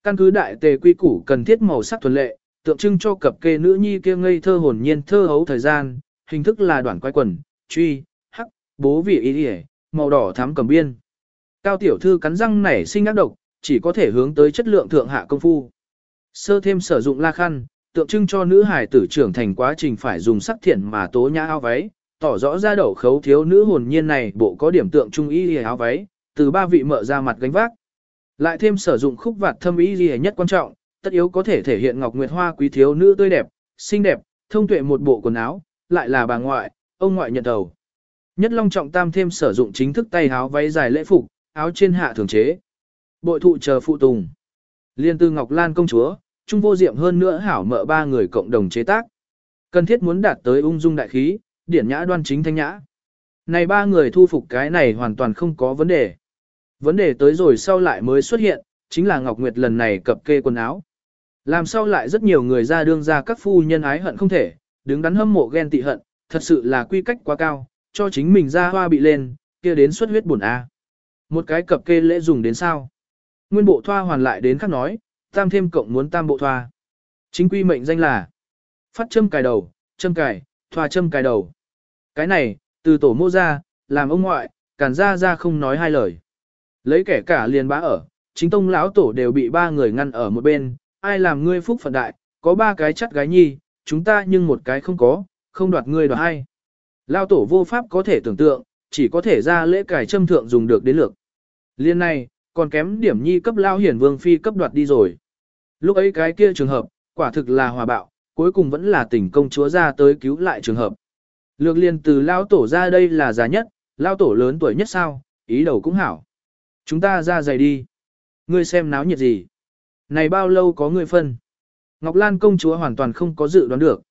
Căn cứ đại tề quy củ cần thiết màu sắc thuần lệ, tượng trưng cho cặp kê nữ nhi kia ngây thơ hồn nhiên thơ hấu thời gian, hình thức là đoạn quái quần, truy, hắc, bố vị y y, màu đỏ thắm cầm biên. Cao tiểu thư cắn răng nảy sinh ác độc, chỉ có thể hướng tới chất lượng thượng hạ công phu. Sơ thêm sử dụng la khăn, tượng trưng cho nữ hải tử trưởng thành quá trình phải dùng sắc thiện mà tố nhã áo váy, tỏ rõ ra đầu khấu thiếu nữ hồn nhiên này bộ có điểm tượng trung y áo váy, từ ba vị mợ ra mặt gánh vác. Lại thêm sử dụng khúc vạt thâm y lìa nhất quan trọng, tất yếu có thể thể hiện ngọc nguyệt hoa quý thiếu nữ tươi đẹp, xinh đẹp, thông tuệ một bộ quần áo, lại là bà ngoại, ông ngoại nhận đầu. Nhất long trọng tam thêm sử dụng chính thức tay áo váy dài lễ phục, áo trên hạ thường chế. Bội thụ chờ phụ tùng. Liên tư Ngọc Lan công chúa, trung vô diệm hơn nữa hảo mợ ba người cộng đồng chế tác. Cần thiết muốn đạt tới ung dung đại khí, điển nhã đoan chính thanh nhã. Này ba người thu phục cái này hoàn toàn không có vấn đề. Vấn đề tới rồi sau lại mới xuất hiện, chính là Ngọc Nguyệt lần này cập kê quần áo. Làm sao lại rất nhiều người ra đương ra các phu nhân ái hận không thể, đứng đắn hâm mộ ghen tị hận, thật sự là quy cách quá cao, cho chính mình ra hoa bị lên, kia đến xuất huyết buồn a. Một cái cập kê lễ dùng đến sao? Nguyên bộ thoa hoàn lại đến khác nói, tam thêm cộng muốn tam bộ thoa. Chính quy mệnh danh là phát châm cài đầu, châm cài, thoa châm cài đầu. Cái này, từ tổ mô ra, làm ông ngoại, càn ra ra không nói hai lời. Lấy kẻ cả liền bá ở, chính tông lão tổ đều bị ba người ngăn ở một bên, ai làm ngươi phúc phận đại, có ba cái chắt gái nhi, chúng ta nhưng một cái không có, không đoạt ngươi đoạt ai. Lao tổ vô pháp có thể tưởng tượng, chỉ có thể ra lễ cải châm thượng dùng được đến lược. Liên này, còn kém điểm nhi cấp lao hiển vương phi cấp đoạt đi rồi. Lúc ấy cái kia trường hợp, quả thực là hòa bạo, cuối cùng vẫn là tỉnh công chúa ra tới cứu lại trường hợp. Lược liền từ lao tổ ra đây là già nhất, lao tổ lớn tuổi nhất sao, ý đầu cũng hảo. Chúng ta ra giày đi. Ngươi xem náo nhiệt gì. Này bao lâu có người phân. Ngọc Lan công chúa hoàn toàn không có dự đoán được.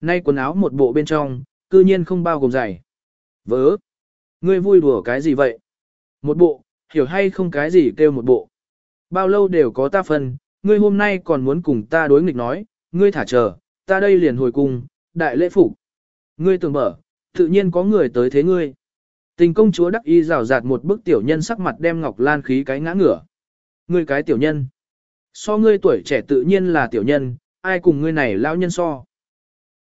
Nay quần áo một bộ bên trong, cư nhiên không bao gồm giày. Vớ. Ngươi vui đùa cái gì vậy? Một bộ, hiểu hay không cái gì kêu một bộ. Bao lâu đều có ta phân, ngươi hôm nay còn muốn cùng ta đối nghịch nói, ngươi thả chờ, ta đây liền hồi cung, đại lễ phục. Ngươi tưởng mở, tự nhiên có người tới thế ngươi. Tình công chúa đắc y rào rạt một bức tiểu nhân sắc mặt đem Ngọc Lan khí cái ngã ngửa. Ngươi cái tiểu nhân. So ngươi tuổi trẻ tự nhiên là tiểu nhân, ai cùng ngươi này lão nhân so.